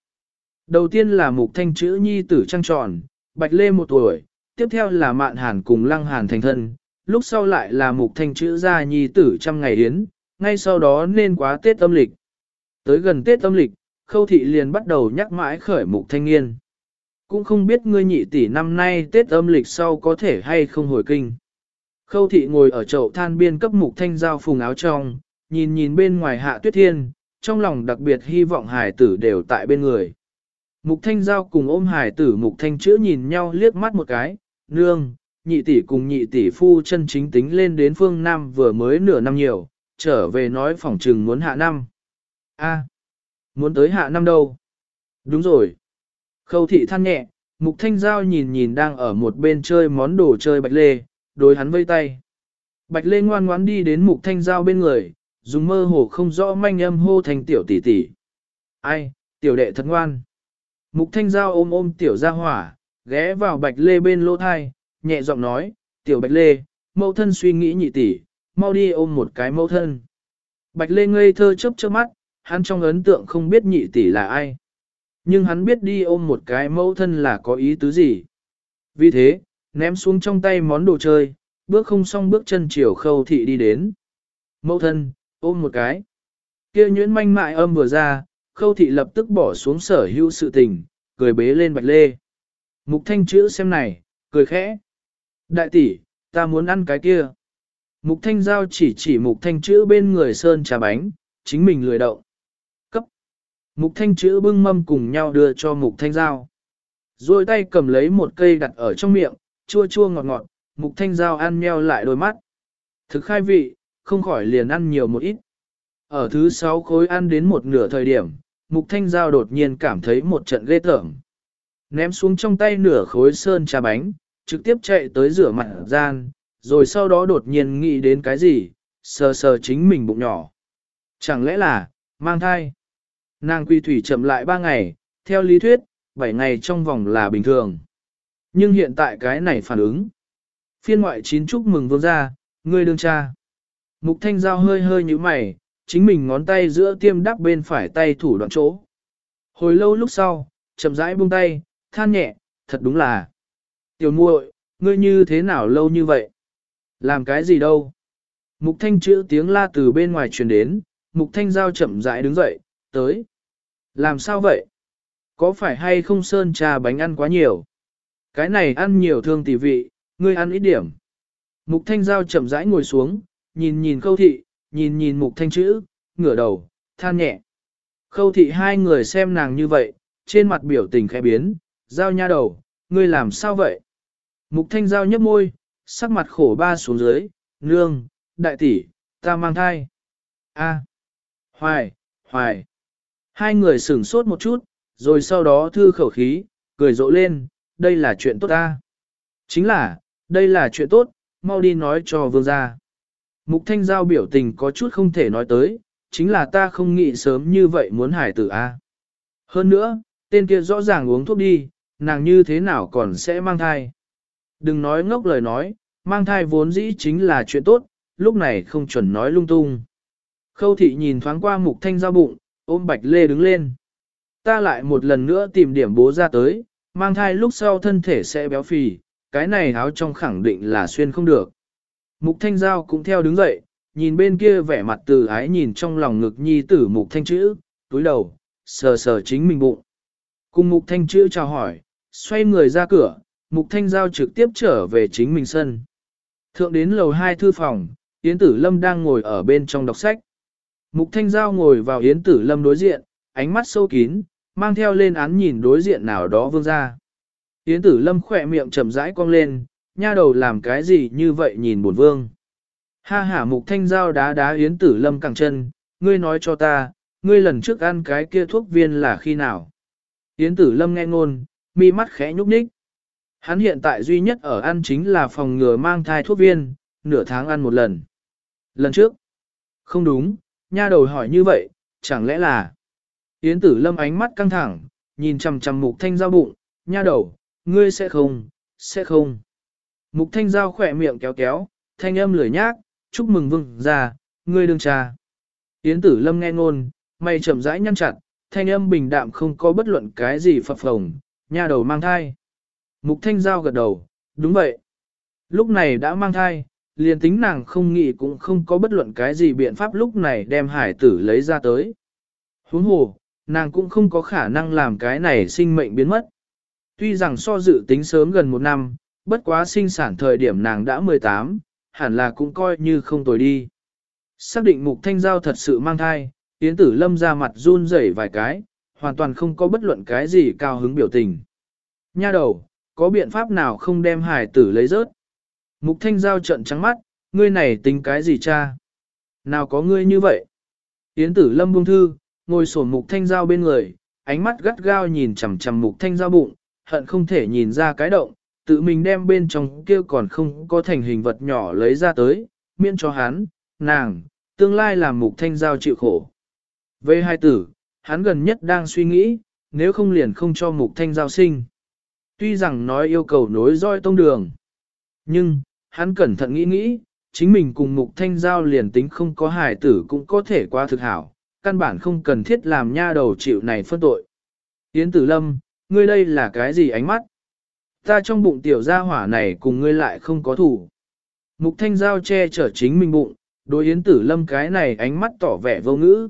[SPEAKER 1] Đầu tiên là mục thanh chữ nhi tử trang tròn, bạch lê một tuổi, tiếp theo là mạn hàn cùng lăng hàn thành thân, lúc sau lại là mục thanh chữ gia nhi tử trăm ngày yến, ngay sau đó nên quá Tết âm lịch. Tới gần Tết âm lịch, khâu thị liền bắt đầu nhắc mãi khởi mục thanh niên. Cũng không biết ngươi nhị tỷ năm nay Tết âm lịch sau có thể hay không hồi kinh. Khâu thị ngồi ở chậu than biên cấp mục thanh giao phùng áo trong, nhìn nhìn bên ngoài hạ tuyết thiên, trong lòng đặc biệt hy vọng hải tử đều tại bên người. Mục thanh giao cùng ôm hải tử mục thanh chữa nhìn nhau liếc mắt một cái, nương, nhị tỷ cùng nhị tỷ phu chân chính tính lên đến phương Nam vừa mới nửa năm nhiều, trở về nói phỏng trừng muốn hạ năm. a muốn tới hạ năm đâu? Đúng rồi. Khâu thị than nhẹ, mục thanh giao nhìn nhìn đang ở một bên chơi món đồ chơi bạch lê, đối hắn vây tay. Bạch lê ngoan ngoãn đi đến mục thanh giao bên người, dùng mơ hồ không rõ manh âm hô thành tiểu tỷ tỷ. Ai, tiểu đệ thật ngoan. Mục thanh giao ôm ôm tiểu gia hỏa, ghé vào bạch lê bên lỗ thai, nhẹ giọng nói, tiểu bạch lê, mẫu thân suy nghĩ nhị tỷ, mau đi ôm một cái mẫu thân. Bạch lê ngây thơ chớp chớp mắt, hắn trong ấn tượng không biết nhị tỷ là ai. Nhưng hắn biết đi ôm một cái mẫu thân là có ý tứ gì. Vì thế, ném xuống trong tay món đồ chơi, bước không xong bước chân chiều khâu thị đi đến. Mẫu thân, ôm một cái. kia nhuyễn manh mại âm vừa ra, khâu thị lập tức bỏ xuống sở hữu sự tình, cười bế lên bạch lê. Mục thanh chữ xem này, cười khẽ. Đại tỷ, ta muốn ăn cái kia. Mục thanh giao chỉ chỉ mục thanh chữ bên người sơn trà bánh, chính mình lười động. Cấp. Mục thanh chữ bưng mâm cùng nhau đưa cho mục thanh giao. Rồi tay cầm lấy một cây đặt ở trong miệng, chua chua ngọt ngọt, mục thanh giao ăn meo lại đôi mắt. Thực khai vị, không khỏi liền ăn nhiều một ít. Ở thứ sáu khối ăn đến một nửa thời điểm, mục thanh giao đột nhiên cảm thấy một trận ghê tởm. Ném xuống trong tay nửa khối sơn trà bánh, trực tiếp chạy tới rửa mặt gian, rồi sau đó đột nhiên nghĩ đến cái gì, sờ sờ chính mình bụng nhỏ. Chẳng lẽ là, mang thai? Nàng quy thủy chậm lại 3 ngày, theo lý thuyết, 7 ngày trong vòng là bình thường. Nhưng hiện tại cái này phản ứng. Phiên ngoại chín chúc mừng vương gia, ngươi đương cha. Mục thanh giao hơi hơi như mày, chính mình ngón tay giữa tiêm đắp bên phải tay thủ đoạn chỗ. Hồi lâu lúc sau, chậm rãi buông tay, than nhẹ, thật đúng là. Tiểu muội, ngươi như thế nào lâu như vậy? Làm cái gì đâu? Mục thanh chữ tiếng la từ bên ngoài truyền đến, mục thanh giao chậm rãi đứng dậy, tới. Làm sao vậy? Có phải hay không sơn trà bánh ăn quá nhiều? Cái này ăn nhiều thương tỷ vị, ngươi ăn ít điểm. Mục thanh giao chậm rãi ngồi xuống, nhìn nhìn khâu thị, nhìn nhìn mục thanh chữ, ngửa đầu, than nhẹ. Khâu thị hai người xem nàng như vậy, trên mặt biểu tình khẽ biến, giao nha đầu, ngươi làm sao vậy? Mục thanh giao nhấp môi, sắc mặt khổ ba xuống dưới, nương, đại tỷ, ta mang thai. A, hoài, hoài. Hai người sửng sốt một chút, rồi sau đó thư khẩu khí, cười rộ lên, đây là chuyện tốt ta. Chính là, đây là chuyện tốt, mau đi nói cho vương gia. Mục thanh giao biểu tình có chút không thể nói tới, chính là ta không nghĩ sớm như vậy muốn hải tử A. Hơn nữa, tên kia rõ ràng uống thuốc đi, nàng như thế nào còn sẽ mang thai. Đừng nói ngốc lời nói, mang thai vốn dĩ chính là chuyện tốt, lúc này không chuẩn nói lung tung. Khâu thị nhìn thoáng qua mục thanh giao bụng, ôm bạch lê đứng lên. Ta lại một lần nữa tìm điểm bố ra tới, mang thai lúc sau thân thể sẽ béo phì, cái này áo trong khẳng định là xuyên không được. Mục thanh giao cũng theo đứng dậy, nhìn bên kia vẻ mặt từ ái nhìn trong lòng ngực nhi tử mục thanh chữ, túi đầu, sờ sờ chính mình bụng. Cùng mục thanh chữ chào hỏi, xoay người ra cửa, mục thanh giao trực tiếp trở về chính mình sân. Thượng đến lầu hai thư phòng, Yến Tử Lâm đang ngồi ở bên trong đọc sách. Mục Thanh Giao ngồi vào Yến Tử Lâm đối diện, ánh mắt sâu kín, mang theo lên án nhìn đối diện nào đó vương ra. Yến Tử Lâm khỏe miệng chậm rãi cong lên, nha đầu làm cái gì như vậy nhìn buồn vương. Ha ha Mục Thanh Giao đá đá Yến Tử Lâm cẳng chân, ngươi nói cho ta, ngươi lần trước ăn cái kia thuốc viên là khi nào. Yến Tử Lâm nghe ngôn, mi mắt khẽ nhúc nhích. Hắn hiện tại duy nhất ở ăn chính là phòng ngừa mang thai thuốc viên, nửa tháng ăn một lần. Lần trước? Không đúng, nha đầu hỏi như vậy, chẳng lẽ là... Yến tử lâm ánh mắt căng thẳng, nhìn chằm chằm mục thanh giao bụng, nha đầu, ngươi sẽ không, sẽ không. Mục thanh giao khỏe miệng kéo kéo, thanh âm lười nhác, chúc mừng vương ra, ngươi đương trà. Yến tử lâm nghe ngôn, mày chậm rãi nhăn chặt, thanh âm bình đạm không có bất luận cái gì phập phồng, nha đầu mang thai. Mục thanh giao gật đầu, đúng vậy. Lúc này đã mang thai, liền tính nàng không nghĩ cũng không có bất luận cái gì biện pháp lúc này đem hải tử lấy ra tới. Huống hồ, nàng cũng không có khả năng làm cái này sinh mệnh biến mất. Tuy rằng so dự tính sớm gần một năm, bất quá sinh sản thời điểm nàng đã 18, hẳn là cũng coi như không tồi đi. Xác định mục thanh giao thật sự mang thai, Yến tử lâm ra mặt run rẩy vài cái, hoàn toàn không có bất luận cái gì cao hứng biểu tình. Nha đầu, có biện pháp nào không đem hải tử lấy rớt? Mục thanh giao trận trắng mắt, ngươi này tính cái gì cha? Nào có ngươi như vậy? Yến tử lâm buông thư, ngồi sổn mục thanh giao bên người, ánh mắt gắt gao nhìn chằm chằm mục thanh giao bụng, hận không thể nhìn ra cái động, tự mình đem bên trong kia còn không có thành hình vật nhỏ lấy ra tới, miễn cho hắn, nàng, tương lai làm mục thanh giao chịu khổ. Về hai tử, hắn gần nhất đang suy nghĩ, nếu không liền không cho mục thanh giao sinh. Tuy rằng nói yêu cầu nối roi tông đường, nhưng, hắn cẩn thận nghĩ nghĩ, chính mình cùng mục thanh giao liền tính không có hài tử cũng có thể qua thực hảo, căn bản không cần thiết làm nha đầu chịu này phân tội. Yến tử lâm, ngươi đây là cái gì ánh mắt? Ta trong bụng tiểu gia hỏa này cùng ngươi lại không có thủ. Mục thanh giao che chở chính mình bụng, đối yến tử lâm cái này ánh mắt tỏ vẻ vô ngữ.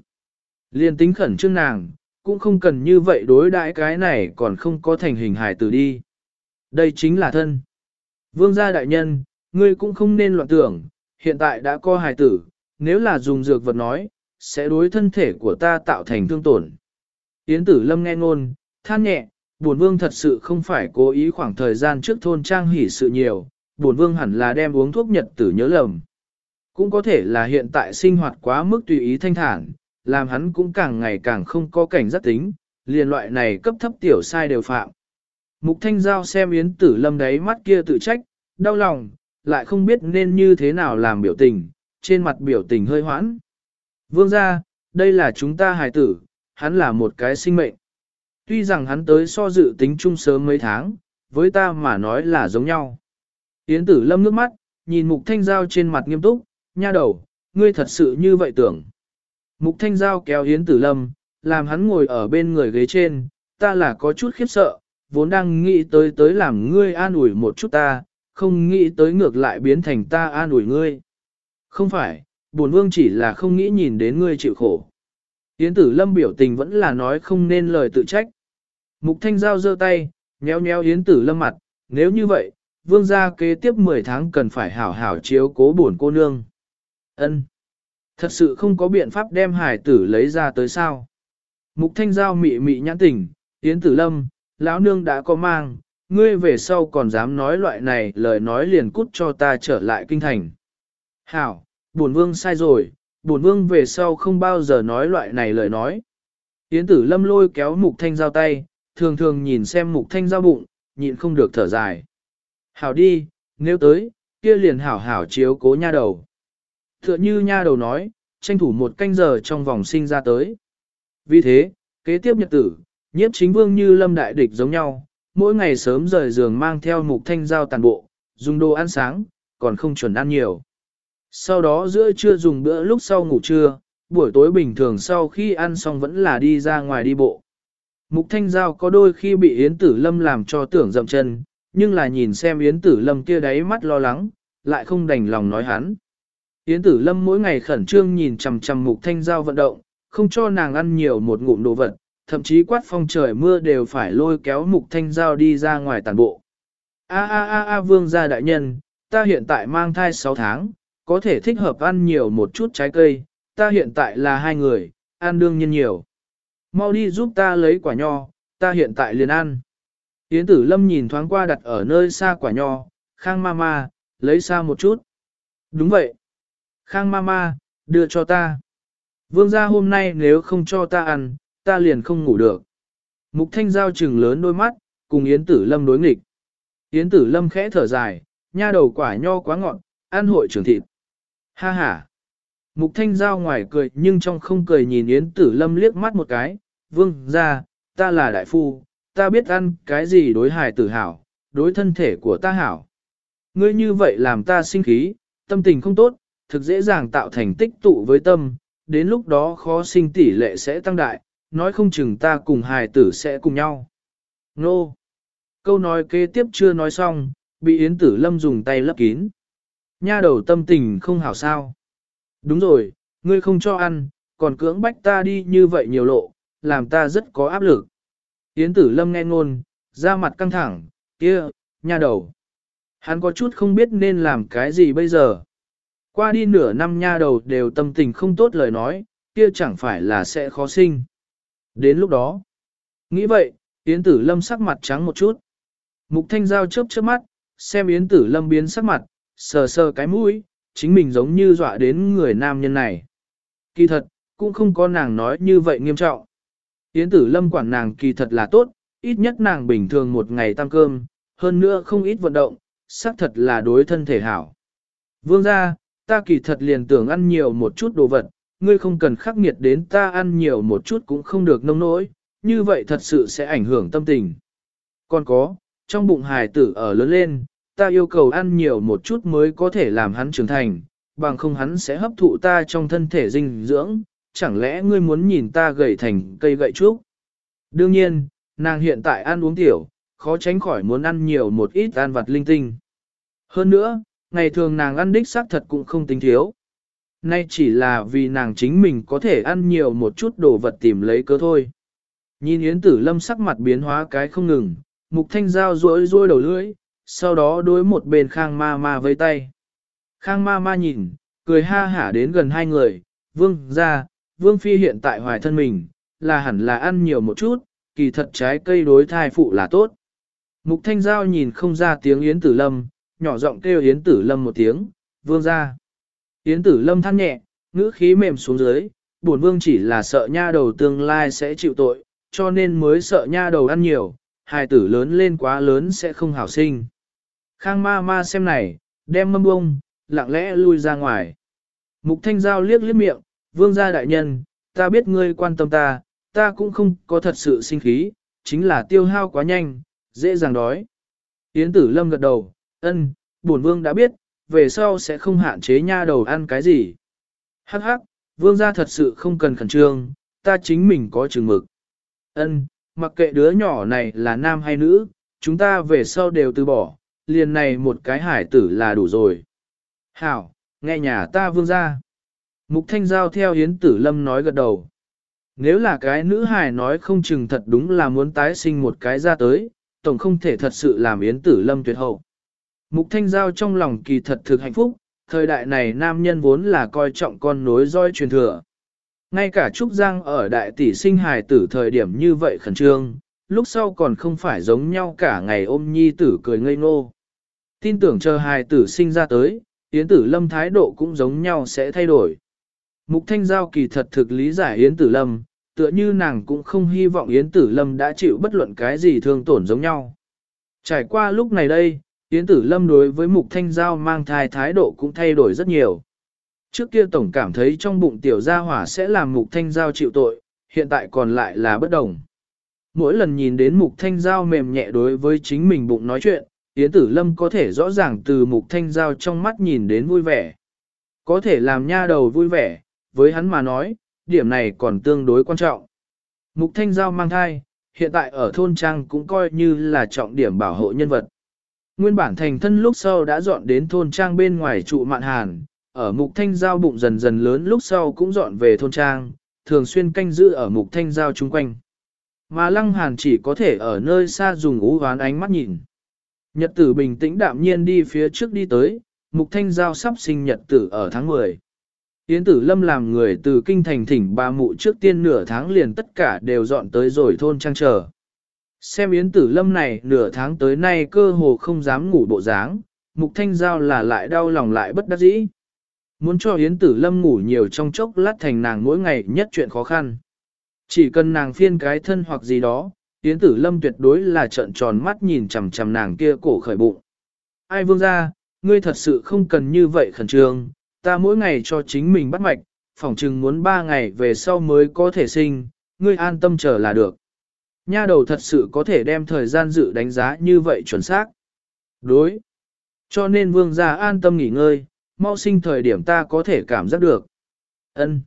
[SPEAKER 1] Liên tính khẩn trương nàng, cũng không cần như vậy đối đãi cái này còn không có thành hình hài tử đi. Đây chính là thân. Vương gia đại nhân, ngươi cũng không nên loạn tưởng, hiện tại đã có hài tử, nếu là dùng dược vật nói, sẽ đối thân thể của ta tạo thành thương tổn. Yến tử lâm nghe ngôn, than nhẹ, bổn vương thật sự không phải cố ý khoảng thời gian trước thôn trang hỉ sự nhiều, bổn vương hẳn là đem uống thuốc nhật tử nhớ lầm. Cũng có thể là hiện tại sinh hoạt quá mức tùy ý thanh thản, làm hắn cũng càng ngày càng không có cảnh giác tính, liền loại này cấp thấp tiểu sai đều phạm. Mục Thanh Giao xem Yến Tử Lâm đấy mắt kia tự trách, đau lòng, lại không biết nên như thế nào làm biểu tình, trên mặt biểu tình hơi hoãn. Vương gia, đây là chúng ta hài tử, hắn là một cái sinh mệnh. Tuy rằng hắn tới so dự tính chung sớm mấy tháng, với ta mà nói là giống nhau. Yến Tử Lâm nước mắt, nhìn Mục Thanh Giao trên mặt nghiêm túc, nha đầu, ngươi thật sự như vậy tưởng. Mục Thanh Giao kéo Yến Tử Lâm, làm hắn ngồi ở bên người ghế trên, ta là có chút khiếp sợ, vốn đang nghĩ tới tới làm ngươi an ủi một chút ta, không nghĩ tới ngược lại biến thành ta an ủi ngươi. Không phải, bổn vương chỉ là không nghĩ nhìn đến ngươi chịu khổ. Yến tử lâm biểu tình vẫn là nói không nên lời tự trách. Mục thanh giao giơ tay, nhéo nhéo yến tử lâm mặt, nếu như vậy, vương gia kế tiếp 10 tháng cần phải hảo hảo chiếu cố bổn cô nương. Ân, Thật sự không có biện pháp đem hải tử lấy ra tới sao. Mục thanh giao mị mị nhãn tình, yến tử lâm, lão nương đã có mang, ngươi về sau còn dám nói loại này lời nói liền cút cho ta trở lại kinh thành. Hảo, bổn vương sai rồi, bổn vương về sau không bao giờ nói loại này lời nói. Yến tử lâm lôi kéo mục thanh giao tay, thường thường nhìn xem mục thanh giao bụng, nhịn không được thở dài. Hảo đi, nếu tới, kia liền hảo hảo chiếu cố nha đầu. Thựa như nha đầu nói, tranh thủ một canh giờ trong vòng sinh ra tới. Vì thế, kế tiếp nhật tử, nhiếp chính vương như lâm đại địch giống nhau, mỗi ngày sớm rời giường mang theo mục thanh giao tàn bộ, dùng đồ ăn sáng, còn không chuẩn ăn nhiều. Sau đó giữa trưa dùng bữa lúc sau ngủ trưa, buổi tối bình thường sau khi ăn xong vẫn là đi ra ngoài đi bộ. Mục Thanh Giao có đôi khi bị Yến Tử Lâm làm cho tưởng dậm chân, nhưng là nhìn xem Yến Tử Lâm kia đáy mắt lo lắng, lại không đành lòng nói hắn. Yến Tử Lâm mỗi ngày khẩn trương nhìn chằm chằm Mục Thanh Giao vận động, không cho nàng ăn nhiều một ngụm đồ vật, thậm chí quát phong trời mưa đều phải lôi kéo Mục Thanh Giao đi ra ngoài tàn bộ. A a a a vương gia đại nhân, ta hiện tại mang thai 6 tháng, có thể thích hợp ăn nhiều một chút trái cây, ta hiện tại là hai người, ăn đương nhiên nhiều. Mau đi giúp ta lấy quả nho, ta hiện tại liền ăn. Yến tử lâm nhìn thoáng qua đặt ở nơi xa quả nho, khang ma ma, lấy xa một chút. Đúng vậy. Khang ma ma, đưa cho ta. Vương gia hôm nay nếu không cho ta ăn, ta liền không ngủ được. Mục thanh giao trừng lớn đôi mắt, cùng Yến tử lâm đối nghịch. Yến tử lâm khẽ thở dài, nha đầu quả nho quá ngọt, ăn hội trưởng thịt. Ha ha. Mục thanh giao ngoài cười nhưng trong không cười nhìn Yến tử lâm liếc mắt một cái, vương ra, ta là đại phu, ta biết ăn cái gì đối hài tử hảo, đối thân thể của ta hảo. Ngươi như vậy làm ta sinh khí, tâm tình không tốt, thực dễ dàng tạo thành tích tụ với tâm, đến lúc đó khó sinh tỷ lệ sẽ tăng đại, nói không chừng ta cùng hài tử sẽ cùng nhau. Nô! Câu nói kế tiếp chưa nói xong, bị Yến Tử Lâm dùng tay lấp kín. Nha đầu tâm tình không hảo sao. Đúng rồi, ngươi không cho ăn, còn cưỡng bách ta đi như vậy nhiều lộ, làm ta rất có áp lực. Yến Tử Lâm nghe ngôn, ra mặt căng thẳng, kia, nha đầu. Hắn có chút không biết nên làm cái gì bây giờ. Qua đi nửa năm nha đầu đều tâm tình không tốt lời nói, kia chẳng phải là sẽ khó sinh. Đến lúc đó, nghĩ vậy, Yến Tử Lâm sắc mặt trắng một chút. Mục Thanh Giao chớp chớp mắt, xem Yến Tử Lâm biến sắc mặt, sờ sờ cái mũi, chính mình giống như dọa đến người nam nhân này. Kỳ thật, cũng không có nàng nói như vậy nghiêm trọng. Yến Tử Lâm quản nàng kỳ thật là tốt, ít nhất nàng bình thường một ngày tăng cơm, hơn nữa không ít vận động, xác thật là đối thân thể hảo. Vương gia, ta kỳ thật liền tưởng ăn nhiều một chút đồ vật, ngươi không cần khắc nghiệt đến ta ăn nhiều một chút cũng không được nông nỗi, như vậy thật sự sẽ ảnh hưởng tâm tình. Còn có, trong bụng hài tử ở lớn lên, ta yêu cầu ăn nhiều một chút mới có thể làm hắn trưởng thành, bằng không hắn sẽ hấp thụ ta trong thân thể dinh dưỡng, chẳng lẽ ngươi muốn nhìn ta gầy thành cây gậy trúc? Đương nhiên, nàng hiện tại ăn uống tiểu, khó tránh khỏi muốn ăn nhiều một ít ăn vặt linh tinh. Hơn nữa, ngày thường nàng ăn đích xác thật cũng không tính thiếu. Nay chỉ là vì nàng chính mình có thể ăn nhiều một chút đồ vật tìm lấy cơ thôi. Nhìn Yến Tử Lâm sắc mặt biến hóa cái không ngừng, Mục Thanh Giao rối rối đầu lưỡi, sau đó đối một bên Khang Ma Ma với tay. Khang Ma Ma nhìn, cười ha hả đến gần hai người, vương ra, vương phi hiện tại hoài thân mình, là hẳn là ăn nhiều một chút, kỳ thật trái cây đối thai phụ là tốt. Mục Thanh Giao nhìn không ra tiếng Yến Tử Lâm, nhỏ giọng kêu Yến Tử Lâm một tiếng, vương ra. Yến Tử Lâm than nhẹ, ngữ khí mềm xuống dưới, bổn vương chỉ là sợ nha đầu tương lai sẽ chịu tội, cho nên mới sợ nha đầu ăn nhiều, hài tử lớn lên quá lớn sẽ không hảo sinh. Khang ma ma xem này, đem mâm bông, lặng lẽ lui ra ngoài. Mục Thanh Giao liếc liếc miệng, vương gia đại nhân, ta biết ngươi quan tâm ta, ta cũng không có thật sự sinh khí, chính là tiêu hao quá nhanh, dễ dàng đói. Yến tử lâm gật đầu, ân, bổn vương đã biết, về sau sẽ không hạn chế nha đầu ăn cái gì. Hắc hắc, vương gia thật sự không cần khẩn trương, ta chính mình có chừng mực. Ân, mặc kệ đứa nhỏ này là nam hay nữ, chúng ta về sau đều từ bỏ, liền này một cái hải tử là đủ rồi. Hảo, nghe nhà ta vương gia. Mục Thanh Giao theo Yến Tử Lâm nói gật đầu. Nếu là cái nữ hải nói không chừng thật đúng là muốn tái sinh một cái ra tới, tổng không thể thật sự làm Yến Tử Lâm tuyệt hậu. Mục Thanh Giao trong lòng kỳ thật thực hạnh phúc, thời đại này nam nhân vốn là coi trọng con nối roi truyền thừa. Ngay cả Trúc Giang ở đại tỷ sinh hài tử thời điểm như vậy khẩn trương, lúc sau còn không phải giống nhau cả ngày ôm nhi tử cười ngây ngô. Tin tưởng chờ hài tử sinh ra tới, Yến Tử Lâm thái độ cũng giống nhau sẽ thay đổi. Mục Thanh Giao kỳ thật thực lý giải Yến Tử Lâm, tựa như nàng cũng không hy vọng Yến Tử Lâm đã chịu bất luận cái gì thương tổn giống nhau. Trải qua lúc này đây, Yến Tử Lâm đối với Mục Thanh Giao mang thai thái độ cũng thay đổi rất nhiều. Trước kia Tổng cảm thấy trong bụng tiểu gia hỏa sẽ làm Mục Thanh Giao chịu tội, hiện tại còn lại là bất đồng. Mỗi lần nhìn đến Mục Thanh Giao mềm nhẹ đối với chính mình bụng nói chuyện, Yến Tử Lâm có thể rõ ràng từ Mục Thanh Giao trong mắt nhìn đến vui vẻ. Có thể làm nha đầu vui vẻ, với hắn mà nói, điểm này còn tương đối quan trọng. Mục Thanh Giao mang thai, hiện tại ở thôn trang cũng coi như là trọng điểm bảo hộ nhân vật. Nguyên bản thành thân lúc sau đã dọn đến thôn trang bên ngoài trụ mạn hàn, ở mục thanh giao bụng dần dần lớn lúc sau cũng dọn về thôn trang, thường xuyên canh giữ ở mục thanh giao chung quanh. Mà lăng hàn chỉ có thể ở nơi xa dùng ú hoán ánh mắt nhìn. Nhật tử bình tĩnh đạm nhiên đi phía trước đi tới, mục thanh giao sắp sinh nhật tử ở tháng 10. Yến tử lâm làm người từ kinh thành thỉnh ba mụ trước tiên nửa tháng liền tất cả đều dọn tới rồi thôn trang chờ. Xem Yến tử lâm này nửa tháng tới nay cơ hồ không dám ngủ bộ dáng, mục thanh giao là lại đau lòng lại bất đắc dĩ. Muốn cho Yến tử lâm ngủ nhiều trong chốc lát thành nàng mỗi ngày nhất chuyện khó khăn. Chỉ cần nàng phiên cái thân hoặc gì đó, Yến tử lâm tuyệt đối là trợn tròn mắt nhìn chằm chằm nàng kia cổ khởi bụng. Ai vương ra, ngươi thật sự không cần như vậy khẩn trương, ta mỗi ngày cho chính mình bắt mạch, phỏng chừng muốn ba ngày về sau mới có thể sinh, ngươi an tâm chờ là được. Nha đầu thật sự có thể đem thời gian dự đánh giá như vậy chuẩn xác. Đối. Cho nên vương gia an tâm nghỉ ngơi, mau sinh thời điểm ta có thể cảm giác được. Ân.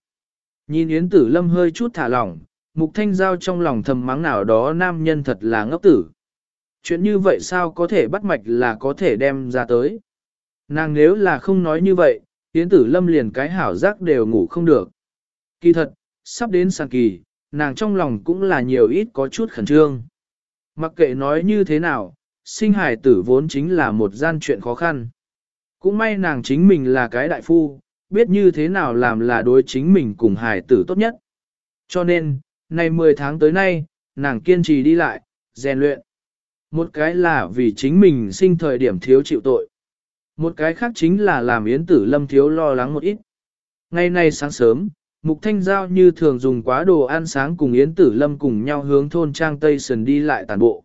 [SPEAKER 1] Nhìn Yến Tử Lâm hơi chút thả lỏng, Mục Thanh Giao trong lòng thầm mắng nào đó nam nhân thật là ngốc tử. Chuyện như vậy sao có thể bắt mạch là có thể đem ra tới. Nàng nếu là không nói như vậy, Yến Tử Lâm liền cái hảo giác đều ngủ không được. Kỳ thật, sắp đến sàn kỳ, nàng trong lòng cũng là nhiều ít có chút khẩn trương. Mặc kệ nói như thế nào, sinh hải tử vốn chính là một gian chuyện khó khăn. Cũng may nàng chính mình là cái đại phu, biết như thế nào làm là đối chính mình cùng hải tử tốt nhất. Cho nên, này 10 tháng tới nay, nàng kiên trì đi lại, rèn luyện. Một cái là vì chính mình sinh thời điểm thiếu chịu tội. Một cái khác chính là làm Yến Tử Lâm thiếu lo lắng một ít. Ngày nay sáng sớm, Mục Thanh Giao như thường dùng quá đồ ăn sáng cùng Yến Tử Lâm cùng nhau hướng thôn Trang Tây Sơn đi lại tàn bộ.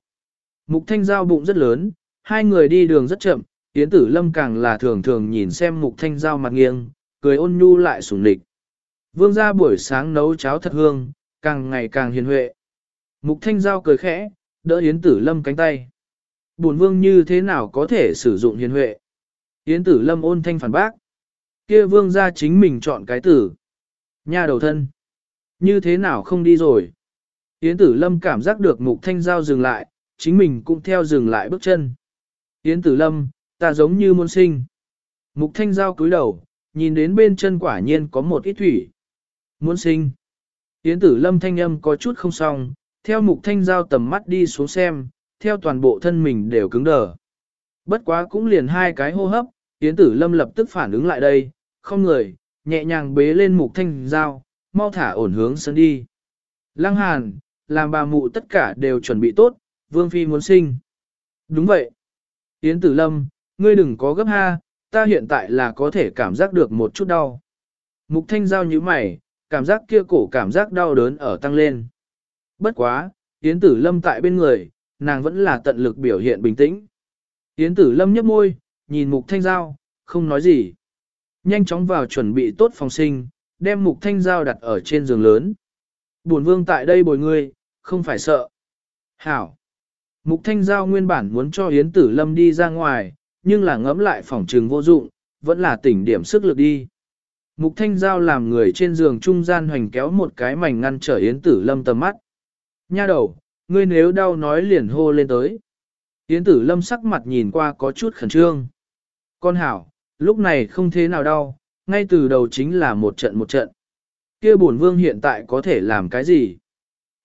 [SPEAKER 1] Mục Thanh Giao bụng rất lớn, hai người đi đường rất chậm, Yến Tử Lâm càng là thường thường nhìn xem Mục Thanh Giao mặt nghiêng, cười ôn nhu lại sủng lịch. Vương gia buổi sáng nấu cháo thật hương, càng ngày càng hiền huệ. Mục Thanh Giao cười khẽ, đỡ Yến Tử Lâm cánh tay. Bổn vương như thế nào có thể sử dụng hiền huệ? Yến Tử Lâm ôn thanh phản bác. Kia vương gia chính mình chọn cái tử. Nha đầu thân. Như thế nào không đi rồi? Yến Tử Lâm cảm giác được Mục Thanh Giao dừng lại, chính mình cũng theo dừng lại bước chân. Yến Tử Lâm, ta giống như muôn sinh. Mục Thanh Giao cúi đầu, nhìn đến bên chân quả nhiên có một ít thủy. Muốn sinh. Yến Tử Lâm thanh âm có chút không xong, theo Mục Thanh Giao tầm mắt đi xuống xem, theo toàn bộ thân mình đều cứng đờ. Bất quá cũng liền hai cái hô hấp, Yến Tử Lâm lập tức phản ứng lại đây, không người, nhẹ nhàng bế lên Mục Thanh Giao, mau thả ổn hướng sân đi. Lăng Hàn, làm bà mụ tất cả đều chuẩn bị tốt, Vương Phi muốn sinh. Đúng vậy. Yến Tử Lâm, ngươi đừng có gấp ha, ta hiện tại là có thể cảm giác được một chút đau. Mục thanh giao như mày, cảm giác kia cổ cảm giác đau đớn ở tăng lên. Bất quá, Yến Tử Lâm tại bên người, nàng vẫn là tận lực biểu hiện bình tĩnh. Yến Tử Lâm nhấp môi, nhìn Mục Thanh Giao, không nói gì. Nhanh chóng vào chuẩn bị tốt phòng sinh, đem Mục Thanh Giao đặt ở trên giường lớn. Bổn vương tại đây bồi ngươi, không phải sợ. Hảo. Mục Thanh Giao nguyên bản muốn cho Yến Tử Lâm đi ra ngoài, nhưng là ngẫm lại phòng trường vô dụng, vẫn là tỉnh điểm sức lực đi. Mục Thanh Giao làm người trên giường trung gian hoành kéo một cái mảnh ngăn trở Yến Tử Lâm tầm mắt. Nha đầu, ngươi nếu đau nói liền hô lên tới. Yến Tử Lâm sắc mặt nhìn qua có chút khẩn trương. Con hảo, lúc này không thế nào đau, ngay từ đầu chính là một trận một trận. Kia bổn vương hiện tại có thể làm cái gì?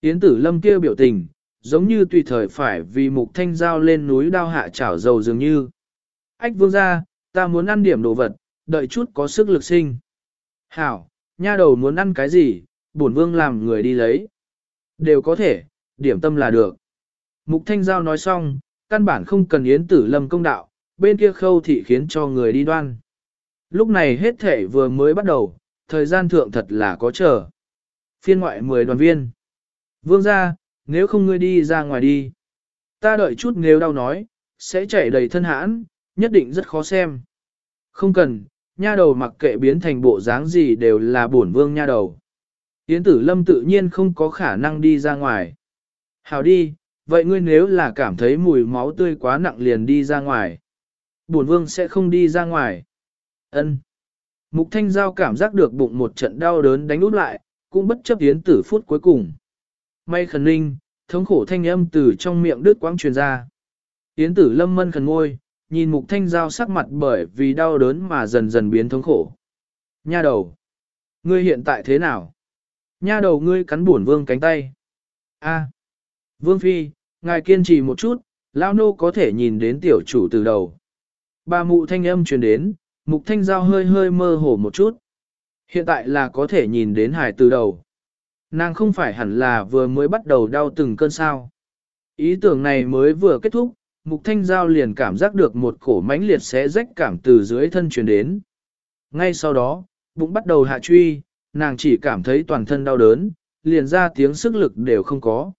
[SPEAKER 1] Yến Tử Lâm kia biểu tình, giống như tùy thời phải vì mục thanh giao lên núi đao hạ chảo dầu dường như. Ách vương ra, ta muốn ăn điểm đồ vật, đợi chút có sức lực sinh. Hảo, nha đầu muốn ăn cái gì, bổn vương làm người đi lấy. Đều có thể, điểm tâm là được. Mục thanh giao nói xong, căn bản không cần yến tử lâm công đạo, bên kia khâu thị khiến cho người đi đoan. Lúc này hết thể vừa mới bắt đầu, thời gian thượng thật là có chờ. Phiên ngoại 10 đoàn viên. Vương ra, nếu không ngươi đi ra ngoài đi. Ta đợi chút nếu đau nói, sẽ chảy đầy thân hãn, nhất định rất khó xem. Không cần, nha đầu mặc kệ biến thành bộ dáng gì đều là bổn vương nha đầu. Yến tử lâm tự nhiên không có khả năng đi ra ngoài. Hào đi, vậy ngươi nếu là cảm thấy mùi máu tươi quá nặng liền đi ra ngoài. Bổn vương sẽ không đi ra ngoài. Ân. Mục Thanh Giao cảm giác được bụng một trận đau đớn đánh út lại, cũng bất chấp Yến tử phút cuối cùng. May khẩn ninh, thống khổ thanh âm từ trong miệng đứt quãng truyền ra. Yến tử lâm mân khẩn ngôi, nhìn Mục Thanh Giao sắc mặt bởi vì đau đớn mà dần dần biến thống khổ. Nha đầu! Ngươi hiện tại thế nào? Nha đầu ngươi cắn buồn vương cánh tay. A, Vương Phi, ngài kiên trì một chút, Lao nô có thể nhìn đến tiểu chủ từ đầu. Bà mụ thanh âm truyền đến, mục thanh giao hơi hơi mơ hồ một chút. Hiện tại là có thể nhìn đến hải từ đầu. Nàng không phải hẳn là vừa mới bắt đầu đau từng cơn sao. Ý tưởng này mới vừa kết thúc, mục thanh giao liền cảm giác được một cổ mãnh liệt xé rách cảm từ dưới thân truyền đến. Ngay sau đó, bụng bắt đầu hạ truy, nàng chỉ cảm thấy toàn thân đau đớn, liền ra tiếng sức lực đều không có.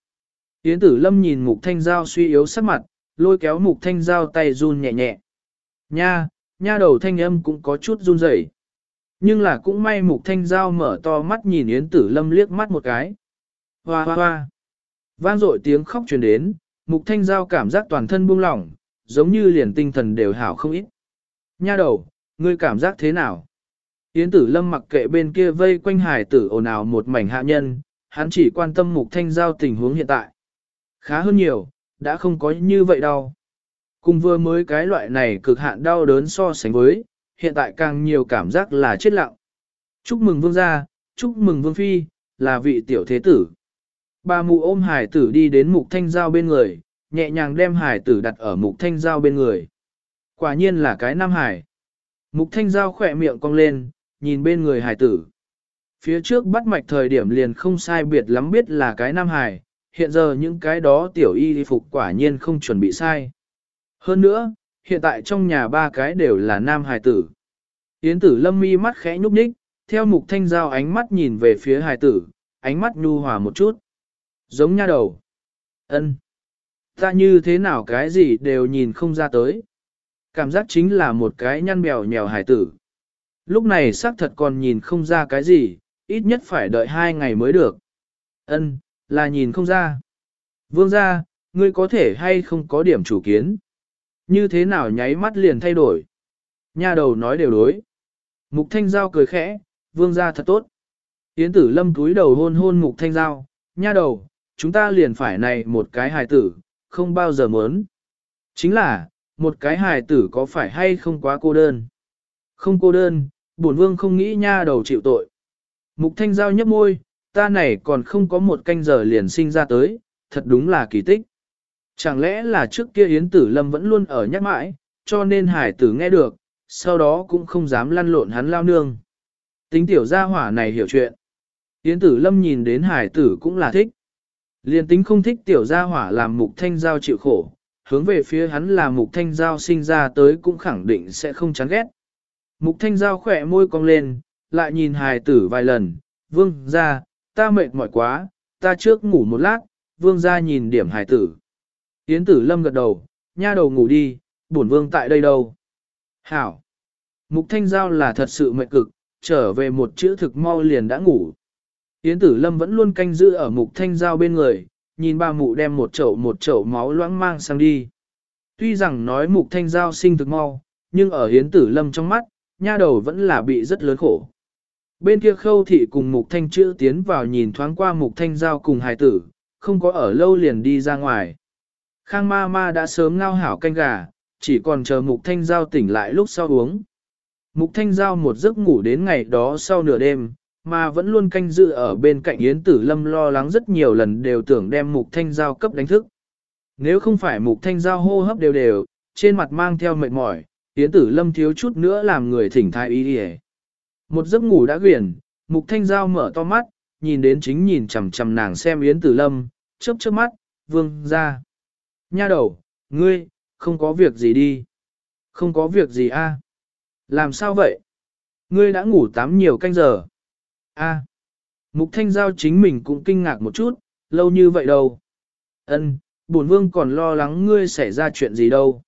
[SPEAKER 1] Yến tử lâm nhìn mục thanh giao suy yếu sắc mặt, lôi kéo mục thanh giao tay run nhẹ nhẹ. Nha, nha đầu thanh âm cũng có chút run rẩy. Nhưng là cũng may mục thanh giao mở to mắt nhìn Yến tử lâm liếc mắt một cái. Hoa hoa hoa. Vang dội tiếng khóc truyền đến, mục thanh giao cảm giác toàn thân buông lỏng, giống như liền tinh thần đều hảo không ít. Nha đầu, ngươi cảm giác thế nào? Yến tử lâm mặc kệ bên kia vây quanh hải tử ồn ào một mảnh hạ nhân, hắn chỉ quan tâm mục thanh giao tình huống hiện tại. Khá hơn nhiều, đã không có như vậy đâu. Cùng vừa mới cái loại này cực hạn đau đớn so sánh với, hiện tại càng nhiều cảm giác là chết lặng. Chúc mừng vương gia, chúc mừng vương phi, là vị tiểu thế tử. Bà mụ ôm hải tử đi đến mục thanh giao bên người, nhẹ nhàng đem hải tử đặt ở mục thanh giao bên người. Quả nhiên là cái nam hải. Mục thanh giao khỏe miệng cong lên, nhìn bên người hải tử. Phía trước bắt mạch thời điểm liền không sai biệt lắm biết là cái nam hải, hiện giờ những cái đó tiểu y phục quả nhiên không chuẩn bị sai. Hơn nữa, hiện tại trong nhà ba cái đều là nam hải tử. Yến tử lâm mi mắt khẽ nhúc nhích, theo mục thanh giao ánh mắt nhìn về phía hải tử, ánh mắt nhu hòa một chút. Giống nha đầu. ân Ta như thế nào cái gì đều nhìn không ra tới. Cảm giác chính là một cái nhăn bèo nhèo hài tử. Lúc này xác thật còn nhìn không ra cái gì, ít nhất phải đợi hai ngày mới được. Ân, là nhìn không ra. Vương gia, ngươi có thể hay không có điểm chủ kiến. Như thế nào nháy mắt liền thay đổi. Nha đầu nói đều đối. Mục thanh giao cười khẽ, vương gia thật tốt. Yến tử lâm túi đầu hôn hôn mục thanh giao, nha đầu, chúng ta liền phải này một cái hài tử, không bao giờ muốn. Chính là, một cái hài tử có phải hay không quá cô đơn. Không cô đơn, bổn vương không nghĩ nha đầu chịu tội. Mục thanh giao nhấp môi, ta này còn không có một canh giờ liền sinh ra tới, thật đúng là kỳ tích. Chẳng lẽ là trước kia Yến Tử Lâm vẫn luôn ở nhắc mãi, cho nên hải tử nghe được, sau đó cũng không dám lăn lộn hắn lao nương. Tính tiểu gia hỏa này hiểu chuyện. Yến Tử Lâm nhìn đến hải tử cũng là thích. Liên tính không thích tiểu gia hỏa làm mục thanh giao chịu khổ, hướng về phía hắn là mục thanh giao sinh ra tới cũng khẳng định sẽ không chán ghét. Mục thanh giao khỏe môi cong lên, lại nhìn hài tử vài lần, vương ra, ta mệt mỏi quá, ta trước ngủ một lát, vương ra nhìn điểm hài tử. Yến tử lâm gật đầu, nha đầu ngủ đi, bổn vương tại đây đâu. Hảo. Mục thanh giao là thật sự mệt cực, trở về một chữ thực mau liền đã ngủ. Yến tử lâm vẫn luôn canh giữ ở mục thanh giao bên người, nhìn ba mụ đem một chậu một chậu máu loãng mang sang đi. Tuy rằng nói mục thanh giao sinh thực mau, nhưng ở Yến tử lâm trong mắt, nha đầu vẫn là bị rất lớn khổ. Bên kia khâu thị cùng mục thanh chữ tiến vào nhìn thoáng qua mục thanh giao cùng hài tử, không có ở lâu liền đi ra ngoài. Khang ma ma đã sớm ngao hảo canh gà, chỉ còn chờ mục thanh giao tỉnh lại lúc sau uống. Mục thanh giao một giấc ngủ đến ngày đó sau nửa đêm, mà vẫn luôn canh dự ở bên cạnh Yến Tử Lâm lo lắng rất nhiều lần đều tưởng đem mục thanh giao cấp đánh thức. Nếu không phải mục thanh giao hô hấp đều đều, trên mặt mang theo mệt mỏi, Yến Tử Lâm thiếu chút nữa làm người thỉnh thai ý đi Một giấc ngủ đã quyển, mục thanh giao mở to mắt, nhìn đến chính nhìn chằm chằm nàng xem Yến Tử Lâm, chớp chớp mắt, vương ra. Nha đầu, ngươi, không có việc gì đi. Không có việc gì a? Làm sao vậy? Ngươi đã ngủ tám nhiều canh giờ. A. Mục thanh giao chính mình cũng kinh ngạc một chút, lâu như vậy đâu. Ân, bổn vương còn lo lắng ngươi xảy ra chuyện gì đâu.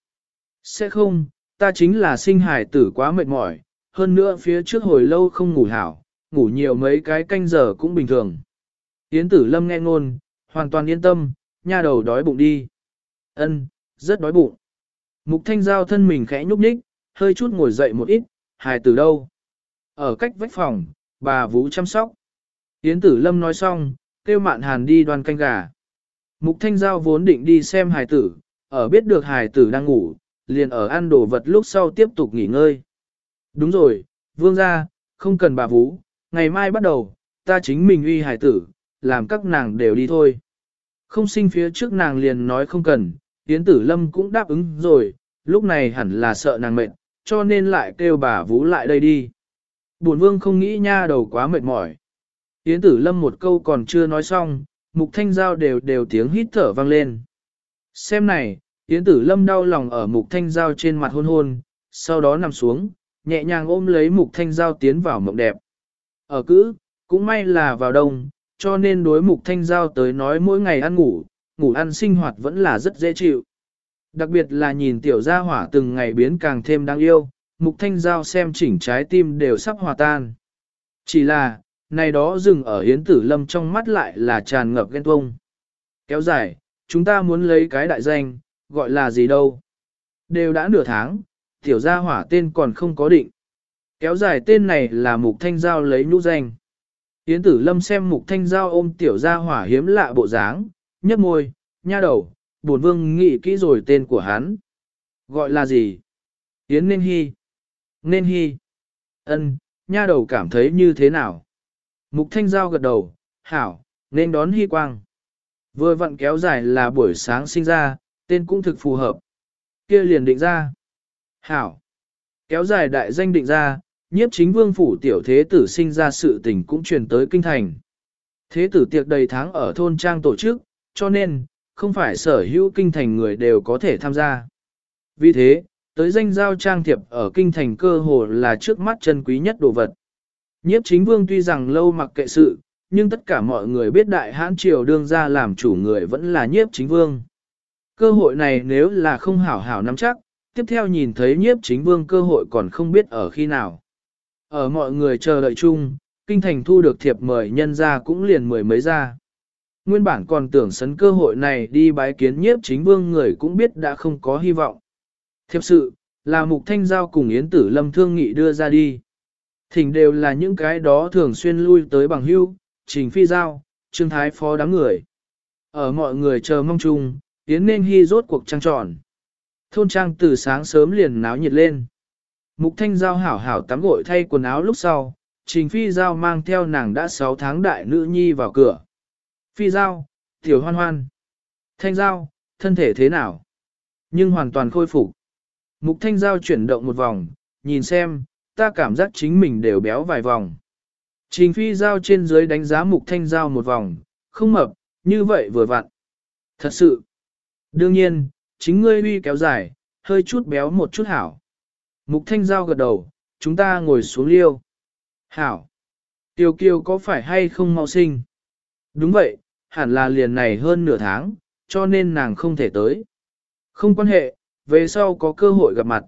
[SPEAKER 1] Sẽ không, ta chính là sinh hải tử quá mệt mỏi, hơn nữa phía trước hồi lâu không ngủ hảo, ngủ nhiều mấy cái canh giờ cũng bình thường. Yến tử lâm nghe ngôn, hoàn toàn yên tâm, nha đầu đói bụng đi. Ân, rất đói bụng. Mục thanh giao thân mình khẽ nhúc nhích, hơi chút ngồi dậy một ít, hài tử đâu? ở cách vách phòng, bà Vũ chăm sóc. Yến Tử Lâm nói xong, kêu Mạn Hàn đi đoan canh gà. Mục Thanh Giao vốn định đi xem hài tử, ở biết được hài tử đang ngủ, liền ở ăn đồ vật lúc sau tiếp tục nghỉ ngơi. Đúng rồi, vương gia, không cần bà Vũ, ngày mai bắt đầu, ta chính mình uy hài tử, làm các nàng đều đi thôi. Không sinh phía trước nàng liền nói không cần, Yến Tử Lâm cũng đáp ứng rồi, lúc này hẳn là sợ nàng mệt, cho nên lại kêu bà Vũ lại đây đi. Bổn vương không nghĩ nha đầu quá mệt mỏi. Yến Tử Lâm một câu còn chưa nói xong, mục thanh giao đều đều tiếng hít thở vang lên. Xem này, Yến Tử Lâm đau lòng ở mục thanh giao trên mặt hôn hôn, sau đó nằm xuống, nhẹ nhàng ôm lấy mục thanh giao tiến vào mộng đẹp. Ở cữ, cũng may là vào đông, cho nên đối mục thanh giao tới nói mỗi ngày ăn ngủ, ngủ ăn sinh hoạt vẫn là rất dễ chịu. Đặc biệt là nhìn tiểu gia hỏa từng ngày biến càng thêm đáng yêu, mục thanh giao xem chỉnh trái tim đều sắp hòa tan. Chỉ là, này đó dừng ở hiến tử lâm trong mắt lại là tràn ngập ghen tuông. Kéo dài, chúng ta muốn lấy cái đại danh, gọi là gì đâu. Đều đã nửa tháng, tiểu gia hỏa tên còn không có định. Kéo dài tên này là mục thanh giao lấy nhũ danh. Yến tử lâm xem mục thanh giao ôm tiểu gia hỏa hiếm lạ bộ dáng, nhấp môi, nha đầu, bổn vương nghĩ kỹ rồi tên của hắn. Gọi là gì? Yến nên hy. Nên hy. Ân, nha đầu cảm thấy như thế nào? Mục thanh giao gật đầu, hảo, nên đón hy quang. Vừa vặn kéo dài là buổi sáng sinh ra, tên cũng thực phù hợp. kia liền định ra. Hảo. Kéo dài đại danh định ra, nhiếp chính vương phủ tiểu thế tử sinh ra sự tình cũng truyền tới kinh thành. Thế tử tiệc đầy tháng ở thôn trang tổ chức, cho nên, không phải sở hữu kinh thành người đều có thể tham gia. Vì thế, tới danh giao trang thiệp ở kinh thành cơ hồ là trước mắt chân quý nhất đồ vật. Nhiếp chính vương tuy rằng lâu mặc kệ sự, nhưng tất cả mọi người biết đại hãn triều đương ra làm chủ người vẫn là nhiếp chính vương. Cơ hội này nếu là không hảo hảo nắm chắc, tiếp theo nhìn thấy nhiếp chính vương cơ hội còn không biết ở khi nào. Ở mọi người chờ đợi chung, kinh thành thu được thiệp mời nhân ra cũng liền mười mấy ra. Nguyên bản còn tưởng sấn cơ hội này đi bái kiến nhiếp chính vương người cũng biết đã không có hy vọng. Thiệp sự, là mục thanh giao cùng Yến Tử Lâm thương nghị đưa ra đi. Thỉnh đều là những cái đó thường xuyên lui tới bằng hưu, trình phi giao, trương thái phó đám người. Ở mọi người chờ mong chung, Yến nên hy rốt cuộc trăng tròn. Thôn trang từ sáng sớm liền náo nhiệt lên. Mục thanh giao hảo hảo tắm gội thay quần áo lúc sau, trình phi giao mang theo nàng đã 6 tháng đại nữ nhi vào cửa. Phi giao, tiểu hoan hoan. Thanh giao, thân thể thế nào? Nhưng hoàn toàn khôi phục. Mục thanh giao chuyển động một vòng, nhìn xem, ta cảm giác chính mình đều béo vài vòng. Trình phi giao trên dưới đánh giá mục thanh giao một vòng, không mập, như vậy vừa vặn. Thật sự. Đương nhiên, chính ngươi uy kéo dài, hơi chút béo một chút hảo. Mục thanh giao gật đầu, chúng ta ngồi xuống liêu. Hảo. Tiêu kiều có phải hay không mau sinh? Đúng vậy, hẳn là liền này hơn nửa tháng, cho nên nàng không thể tới. Không quan hệ, về sau có cơ hội gặp mặt.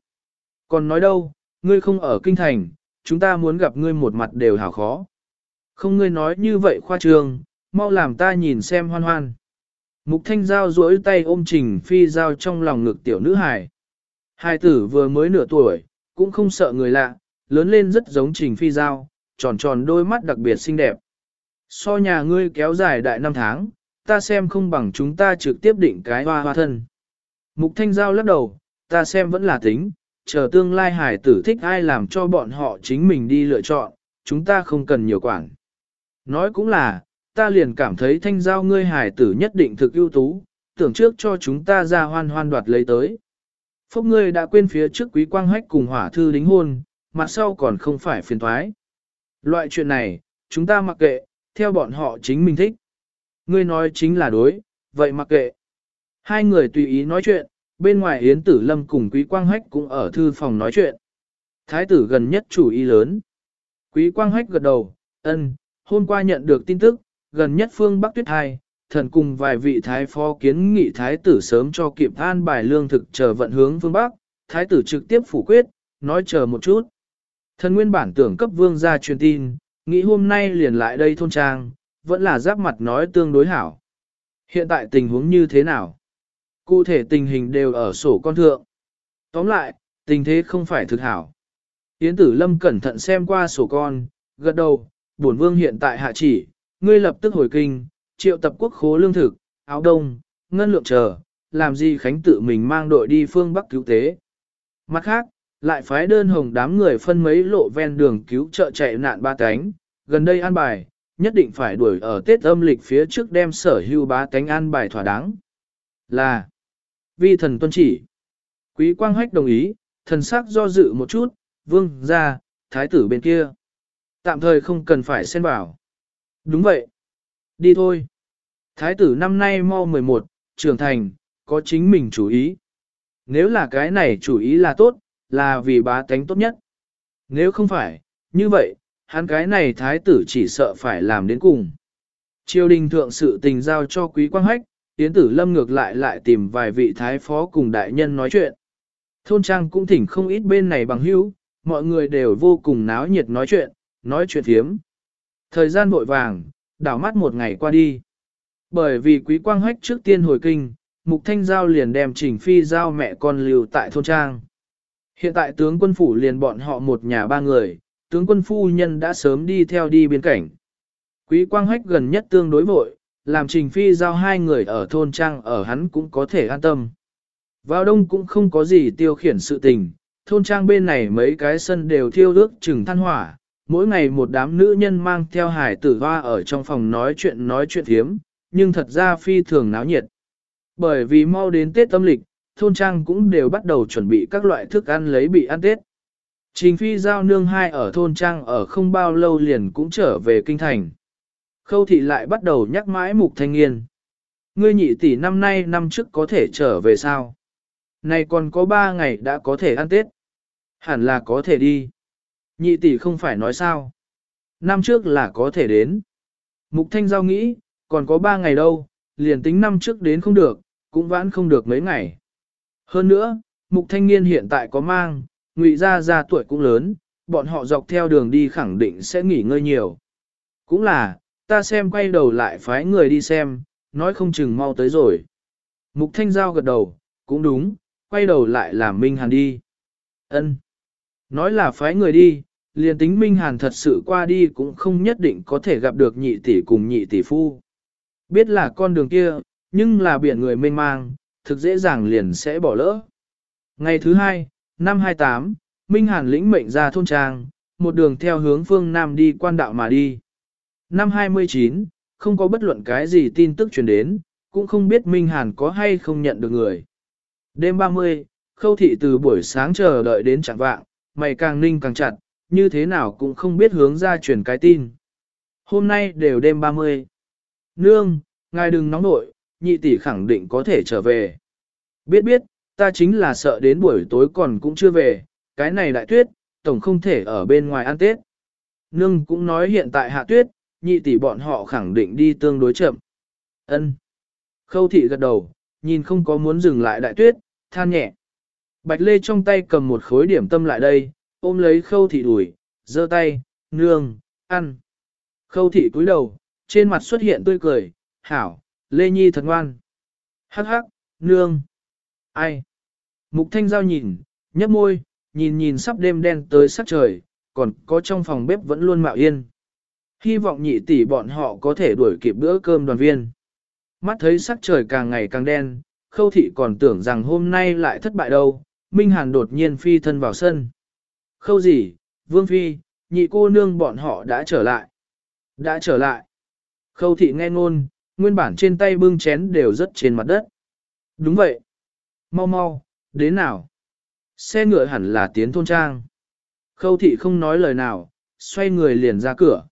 [SPEAKER 1] Còn nói đâu, ngươi không ở kinh thành, chúng ta muốn gặp ngươi một mặt đều hảo khó. Không ngươi nói như vậy khoa trương, mau làm ta nhìn xem hoan hoan. Mục thanh giao duỗi tay ôm trình phi giao trong lòng ngực tiểu nữ hài. Hai tử vừa mới nửa tuổi, cũng không sợ người lạ, lớn lên rất giống trình phi giao, tròn tròn đôi mắt đặc biệt xinh đẹp. So nhà ngươi kéo dài đại năm tháng, ta xem không bằng chúng ta trực tiếp định cái hoa hoa thân. Mục thanh giao lắc đầu, ta xem vẫn là tính, chờ tương lai hải tử thích ai làm cho bọn họ chính mình đi lựa chọn, chúng ta không cần nhiều quản. Nói cũng là, ta liền cảm thấy thanh giao ngươi hải tử nhất định thực ưu tú, tưởng trước cho chúng ta ra hoan hoan đoạt lấy tới. Phúc ngươi đã quên phía trước quý quang hách cùng hỏa thư đính hôn, mặt sau còn không phải phiền thoái. Loại chuyện này, chúng ta mặc kệ, theo bọn họ chính mình thích. Ngươi nói chính là đối, vậy mặc kệ. Hai người tùy ý nói chuyện, bên ngoài Yến Tử Lâm cùng Quý Quang Hách cũng ở thư phòng nói chuyện. Thái tử gần nhất chủ ý lớn. Quý Quang Hách gật đầu, ân, hôm qua nhận được tin tức, gần nhất phương Bắc Tuyết Hai, thần cùng vài vị thái phó kiến nghị thái tử sớm cho kịp an bài lương thực chờ vận hướng phương Bắc, thái tử trực tiếp phủ quyết, nói chờ một chút. Thần nguyên bản tưởng cấp vương ra truyền tin, nghĩ hôm nay liền lại đây thôn trang, vẫn là giáp mặt nói tương đối hảo. Hiện tại tình huống như thế nào? Cụ thể tình hình đều ở sổ con thượng. Tóm lại, tình thế không phải thực hảo. Yến tử lâm cẩn thận xem qua sổ con, gật đầu, bổn vương hiện tại hạ chỉ, ngươi lập tức hồi kinh, triệu tập quốc khố lương thực, áo đông, ngân lượng chờ, làm gì khánh tự mình mang đội đi phương Bắc cứu tế. Mặt khác, lại phái đơn hồng đám người phân mấy lộ ven đường cứu trợ chạy nạn ba cánh, gần đây an bài, nhất định phải đuổi ở Tết âm lịch phía trước đem sở hưu bá cánh an bài thỏa đáng. Là, vi thần tuân chỉ. Quý quang hách đồng ý, thần sắc do dự một chút, vương ra, thái tử bên kia. Tạm thời không cần phải xen vào. Đúng vậy. Đi thôi. Thái tử năm nay mau 11, trưởng thành, có chính mình chủ ý. Nếu là cái này chủ ý là tốt, là vì bá tánh tốt nhất. Nếu không phải, như vậy, hắn cái này thái tử chỉ sợ phải làm đến cùng. Triều đình thượng sự tình giao cho quý quang hách, tiến tử lâm ngược lại lại tìm vài vị thái phó cùng đại nhân nói chuyện. Thôn trang cũng thỉnh không ít bên này bằng hữu, mọi người đều vô cùng náo nhiệt nói chuyện, nói chuyện thiếm. Thời gian vội vàng, đảo mắt một ngày qua đi. Bởi vì quý quang hách trước tiên hồi kinh, Mục Thanh Giao liền đem Trình Phi Giao mẹ con lưu tại thôn trang. Hiện tại tướng quân phủ liền bọn họ một nhà ba người, tướng quân phu nhân đã sớm đi theo đi biên cảnh. Quý quang hách gần nhất tương đối vội, làm Trình Phi Giao hai người ở thôn trang ở hắn cũng có thể an tâm. Vào đông cũng không có gì tiêu khiển sự tình, thôn trang bên này mấy cái sân đều thiêu ước chừng than hỏa, mỗi ngày một đám nữ nhân mang theo hải tử hoa ở trong phòng nói chuyện nói chuyện thiếm, nhưng thật ra phi thường náo nhiệt. Bởi vì mau đến Tết âm lịch, thôn trang cũng đều bắt đầu chuẩn bị các loại thức ăn lấy bị ăn Tết. Trình phi giao nương hai ở thôn trang ở không bao lâu liền cũng trở về kinh thành. Khâu thị lại bắt đầu nhắc mãi mục thanh niên. Ngươi nhị tỷ năm nay năm trước có thể trở về sao? Này còn có ba ngày đã có thể ăn Tết. Hẳn là có thể đi. Nhị tỷ không phải nói sao. Năm trước là có thể đến. Mục thanh giao nghĩ, còn có ba ngày đâu, liền tính năm trước đến không được, cũng vãn không được mấy ngày. Hơn nữa, mục thanh niên hiện tại có mang, ngụy ra ra tuổi cũng lớn, bọn họ dọc theo đường đi khẳng định sẽ nghỉ ngơi nhiều. Cũng là, ta xem quay đầu lại phái người đi xem, nói không chừng mau tới rồi. Mục thanh giao gật đầu, cũng đúng, quay đầu lại làm Minh Hàn đi. Ân, Nói là phái người đi, liền tính Minh Hàn thật sự qua đi cũng không nhất định có thể gặp được nhị tỷ cùng nhị tỷ phu. Biết là con đường kia, nhưng là biển người mênh mang, thực dễ dàng liền sẽ bỏ lỡ. Ngày thứ hai, năm 28, Minh Hàn lĩnh mệnh ra thôn trang, một đường theo hướng phương Nam đi quan đạo mà đi. Năm 29, không có bất luận cái gì tin tức truyền đến, cũng không biết Minh Hàn có hay không nhận được người. Đêm 30, khâu thị từ buổi sáng chờ đợi đến chẳng vạng, mày càng ninh càng chặt, như thế nào cũng không biết hướng ra truyền cái tin. Hôm nay đều đêm 30. Nương, ngài đừng nóng nội, nhị tỷ khẳng định có thể trở về. Biết biết, ta chính là sợ đến buổi tối còn cũng chưa về, cái này đại tuyết, tổng không thể ở bên ngoài ăn Tết. Nương cũng nói hiện tại hạ tuyết, nhị tỷ bọn họ khẳng định đi tương đối chậm. Ân. Khâu thị gật đầu, nhìn không có muốn dừng lại đại tuyết, than nhẹ. Bạch Lê trong tay cầm một khối điểm tâm lại đây, ôm lấy khâu thị đuổi, giơ tay, nương, ăn. Khâu thị cúi đầu, trên mặt xuất hiện tươi cười, hảo, Lê Nhi thật ngoan. Hắc hắc, nương. Ai? Mục Thanh Giao nhìn, nhấp môi, nhìn nhìn sắp đêm đen tới sắc trời, còn có trong phòng bếp vẫn luôn mạo yên. Hy vọng nhị tỷ bọn họ có thể đuổi kịp bữa cơm đoàn viên. Mắt thấy sắc trời càng ngày càng đen, khâu thị còn tưởng rằng hôm nay lại thất bại đâu, Minh Hàn đột nhiên phi thân vào sân. Khâu gì, Vương Phi, nhị cô nương bọn họ đã trở lại. Đã trở lại. Khâu thị nghe ngôn, nguyên bản trên tay bưng chén đều rất trên mặt đất. Đúng vậy. Mau mau, đến nào? Xe ngựa hẳn là tiến thôn trang. Khâu thị không nói lời nào, xoay người liền ra cửa.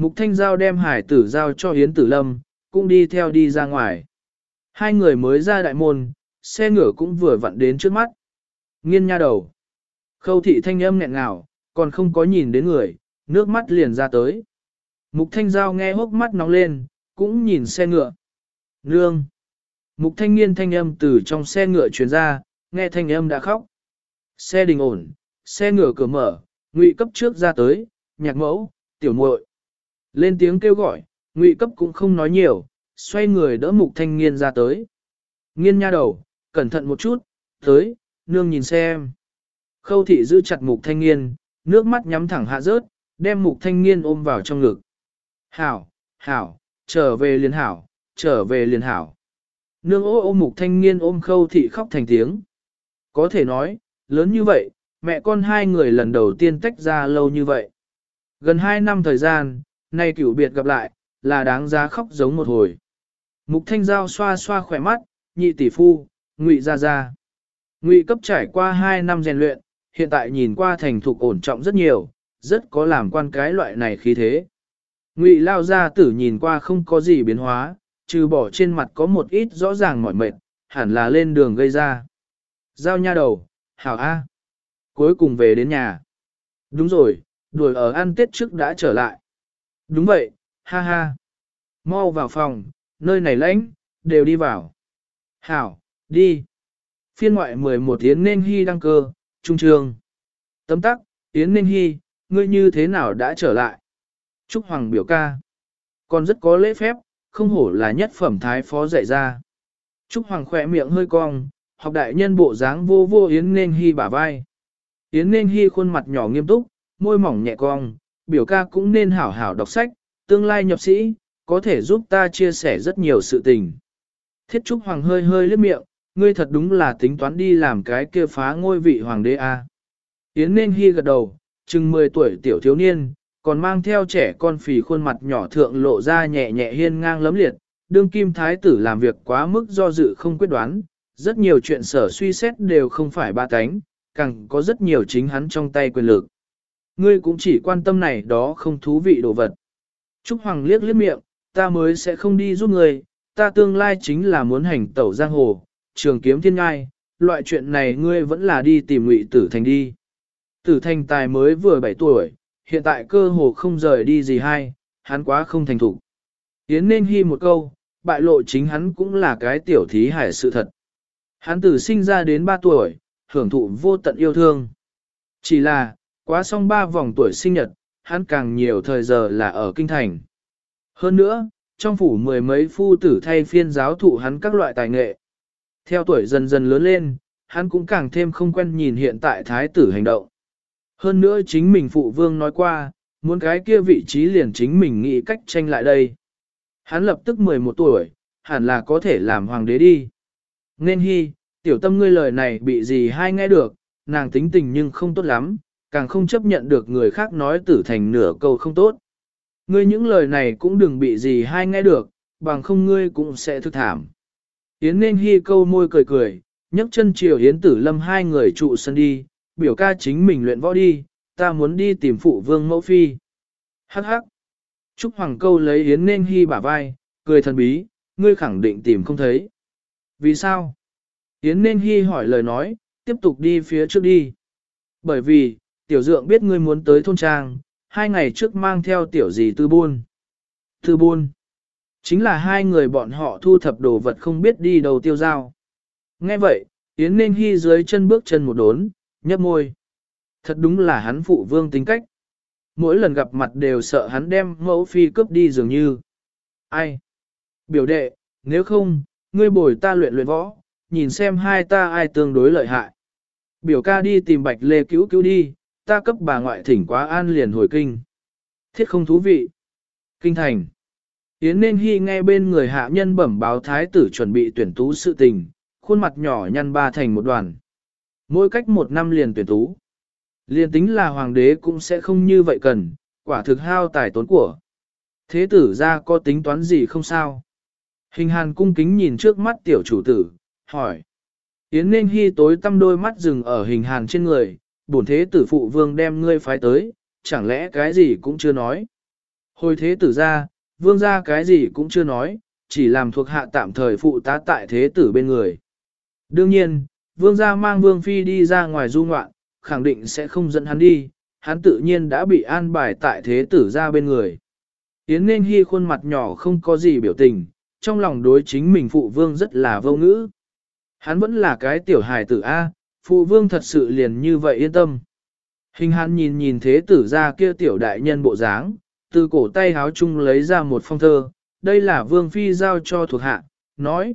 [SPEAKER 1] Mục Thanh Giao đem hải tử giao cho Yến Tử Lâm, cũng đi theo đi ra ngoài. Hai người mới ra đại môn, xe ngựa cũng vừa vặn đến trước mắt. Nghiên nha đầu. Khâu thị thanh âm nghẹn ngào, còn không có nhìn đến người, nước mắt liền ra tới. Mục Thanh Giao nghe hốc mắt nóng lên, cũng nhìn xe ngựa. Nương! Mục thanh niên thanh âm từ trong xe ngựa truyền ra, nghe thanh âm đã khóc. Xe đình ổn, xe ngựa cửa mở, ngụy cấp trước ra tới, nhạc mẫu, tiểu muội lên tiếng kêu gọi, ngụy cấp cũng không nói nhiều, xoay người đỡ mục thanh niên ra tới. Nghiên nha đầu, cẩn thận một chút, tới, nương nhìn xem. Khâu thị giữ chặt mục thanh niên, nước mắt nhắm thẳng hạ rớt, đem mục thanh niên ôm vào trong ngực. Hảo, hảo, trở về liền hảo, trở về liền hảo. Nương ô ôm mục thanh niên ôm khâu thị khóc thành tiếng. Có thể nói, lớn như vậy, mẹ con hai người lần đầu tiên tách ra lâu như vậy. Gần hai năm thời gian, nay cửu biệt gặp lại, là đáng giá khóc giống một hồi. Mục thanh giao xoa xoa khỏe mắt, nhị tỷ phu, ngụy ra ra. Ngụy cấp trải qua hai năm rèn luyện, hiện tại nhìn qua thành thục ổn trọng rất nhiều, rất có làm quan cái loại này khí thế. Ngụy lao ra tử nhìn qua không có gì biến hóa, trừ bỏ trên mặt có một ít rõ ràng mỏi mệt, hẳn là lên đường gây ra. Giao nha đầu, hảo A. Cuối cùng về đến nhà. Đúng rồi, đuổi ở ăn tết trước đã trở lại. Đúng vậy, ha ha. Mau vào phòng, nơi này lãnh, đều đi vào. Hảo, đi. Phiên ngoại 11 Yến Nên Hy đăng cơ, trung trường. Tấm tắc, Yến Nên Hy, ngươi như thế nào đã trở lại? Trúc Hoàng biểu ca. Còn rất có lễ phép, không hổ là nhất phẩm thái phó dạy ra. Trúc Hoàng khỏe miệng hơi cong, học đại nhân bộ dáng vô vô Yến Nên Hy bả vai. Yến Nên Hy khuôn mặt nhỏ nghiêm túc, môi mỏng nhẹ cong, biểu ca cũng nên hảo hảo đọc sách, tương lai nhập sĩ, có thể giúp ta chia sẻ rất nhiều sự tình. Thiết Trúc Hoàng hơi hơi liếc miệng, ngươi thật đúng là tính toán đi làm cái kia phá ngôi vị hoàng đế a. À. Yến nên hi gật đầu, chừng 10 tuổi tiểu thiếu niên, còn mang theo trẻ con phì khuôn mặt nhỏ thượng lộ ra nhẹ nhẹ hiên ngang lấm liệt, đương kim thái tử làm việc quá mức do dự không quyết đoán, rất nhiều chuyện sở suy xét đều không phải ba cánh, càng có rất nhiều chính hắn trong tay quyền lực. Ngươi cũng chỉ quan tâm này đó không thú vị đồ vật. Trúc Hoàng liếc liếc miệng, ta mới sẽ không đi giúp ngươi, ta tương lai chính là muốn hành tẩu giang hồ, trường kiếm thiên ngai, loại chuyện này ngươi vẫn là đi tìm ngụy tử thành đi. Tử thành tài mới vừa 7 tuổi, hiện tại cơ hồ không rời đi gì hay, hắn quá không thành thủ. Yến nên hy một câu, bại lộ chính hắn cũng là cái tiểu thí hải sự thật. Hắn tử sinh ra đến 3 tuổi, hưởng thụ vô tận yêu thương. Chỉ là, quá xong 3 vòng tuổi sinh nhật, hắn càng nhiều thời giờ là ở kinh thành. Hơn nữa, trong phủ mười mấy phu tử thay phiên giáo thụ hắn các loại tài nghệ. Theo tuổi dần dần lớn lên, hắn cũng càng thêm không quen nhìn hiện tại thái tử hành động. Hơn nữa chính mình phụ vương nói qua, muốn cái kia vị trí liền chính mình nghĩ cách tranh lại đây. Hắn lập tức 11 tuổi, hẳn là có thể làm hoàng đế đi. Nên hy, tiểu tâm ngươi lời này bị gì hay nghe được, nàng tính tình nhưng không tốt lắm, càng không chấp nhận được người khác nói tử thành nửa câu không tốt. Ngươi những lời này cũng đừng bị gì hay nghe được, bằng không ngươi cũng sẽ thức thảm. Yến nên hy câu môi cười cười, nhấc chân chiều Yến tử lâm hai người trụ sân đi, biểu ca chính mình luyện võ đi, ta muốn đi tìm phụ vương mẫu phi. Hắc hắc. Trúc Hoàng câu lấy Yến nên hy bả vai, cười thần bí, ngươi khẳng định tìm không thấy. Vì sao? Yến nên hy hỏi lời nói, tiếp tục đi phía trước đi. Bởi vì, tiểu dượng biết ngươi muốn tới thôn trang, hai ngày trước mang theo tiểu gì tư buôn. Tư buôn. Chính là hai người bọn họ thu thập đồ vật không biết đi đầu tiêu giao. Nghe vậy, Yến Ninh hy dưới chân bước chân một đốn, nhấp môi. Thật đúng là hắn phụ vương tính cách. Mỗi lần gặp mặt đều sợ hắn đem mẫu phi cướp đi dường như. Ai? Biểu đệ, nếu không, ngươi bồi ta luyện luyện võ, nhìn xem hai ta ai tương đối lợi hại. Biểu ca đi tìm bạch lê cứu cứu đi, ta cấp bà ngoại thỉnh quá an liền hồi kinh. Thiết không thú vị. Kinh thành. Yến nên hy nghe bên người hạ nhân bẩm báo thái tử chuẩn bị tuyển tú sự tình, khuôn mặt nhỏ nhăn ba thành một đoàn. Mỗi cách một năm liền tuyển tú. Liền tính là hoàng đế cũng sẽ không như vậy cần, quả thực hao tài tốn của. Thế tử ra có tính toán gì không sao? Hình hàn cung kính nhìn trước mắt tiểu chủ tử, hỏi. Yến nên hy tối tăm đôi mắt dừng ở hình hàn trên người, bổn thế tử phụ vương đem ngươi phái tới, chẳng lẽ cái gì cũng chưa nói. Hồi thế tử ra, vương gia cái gì cũng chưa nói, chỉ làm thuộc hạ tạm thời phụ tá tại thế tử bên người. Đương nhiên, vương gia mang vương phi đi ra ngoài du ngoạn, khẳng định sẽ không dẫn hắn đi, hắn tự nhiên đã bị an bài tại thế tử ra bên người. Yến nên hy khuôn mặt nhỏ không có gì biểu tình, trong lòng đối chính mình phụ vương rất là vô ngữ. Hắn vẫn là cái tiểu hài tử A, phụ vương thật sự liền như vậy yên tâm. Hình Hán nhìn nhìn thế tử ra kia tiểu đại nhân bộ dáng, từ cổ tay háo chung lấy ra một phong thơ, đây là vương phi giao cho thuộc hạ, nói.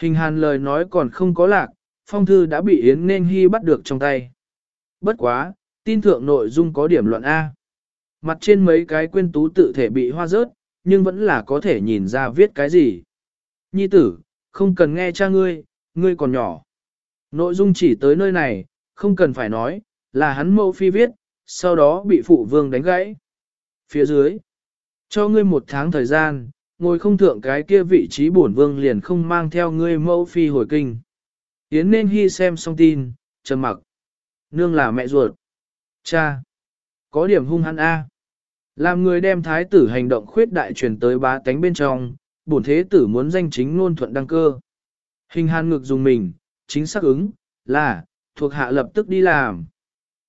[SPEAKER 1] Hình hàn lời nói còn không có lạc, phong thư đã bị Yến nên hy bắt được trong tay. Bất quá, Tin thượng nội dung có điểm luận A. Mặt trên mấy cái quyên tú tự thể bị hoa rớt, nhưng vẫn là có thể nhìn ra viết cái gì. Nhi tử, không cần nghe cha ngươi, ngươi còn nhỏ. Nội dung chỉ tới nơi này, không cần phải nói, là hắn mẫu phi viết, sau đó bị phụ vương đánh gãy. Phía dưới, cho ngươi một tháng thời gian, ngồi không thượng cái kia vị trí bổn vương liền không mang theo ngươi mẫu phi hồi kinh. Yến nên hy xem xong tin, trầm mặc. Nương là mẹ ruột. Cha. Có điểm hung hăng A. Làm người đem thái tử hành động khuyết đại truyền tới bá tánh bên trong, bổn thế tử muốn danh chính ngôn thuận đăng cơ. Hình hàn ngực dùng mình, chính xác ứng, là, thuộc hạ lập tức đi làm.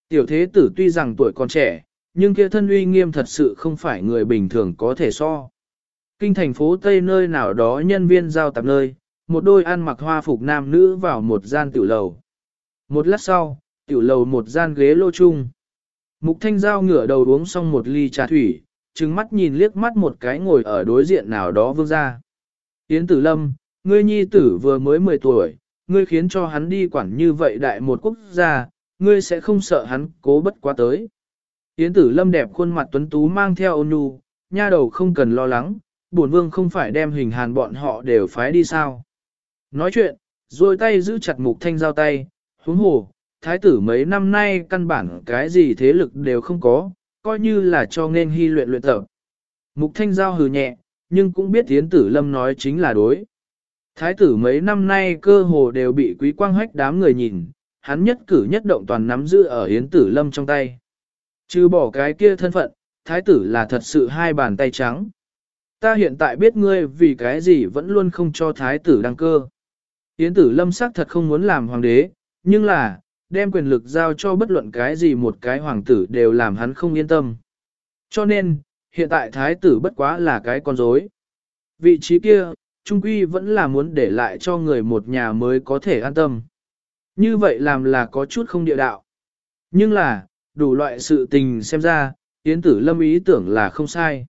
[SPEAKER 1] Tiểu thế tử tuy rằng tuổi còn trẻ, nhưng kia thân uy nghiêm thật sự không phải người bình thường có thể so. Kinh thành phố Tây nơi nào đó nhân viên giao tạp nơi, một đôi ăn mặc hoa phục nam nữ vào một gian tiểu lầu. Một lát sau, tiểu lầu một gian ghế lô chung. Mục thanh giao ngửa đầu uống xong một ly trà thủy, trừng mắt nhìn liếc mắt một cái ngồi ở đối diện nào đó vương ra. Yến tử lâm, ngươi nhi tử vừa mới 10 tuổi, ngươi khiến cho hắn đi quản như vậy đại một quốc gia, ngươi sẽ không sợ hắn cố bất quá tới. Yến tử lâm đẹp khuôn mặt tuấn tú mang theo ôn nhu, nha đầu không cần lo lắng, bổn vương không phải đem hình hàn bọn họ đều phái đi sao. Nói chuyện, rồi tay giữ chặt mục thanh giao tay, huống hồ, thái tử mấy năm nay căn bản cái gì thế lực đều không có, coi như là cho nên hy luyện luyện tập. Mục thanh giao hừ nhẹ, nhưng cũng biết tiến tử lâm nói chính là đối. Thái tử mấy năm nay cơ hồ đều bị quý quang hách đám người nhìn, hắn nhất cử nhất động toàn nắm giữ ở hiến tử lâm trong tay. Chứ bỏ cái kia thân phận, thái tử là thật sự hai bàn tay trắng. Ta hiện tại biết ngươi vì cái gì vẫn luôn không cho thái tử đăng cơ. Yến tử lâm sắc thật không muốn làm hoàng đế, nhưng là, đem quyền lực giao cho bất luận cái gì một cái hoàng tử đều làm hắn không yên tâm. Cho nên, hiện tại thái tử bất quá là cái con rối. Vị trí kia, trung quy vẫn là muốn để lại cho người một nhà mới có thể an tâm. Như vậy làm là có chút không địa đạo. Nhưng là, đủ loại sự tình xem ra, Yến Tử Lâm ý tưởng là không sai.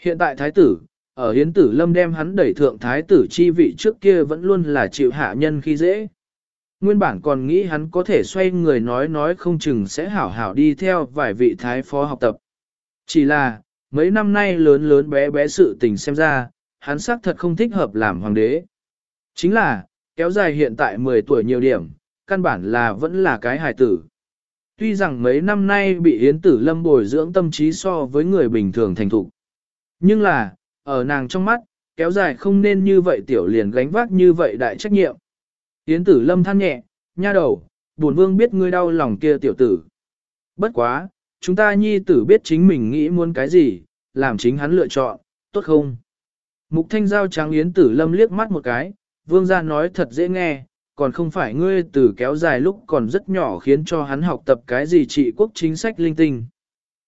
[SPEAKER 1] Hiện tại Thái tử, ở Yến Tử Lâm đem hắn đẩy thượng Thái tử chi vị trước kia vẫn luôn là chịu hạ nhân khi dễ. Nguyên bản còn nghĩ hắn có thể xoay người nói nói không chừng sẽ hảo hảo đi theo vài vị Thái phó học tập. Chỉ là, mấy năm nay lớn lớn bé bé sự tình xem ra, hắn xác thật không thích hợp làm hoàng đế. Chính là, kéo dài hiện tại 10 tuổi nhiều điểm, căn bản là vẫn là cái hài tử. Tuy rằng mấy năm nay bị Yến Tử Lâm bồi dưỡng tâm trí so với người bình thường thành thục. Nhưng là, ở nàng trong mắt, kéo dài không nên như vậy tiểu liền gánh vác như vậy đại trách nhiệm. Yến Tử Lâm than nhẹ, nha đầu, buồn vương biết ngươi đau lòng kia tiểu tử. Bất quá, chúng ta nhi tử biết chính mình nghĩ muốn cái gì, làm chính hắn lựa chọn, tốt không? Mục thanh giao trắng Yến Tử Lâm liếc mắt một cái, vương gia nói thật dễ nghe, còn không phải ngươi từ kéo dài lúc còn rất nhỏ khiến cho hắn học tập cái gì trị quốc chính sách linh tinh.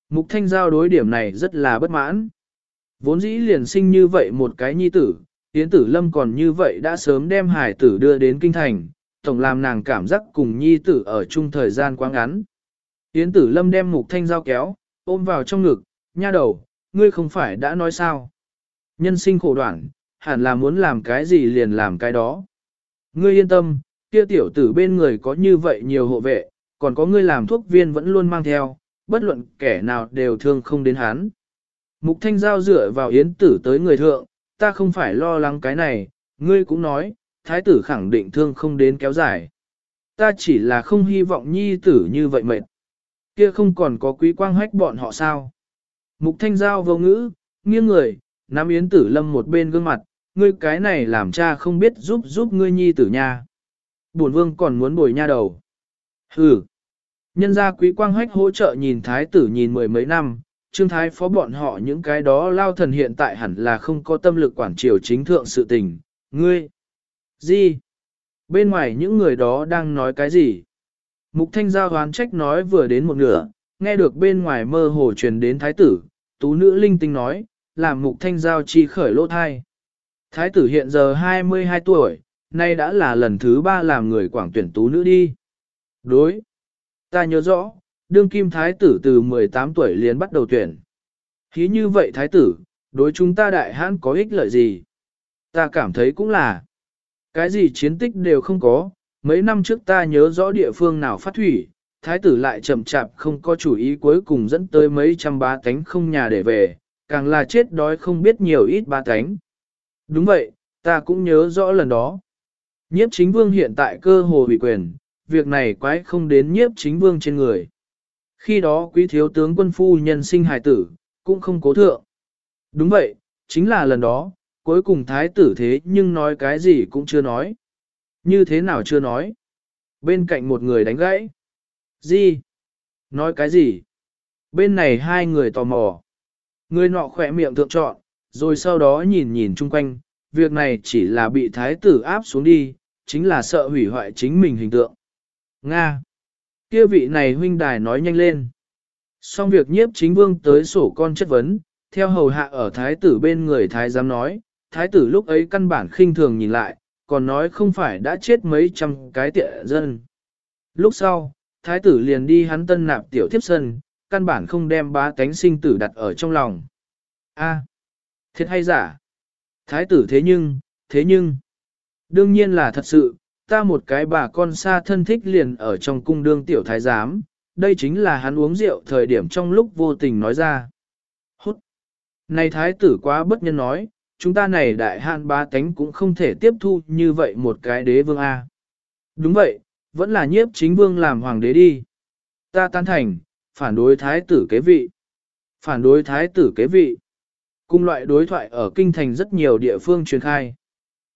[SPEAKER 1] Mục thanh giao đối điểm này rất là bất mãn. Vốn dĩ liền sinh như vậy một cái nhi tử, Yến Tử Lâm còn như vậy đã sớm đem hải tử đưa đến kinh thành, tổng làm nàng cảm giác cùng nhi tử ở chung thời gian quá ngắn. Yến Tử Lâm đem mục thanh giao kéo, ôm vào trong ngực, nha đầu, ngươi không phải đã nói sao. Nhân sinh khổ đoạn, hẳn là muốn làm cái gì liền làm cái đó. Ngươi yên tâm, kia tiểu tử bên người có như vậy nhiều hộ vệ, còn có ngươi làm thuốc viên vẫn luôn mang theo, bất luận kẻ nào đều thương không đến hắn. Mục thanh giao dựa vào yến tử tới người thượng, ta không phải lo lắng cái này, ngươi cũng nói, thái tử khẳng định thương không đến kéo dài. Ta chỉ là không hy vọng nhi tử như vậy mệt. Kia không còn có quý quang hách bọn họ sao. Mục thanh giao vô ngữ, nghiêng người, nắm yến tử lâm một bên gương mặt, ngươi cái này làm cha không biết giúp giúp ngươi nhi tử nha. Bổn vương còn muốn bồi nha đầu. Hừ. Nhân gia quý quang hách hỗ trợ nhìn thái tử nhìn mười mấy năm, trương thái phó bọn họ những cái đó lao thần hiện tại hẳn là không có tâm lực quản triều chính thượng sự tình. Ngươi. Gì? Bên ngoài những người đó đang nói cái gì? Mục thanh giao hoán trách nói vừa đến một nửa, nghe được bên ngoài mơ hồ truyền đến thái tử, tú nữ linh tinh nói, làm mục thanh giao chi khởi lỗ thai. Thái tử hiện giờ 22 tuổi, nay đã là lần thứ ba làm người quảng tuyển tú nữ đi. Đối. Ta nhớ rõ, đương kim thái tử từ 18 tuổi liền bắt đầu tuyển. Khí như vậy thái tử, đối chúng ta đại hãn có ích lợi gì? Ta cảm thấy cũng là. Cái gì chiến tích đều không có, mấy năm trước ta nhớ rõ địa phương nào phát thủy, thái tử lại chậm chạp không có chủ ý cuối cùng dẫn tới mấy trăm bá tánh không nhà để về, càng là chết đói không biết nhiều ít ba cánh. Đúng vậy, ta cũng nhớ rõ lần đó. Nhiếp chính vương hiện tại cơ hồ bị quyền, việc này quái không đến nhiếp chính vương trên người. Khi đó quý thiếu tướng quân phu nhân sinh hài tử, cũng không cố thượng. Đúng vậy, chính là lần đó, cuối cùng thái tử thế nhưng nói cái gì cũng chưa nói. Như thế nào chưa nói? Bên cạnh một người đánh gãy. Gì? Nói cái gì? Bên này hai người tò mò. Người nọ khỏe miệng thượng trọn, rồi sau đó nhìn nhìn chung quanh, việc này chỉ là bị thái tử áp xuống đi, chính là sợ hủy hoại chính mình hình tượng. Nga. Kia vị này huynh đài nói nhanh lên. Xong việc nhiếp chính vương tới sổ con chất vấn, theo hầu hạ ở thái tử bên người thái giám nói, thái tử lúc ấy căn bản khinh thường nhìn lại, còn nói không phải đã chết mấy trăm cái tiện dân. Lúc sau, thái tử liền đi hắn tân nạp tiểu thiếp sân, căn bản không đem bá tánh sinh tử đặt ở trong lòng. A, thiệt hay giả? Thái tử thế nhưng, thế nhưng, đương nhiên là thật sự, ta một cái bà con xa thân thích liền ở trong cung đương tiểu thái giám, đây chính là hắn uống rượu thời điểm trong lúc vô tình nói ra. Hút! Này thái tử quá bất nhân nói, chúng ta này đại hạn ba tánh cũng không thể tiếp thu như vậy một cái đế vương A. Đúng vậy, vẫn là nhiếp chính vương làm hoàng đế đi. Ta tán thành, phản đối thái tử kế vị. Phản đối thái tử kế vị. Cùng loại đối thoại ở kinh thành rất nhiều địa phương truyền khai.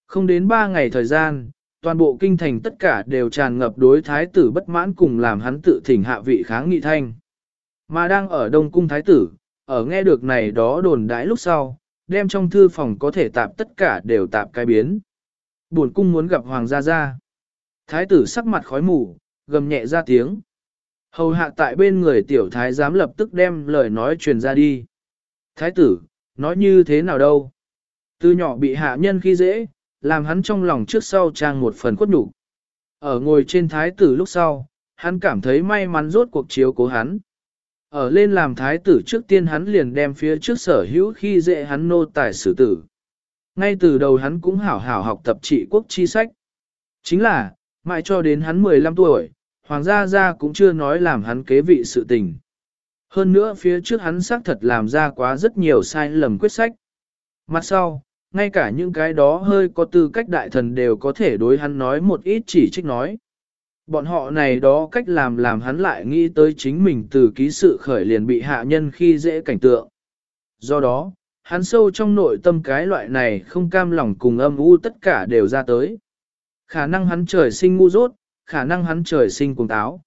[SPEAKER 1] Không đến 3 ngày thời gian, toàn bộ kinh thành tất cả đều tràn ngập đối thái tử bất mãn cùng làm hắn tự thỉnh hạ vị kháng nghị thanh. Mà đang ở Đông Cung Thái tử, ở nghe được này đó đồn đãi lúc sau, đem trong thư phòng có thể tạp tất cả đều tạp cái biến. Buồn cung muốn gặp Hoàng gia gia. Thái tử sắc mặt khói mù, gầm nhẹ ra tiếng. Hầu hạ tại bên người tiểu thái giám lập tức đem lời nói truyền ra đi. Thái tử, nói như thế nào đâu? Từ nhỏ bị hạ nhân khi dễ, làm hắn trong lòng trước sau trang một phần khuất nhục. Ở ngồi trên thái tử lúc sau, hắn cảm thấy may mắn rốt cuộc chiếu cố hắn. Ở lên làm thái tử trước tiên hắn liền đem phía trước sở hữu khi dễ hắn nô tài xử tử. Ngay từ đầu hắn cũng hảo hảo học tập trị quốc chi sách. Chính là, mãi cho đến hắn 15 tuổi, hoàng gia gia cũng chưa nói làm hắn kế vị sự tình. Hơn nữa phía trước hắn xác thật làm ra quá rất nhiều sai lầm quyết sách. Mặt sau, ngay cả những cái đó hơi có tư cách đại thần đều có thể đối hắn nói một ít chỉ trích nói. Bọn họ này đó cách làm làm hắn lại nghĩ tới chính mình từ ký sự khởi liền bị hạ nhân khi dễ cảnh tượng. Do đó, hắn sâu trong nội tâm cái loại này không cam lòng cùng âm u tất cả đều ra tới. Khả năng hắn trời sinh ngu dốt, khả năng hắn trời sinh cuồng táo.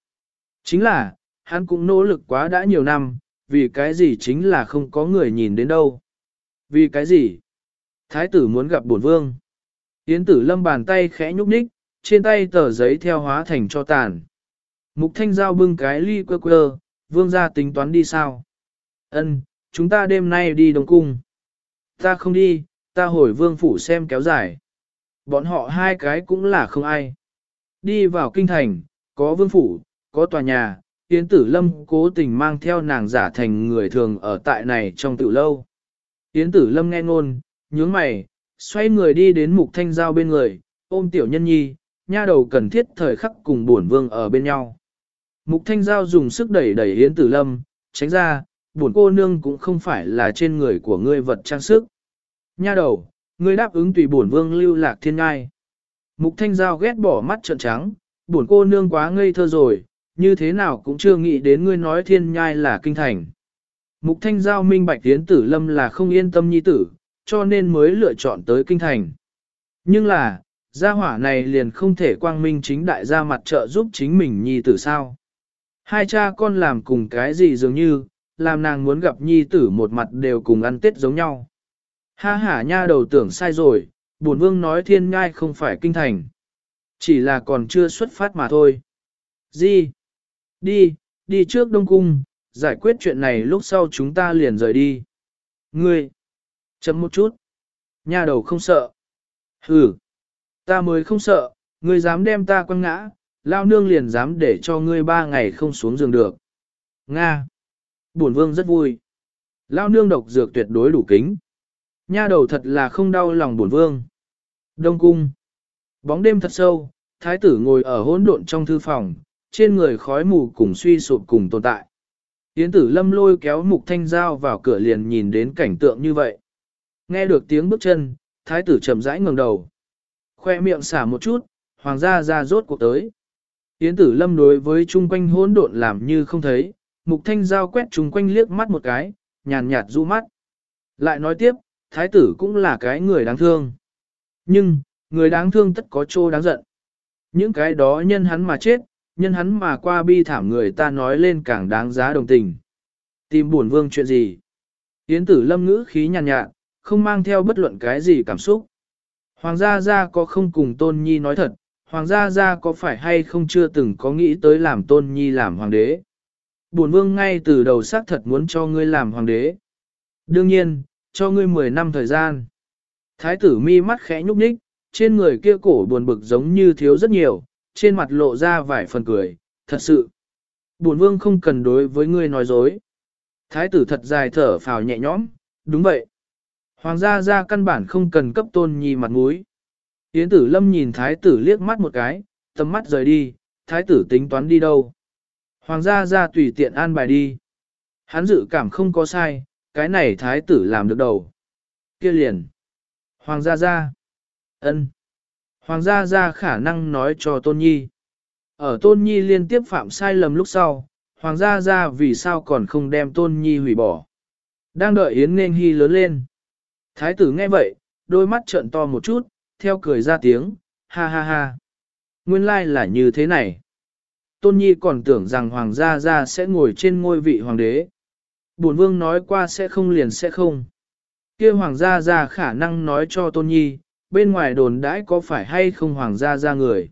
[SPEAKER 1] Chính là, hắn cũng nỗ lực quá đã nhiều năm, vì cái gì chính là không có người nhìn đến đâu. Vì cái gì? Thái tử muốn gặp bổn vương. Yến tử lâm bàn tay khẽ nhúc nhích, trên tay tờ giấy theo hóa thành cho tàn. Mục thanh giao bưng cái ly quơ quơ, vương ra tính toán đi sao? Ân, chúng ta đêm nay đi Đông Cung. Ta không đi, ta hồi vương phủ xem kéo dài. Bọn họ hai cái cũng là không ai. Đi vào kinh thành, có vương phủ, có tòa nhà, Yến Tử Lâm cố tình mang theo nàng giả thành người thường ở tại này trong tự lâu. Yến Tử Lâm nghe ngôn, nhướng mày, xoay người đi đến mục thanh giao bên người, ôm tiểu nhân nhi, nha đầu cần thiết thời khắc cùng bổn vương ở bên nhau. Mục thanh giao dùng sức đẩy đẩy Yến Tử Lâm, tránh ra, bổn cô nương cũng không phải là trên người của ngươi vật trang sức. Nha đầu, ngươi đáp ứng tùy bổn vương lưu lạc thiên ngai. Mục thanh giao ghét bỏ mắt trợn trắng, bổn cô nương quá ngây thơ rồi, như thế nào cũng chưa nghĩ đến ngươi nói thiên nhai là kinh thành. Mục thanh giao minh bạch tiến tử lâm là không yên tâm nhi tử, cho nên mới lựa chọn tới kinh thành. Nhưng là, gia hỏa này liền không thể quang minh chính đại ra mặt trợ giúp chính mình nhi tử sao. Hai cha con làm cùng cái gì dường như, làm nàng muốn gặp nhi tử một mặt đều cùng ăn tết giống nhau. Ha ha nha đầu tưởng sai rồi, bổn vương nói thiên ngai không phải kinh thành. Chỉ là còn chưa xuất phát mà thôi. Gì? Đi, đi trước Đông Cung, giải quyết chuyện này lúc sau chúng ta liền rời đi. Ngươi! Chấm một chút. Nha đầu không sợ. Hừ! Ta mới không sợ, ngươi dám đem ta quăng ngã, lao nương liền dám để cho ngươi ba ngày không xuống giường được. Nga! Bổn vương rất vui. Lao nương độc dược tuyệt đối đủ kính. Nha đầu thật là không đau lòng bổn vương. Đông cung. Bóng đêm thật sâu, thái tử ngồi ở hỗn độn trong thư phòng, trên người khói mù cùng suy sụp cùng tồn tại. Yến tử lâm lôi kéo mục thanh dao vào cửa liền nhìn đến cảnh tượng như vậy. Nghe được tiếng bước chân, thái tử chậm rãi ngẩng đầu. Khoe miệng xả một chút, hoàng gia ra rốt cuộc tới. Yến tử lâm đối với chung quanh hỗn độn làm như không thấy, mục thanh giao quét chung quanh liếc mắt một cái, nhàn nhạt du mắt. Lại nói tiếp, thái tử cũng là cái người đáng thương. Nhưng, người đáng thương tất có chỗ đáng giận. Những cái đó nhân hắn mà chết, nhân hắn mà qua bi thảm người ta nói lên càng đáng giá đồng tình. Tìm buồn vương chuyện gì? Yến tử lâm ngữ khí nhàn nhạt, không mang theo bất luận cái gì cảm xúc. Hoàng gia gia có không cùng tôn nhi nói thật, hoàng gia gia có phải hay không chưa từng có nghĩ tới làm tôn nhi làm hoàng đế. Bổn vương ngay từ đầu xác thật muốn cho ngươi làm hoàng đế. Đương nhiên, cho ngươi 10 năm thời gian. Thái tử mi mắt khẽ nhúc nhích, trên người kia cổ buồn bực giống như thiếu rất nhiều, trên mặt lộ ra vài phần cười, thật sự. Bổn vương không cần đối với ngươi nói dối. Thái tử thật dài thở phào nhẹ nhõm, đúng vậy. Hoàng gia gia căn bản không cần cấp tôn nhi mặt mũi. Yến tử lâm nhìn thái tử liếc mắt một cái, tầm mắt rời đi, thái tử tính toán đi đâu. Hoàng gia gia tùy tiện an bài đi. Hắn dự cảm không có sai, cái này thái tử làm được đầu. Kia liền. Hoàng gia gia. ân. Hoàng gia gia khả năng nói cho tôn nhi. Ở tôn nhi liên tiếp phạm sai lầm lúc sau, hoàng gia gia vì sao còn không đem tôn nhi hủy bỏ. Đang đợi Yến nên hy lớn lên. Thái tử nghe vậy, đôi mắt trợn to một chút, theo cười ra tiếng, ha ha ha. Nguyên lai là như thế này. Tôn Nhi còn tưởng rằng Hoàng gia gia sẽ ngồi trên ngôi vị Hoàng đế. Bổn Vương nói qua sẽ không liền sẽ không. kia Hoàng gia gia khả năng nói cho Tôn Nhi, bên ngoài đồn đãi có phải hay không Hoàng gia gia người.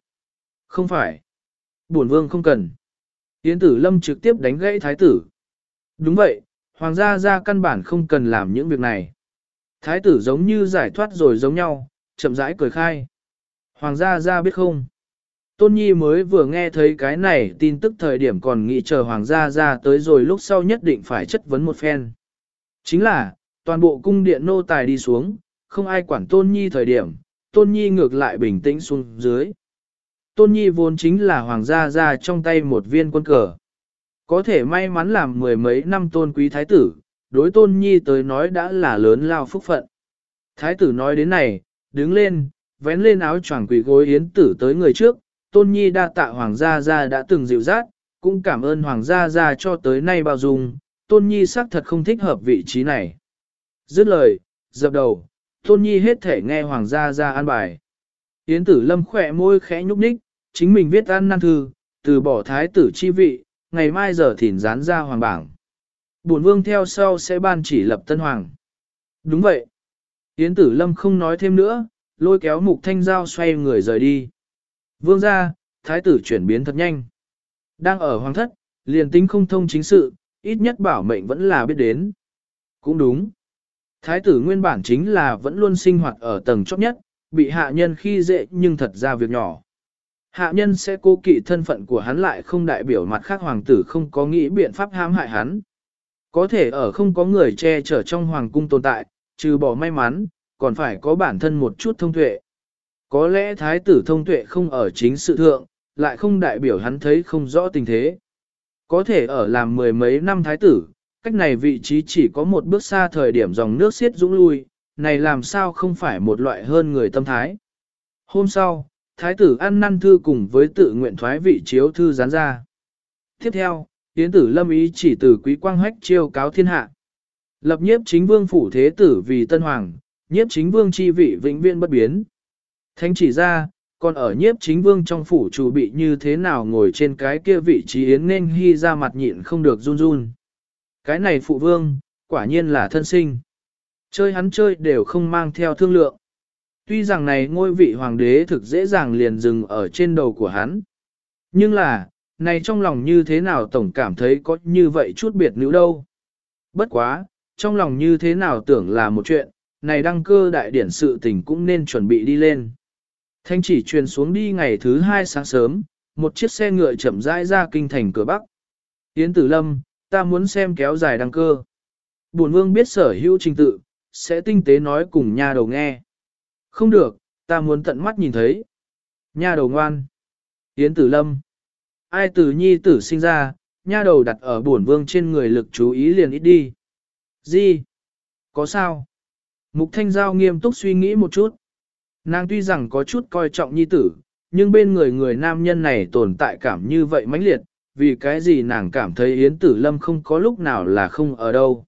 [SPEAKER 1] Không phải. Bổn Vương không cần. Yến tử lâm trực tiếp đánh gãy thái tử. Đúng vậy, Hoàng gia gia căn bản không cần làm những việc này. Thái tử giống như giải thoát rồi giống nhau, chậm rãi cười khai. Hoàng gia gia biết không? Tôn Nhi mới vừa nghe thấy cái này tin tức thời điểm còn nghĩ chờ Hoàng gia gia tới rồi lúc sau nhất định phải chất vấn một phen. Chính là, toàn bộ cung điện nô tài đi xuống, không ai quản Tôn Nhi thời điểm, Tôn Nhi ngược lại bình tĩnh xuống dưới. Tôn Nhi vốn chính là Hoàng gia gia trong tay một viên quân cờ. Có thể may mắn làm mười mấy năm tôn quý thái tử, đối tôn nhi tới nói đã là lớn lao phúc phận. Thái tử nói đến này, đứng lên, vén lên áo choàng quỷ gối yến tử tới người trước, tôn nhi đa tạ hoàng gia gia đã từng dịu dắt, cũng cảm ơn hoàng gia gia cho tới nay bao dung, tôn nhi xác thật không thích hợp vị trí này. Dứt lời, dập đầu, tôn nhi hết thể nghe hoàng gia gia an bài. Yến tử lâm khỏe môi khẽ nhúc nhích, chính mình viết ăn năn thư, từ bỏ thái tử chi vị, ngày mai giờ thỉnh dán ra hoàng bảng bổn vương theo sau sẽ ban chỉ lập tân hoàng. Đúng vậy. Yến tử lâm không nói thêm nữa, lôi kéo mục thanh giao xoay người rời đi. Vương gia, thái tử chuyển biến thật nhanh. Đang ở hoàng thất, liền tính không thông chính sự, ít nhất bảo mệnh vẫn là biết đến. Cũng đúng. Thái tử nguyên bản chính là vẫn luôn sinh hoạt ở tầng chóp nhất, bị hạ nhân khi dễ nhưng thật ra việc nhỏ. Hạ nhân sẽ cố kỵ thân phận của hắn lại không đại biểu mặt khác hoàng tử không có nghĩ biện pháp hãm hại hắn. Có thể ở không có người che chở trong hoàng cung tồn tại, trừ bỏ may mắn, còn phải có bản thân một chút thông tuệ. Có lẽ thái tử thông tuệ không ở chính sự thượng, lại không đại biểu hắn thấy không rõ tình thế. Có thể ở làm mười mấy năm thái tử, cách này vị trí chỉ có một bước xa thời điểm dòng nước xiết dũng lui, này làm sao không phải một loại hơn người tâm thái. Hôm sau, thái tử ăn năn thư cùng với tự nguyện thoái vị chiếu thư gián ra. Tiếp theo, tiến tử lâm ý chỉ từ quý quang hách chiêu cáo thiên hạ. Lập nhiếp chính vương phủ thế tử vì tân hoàng, nhiếp chính vương chi vị vĩnh viễn bất biến. Thánh chỉ ra, còn ở nhiếp chính vương trong phủ chủ bị như thế nào ngồi trên cái kia vị trí yến nên hy ra mặt nhịn không được run run. Cái này phụ vương, quả nhiên là thân sinh. Chơi hắn chơi đều không mang theo thương lượng. Tuy rằng này ngôi vị hoàng đế thực dễ dàng liền dừng ở trên đầu của hắn. Nhưng là, này trong lòng như thế nào tổng cảm thấy có như vậy chút biệt nữ đâu. Bất quá, trong lòng như thế nào tưởng là một chuyện, này đăng cơ đại điển sự tình cũng nên chuẩn bị đi lên. Thanh chỉ truyền xuống đi ngày thứ hai sáng sớm, một chiếc xe ngựa chậm rãi ra kinh thành cửa Bắc. Yến Tử Lâm, ta muốn xem kéo dài đăng cơ. Bổn vương biết sở hữu trình tự, sẽ tinh tế nói cùng nha đầu nghe. Không được, ta muốn tận mắt nhìn thấy. Nha đầu ngoan. Yến Tử Lâm. ai từ nhi tử sinh ra, nha đầu đặt ở bổn vương trên người lực chú ý liền ít đi. Gì? Có sao? Mục Thanh Giao nghiêm túc suy nghĩ một chút. Nàng tuy rằng có chút coi trọng nhi tử, nhưng bên người người nam nhân này tồn tại cảm như vậy mãnh liệt, vì cái gì nàng cảm thấy Yến Tử Lâm không có lúc nào là không ở đâu.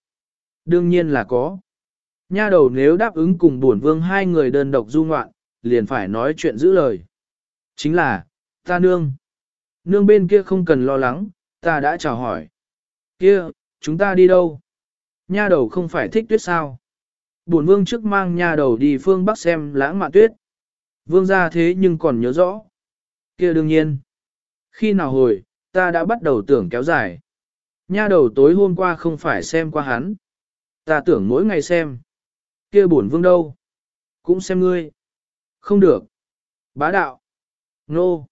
[SPEAKER 1] Đương nhiên là có. Nha đầu nếu đáp ứng cùng buồn vương hai người đơn độc du ngoạn, liền phải nói chuyện giữ lời. Chính là, ta nương. Nương bên kia không cần lo lắng, ta đã chào hỏi. Kia, chúng ta đi đâu? Nha đầu không phải thích tuyết sao? Bổn vương trước mang nha đầu đi phương Bắc xem lãng mạn tuyết. Vương ra thế nhưng còn nhớ rõ. kia đương nhiên. Khi nào hồi, ta đã bắt đầu tưởng kéo dài. Nha đầu tối hôm qua không phải xem qua hắn. Ta tưởng mỗi ngày xem. kia bổn vương đâu? Cũng xem ngươi. Không được. Bá đạo. Nô.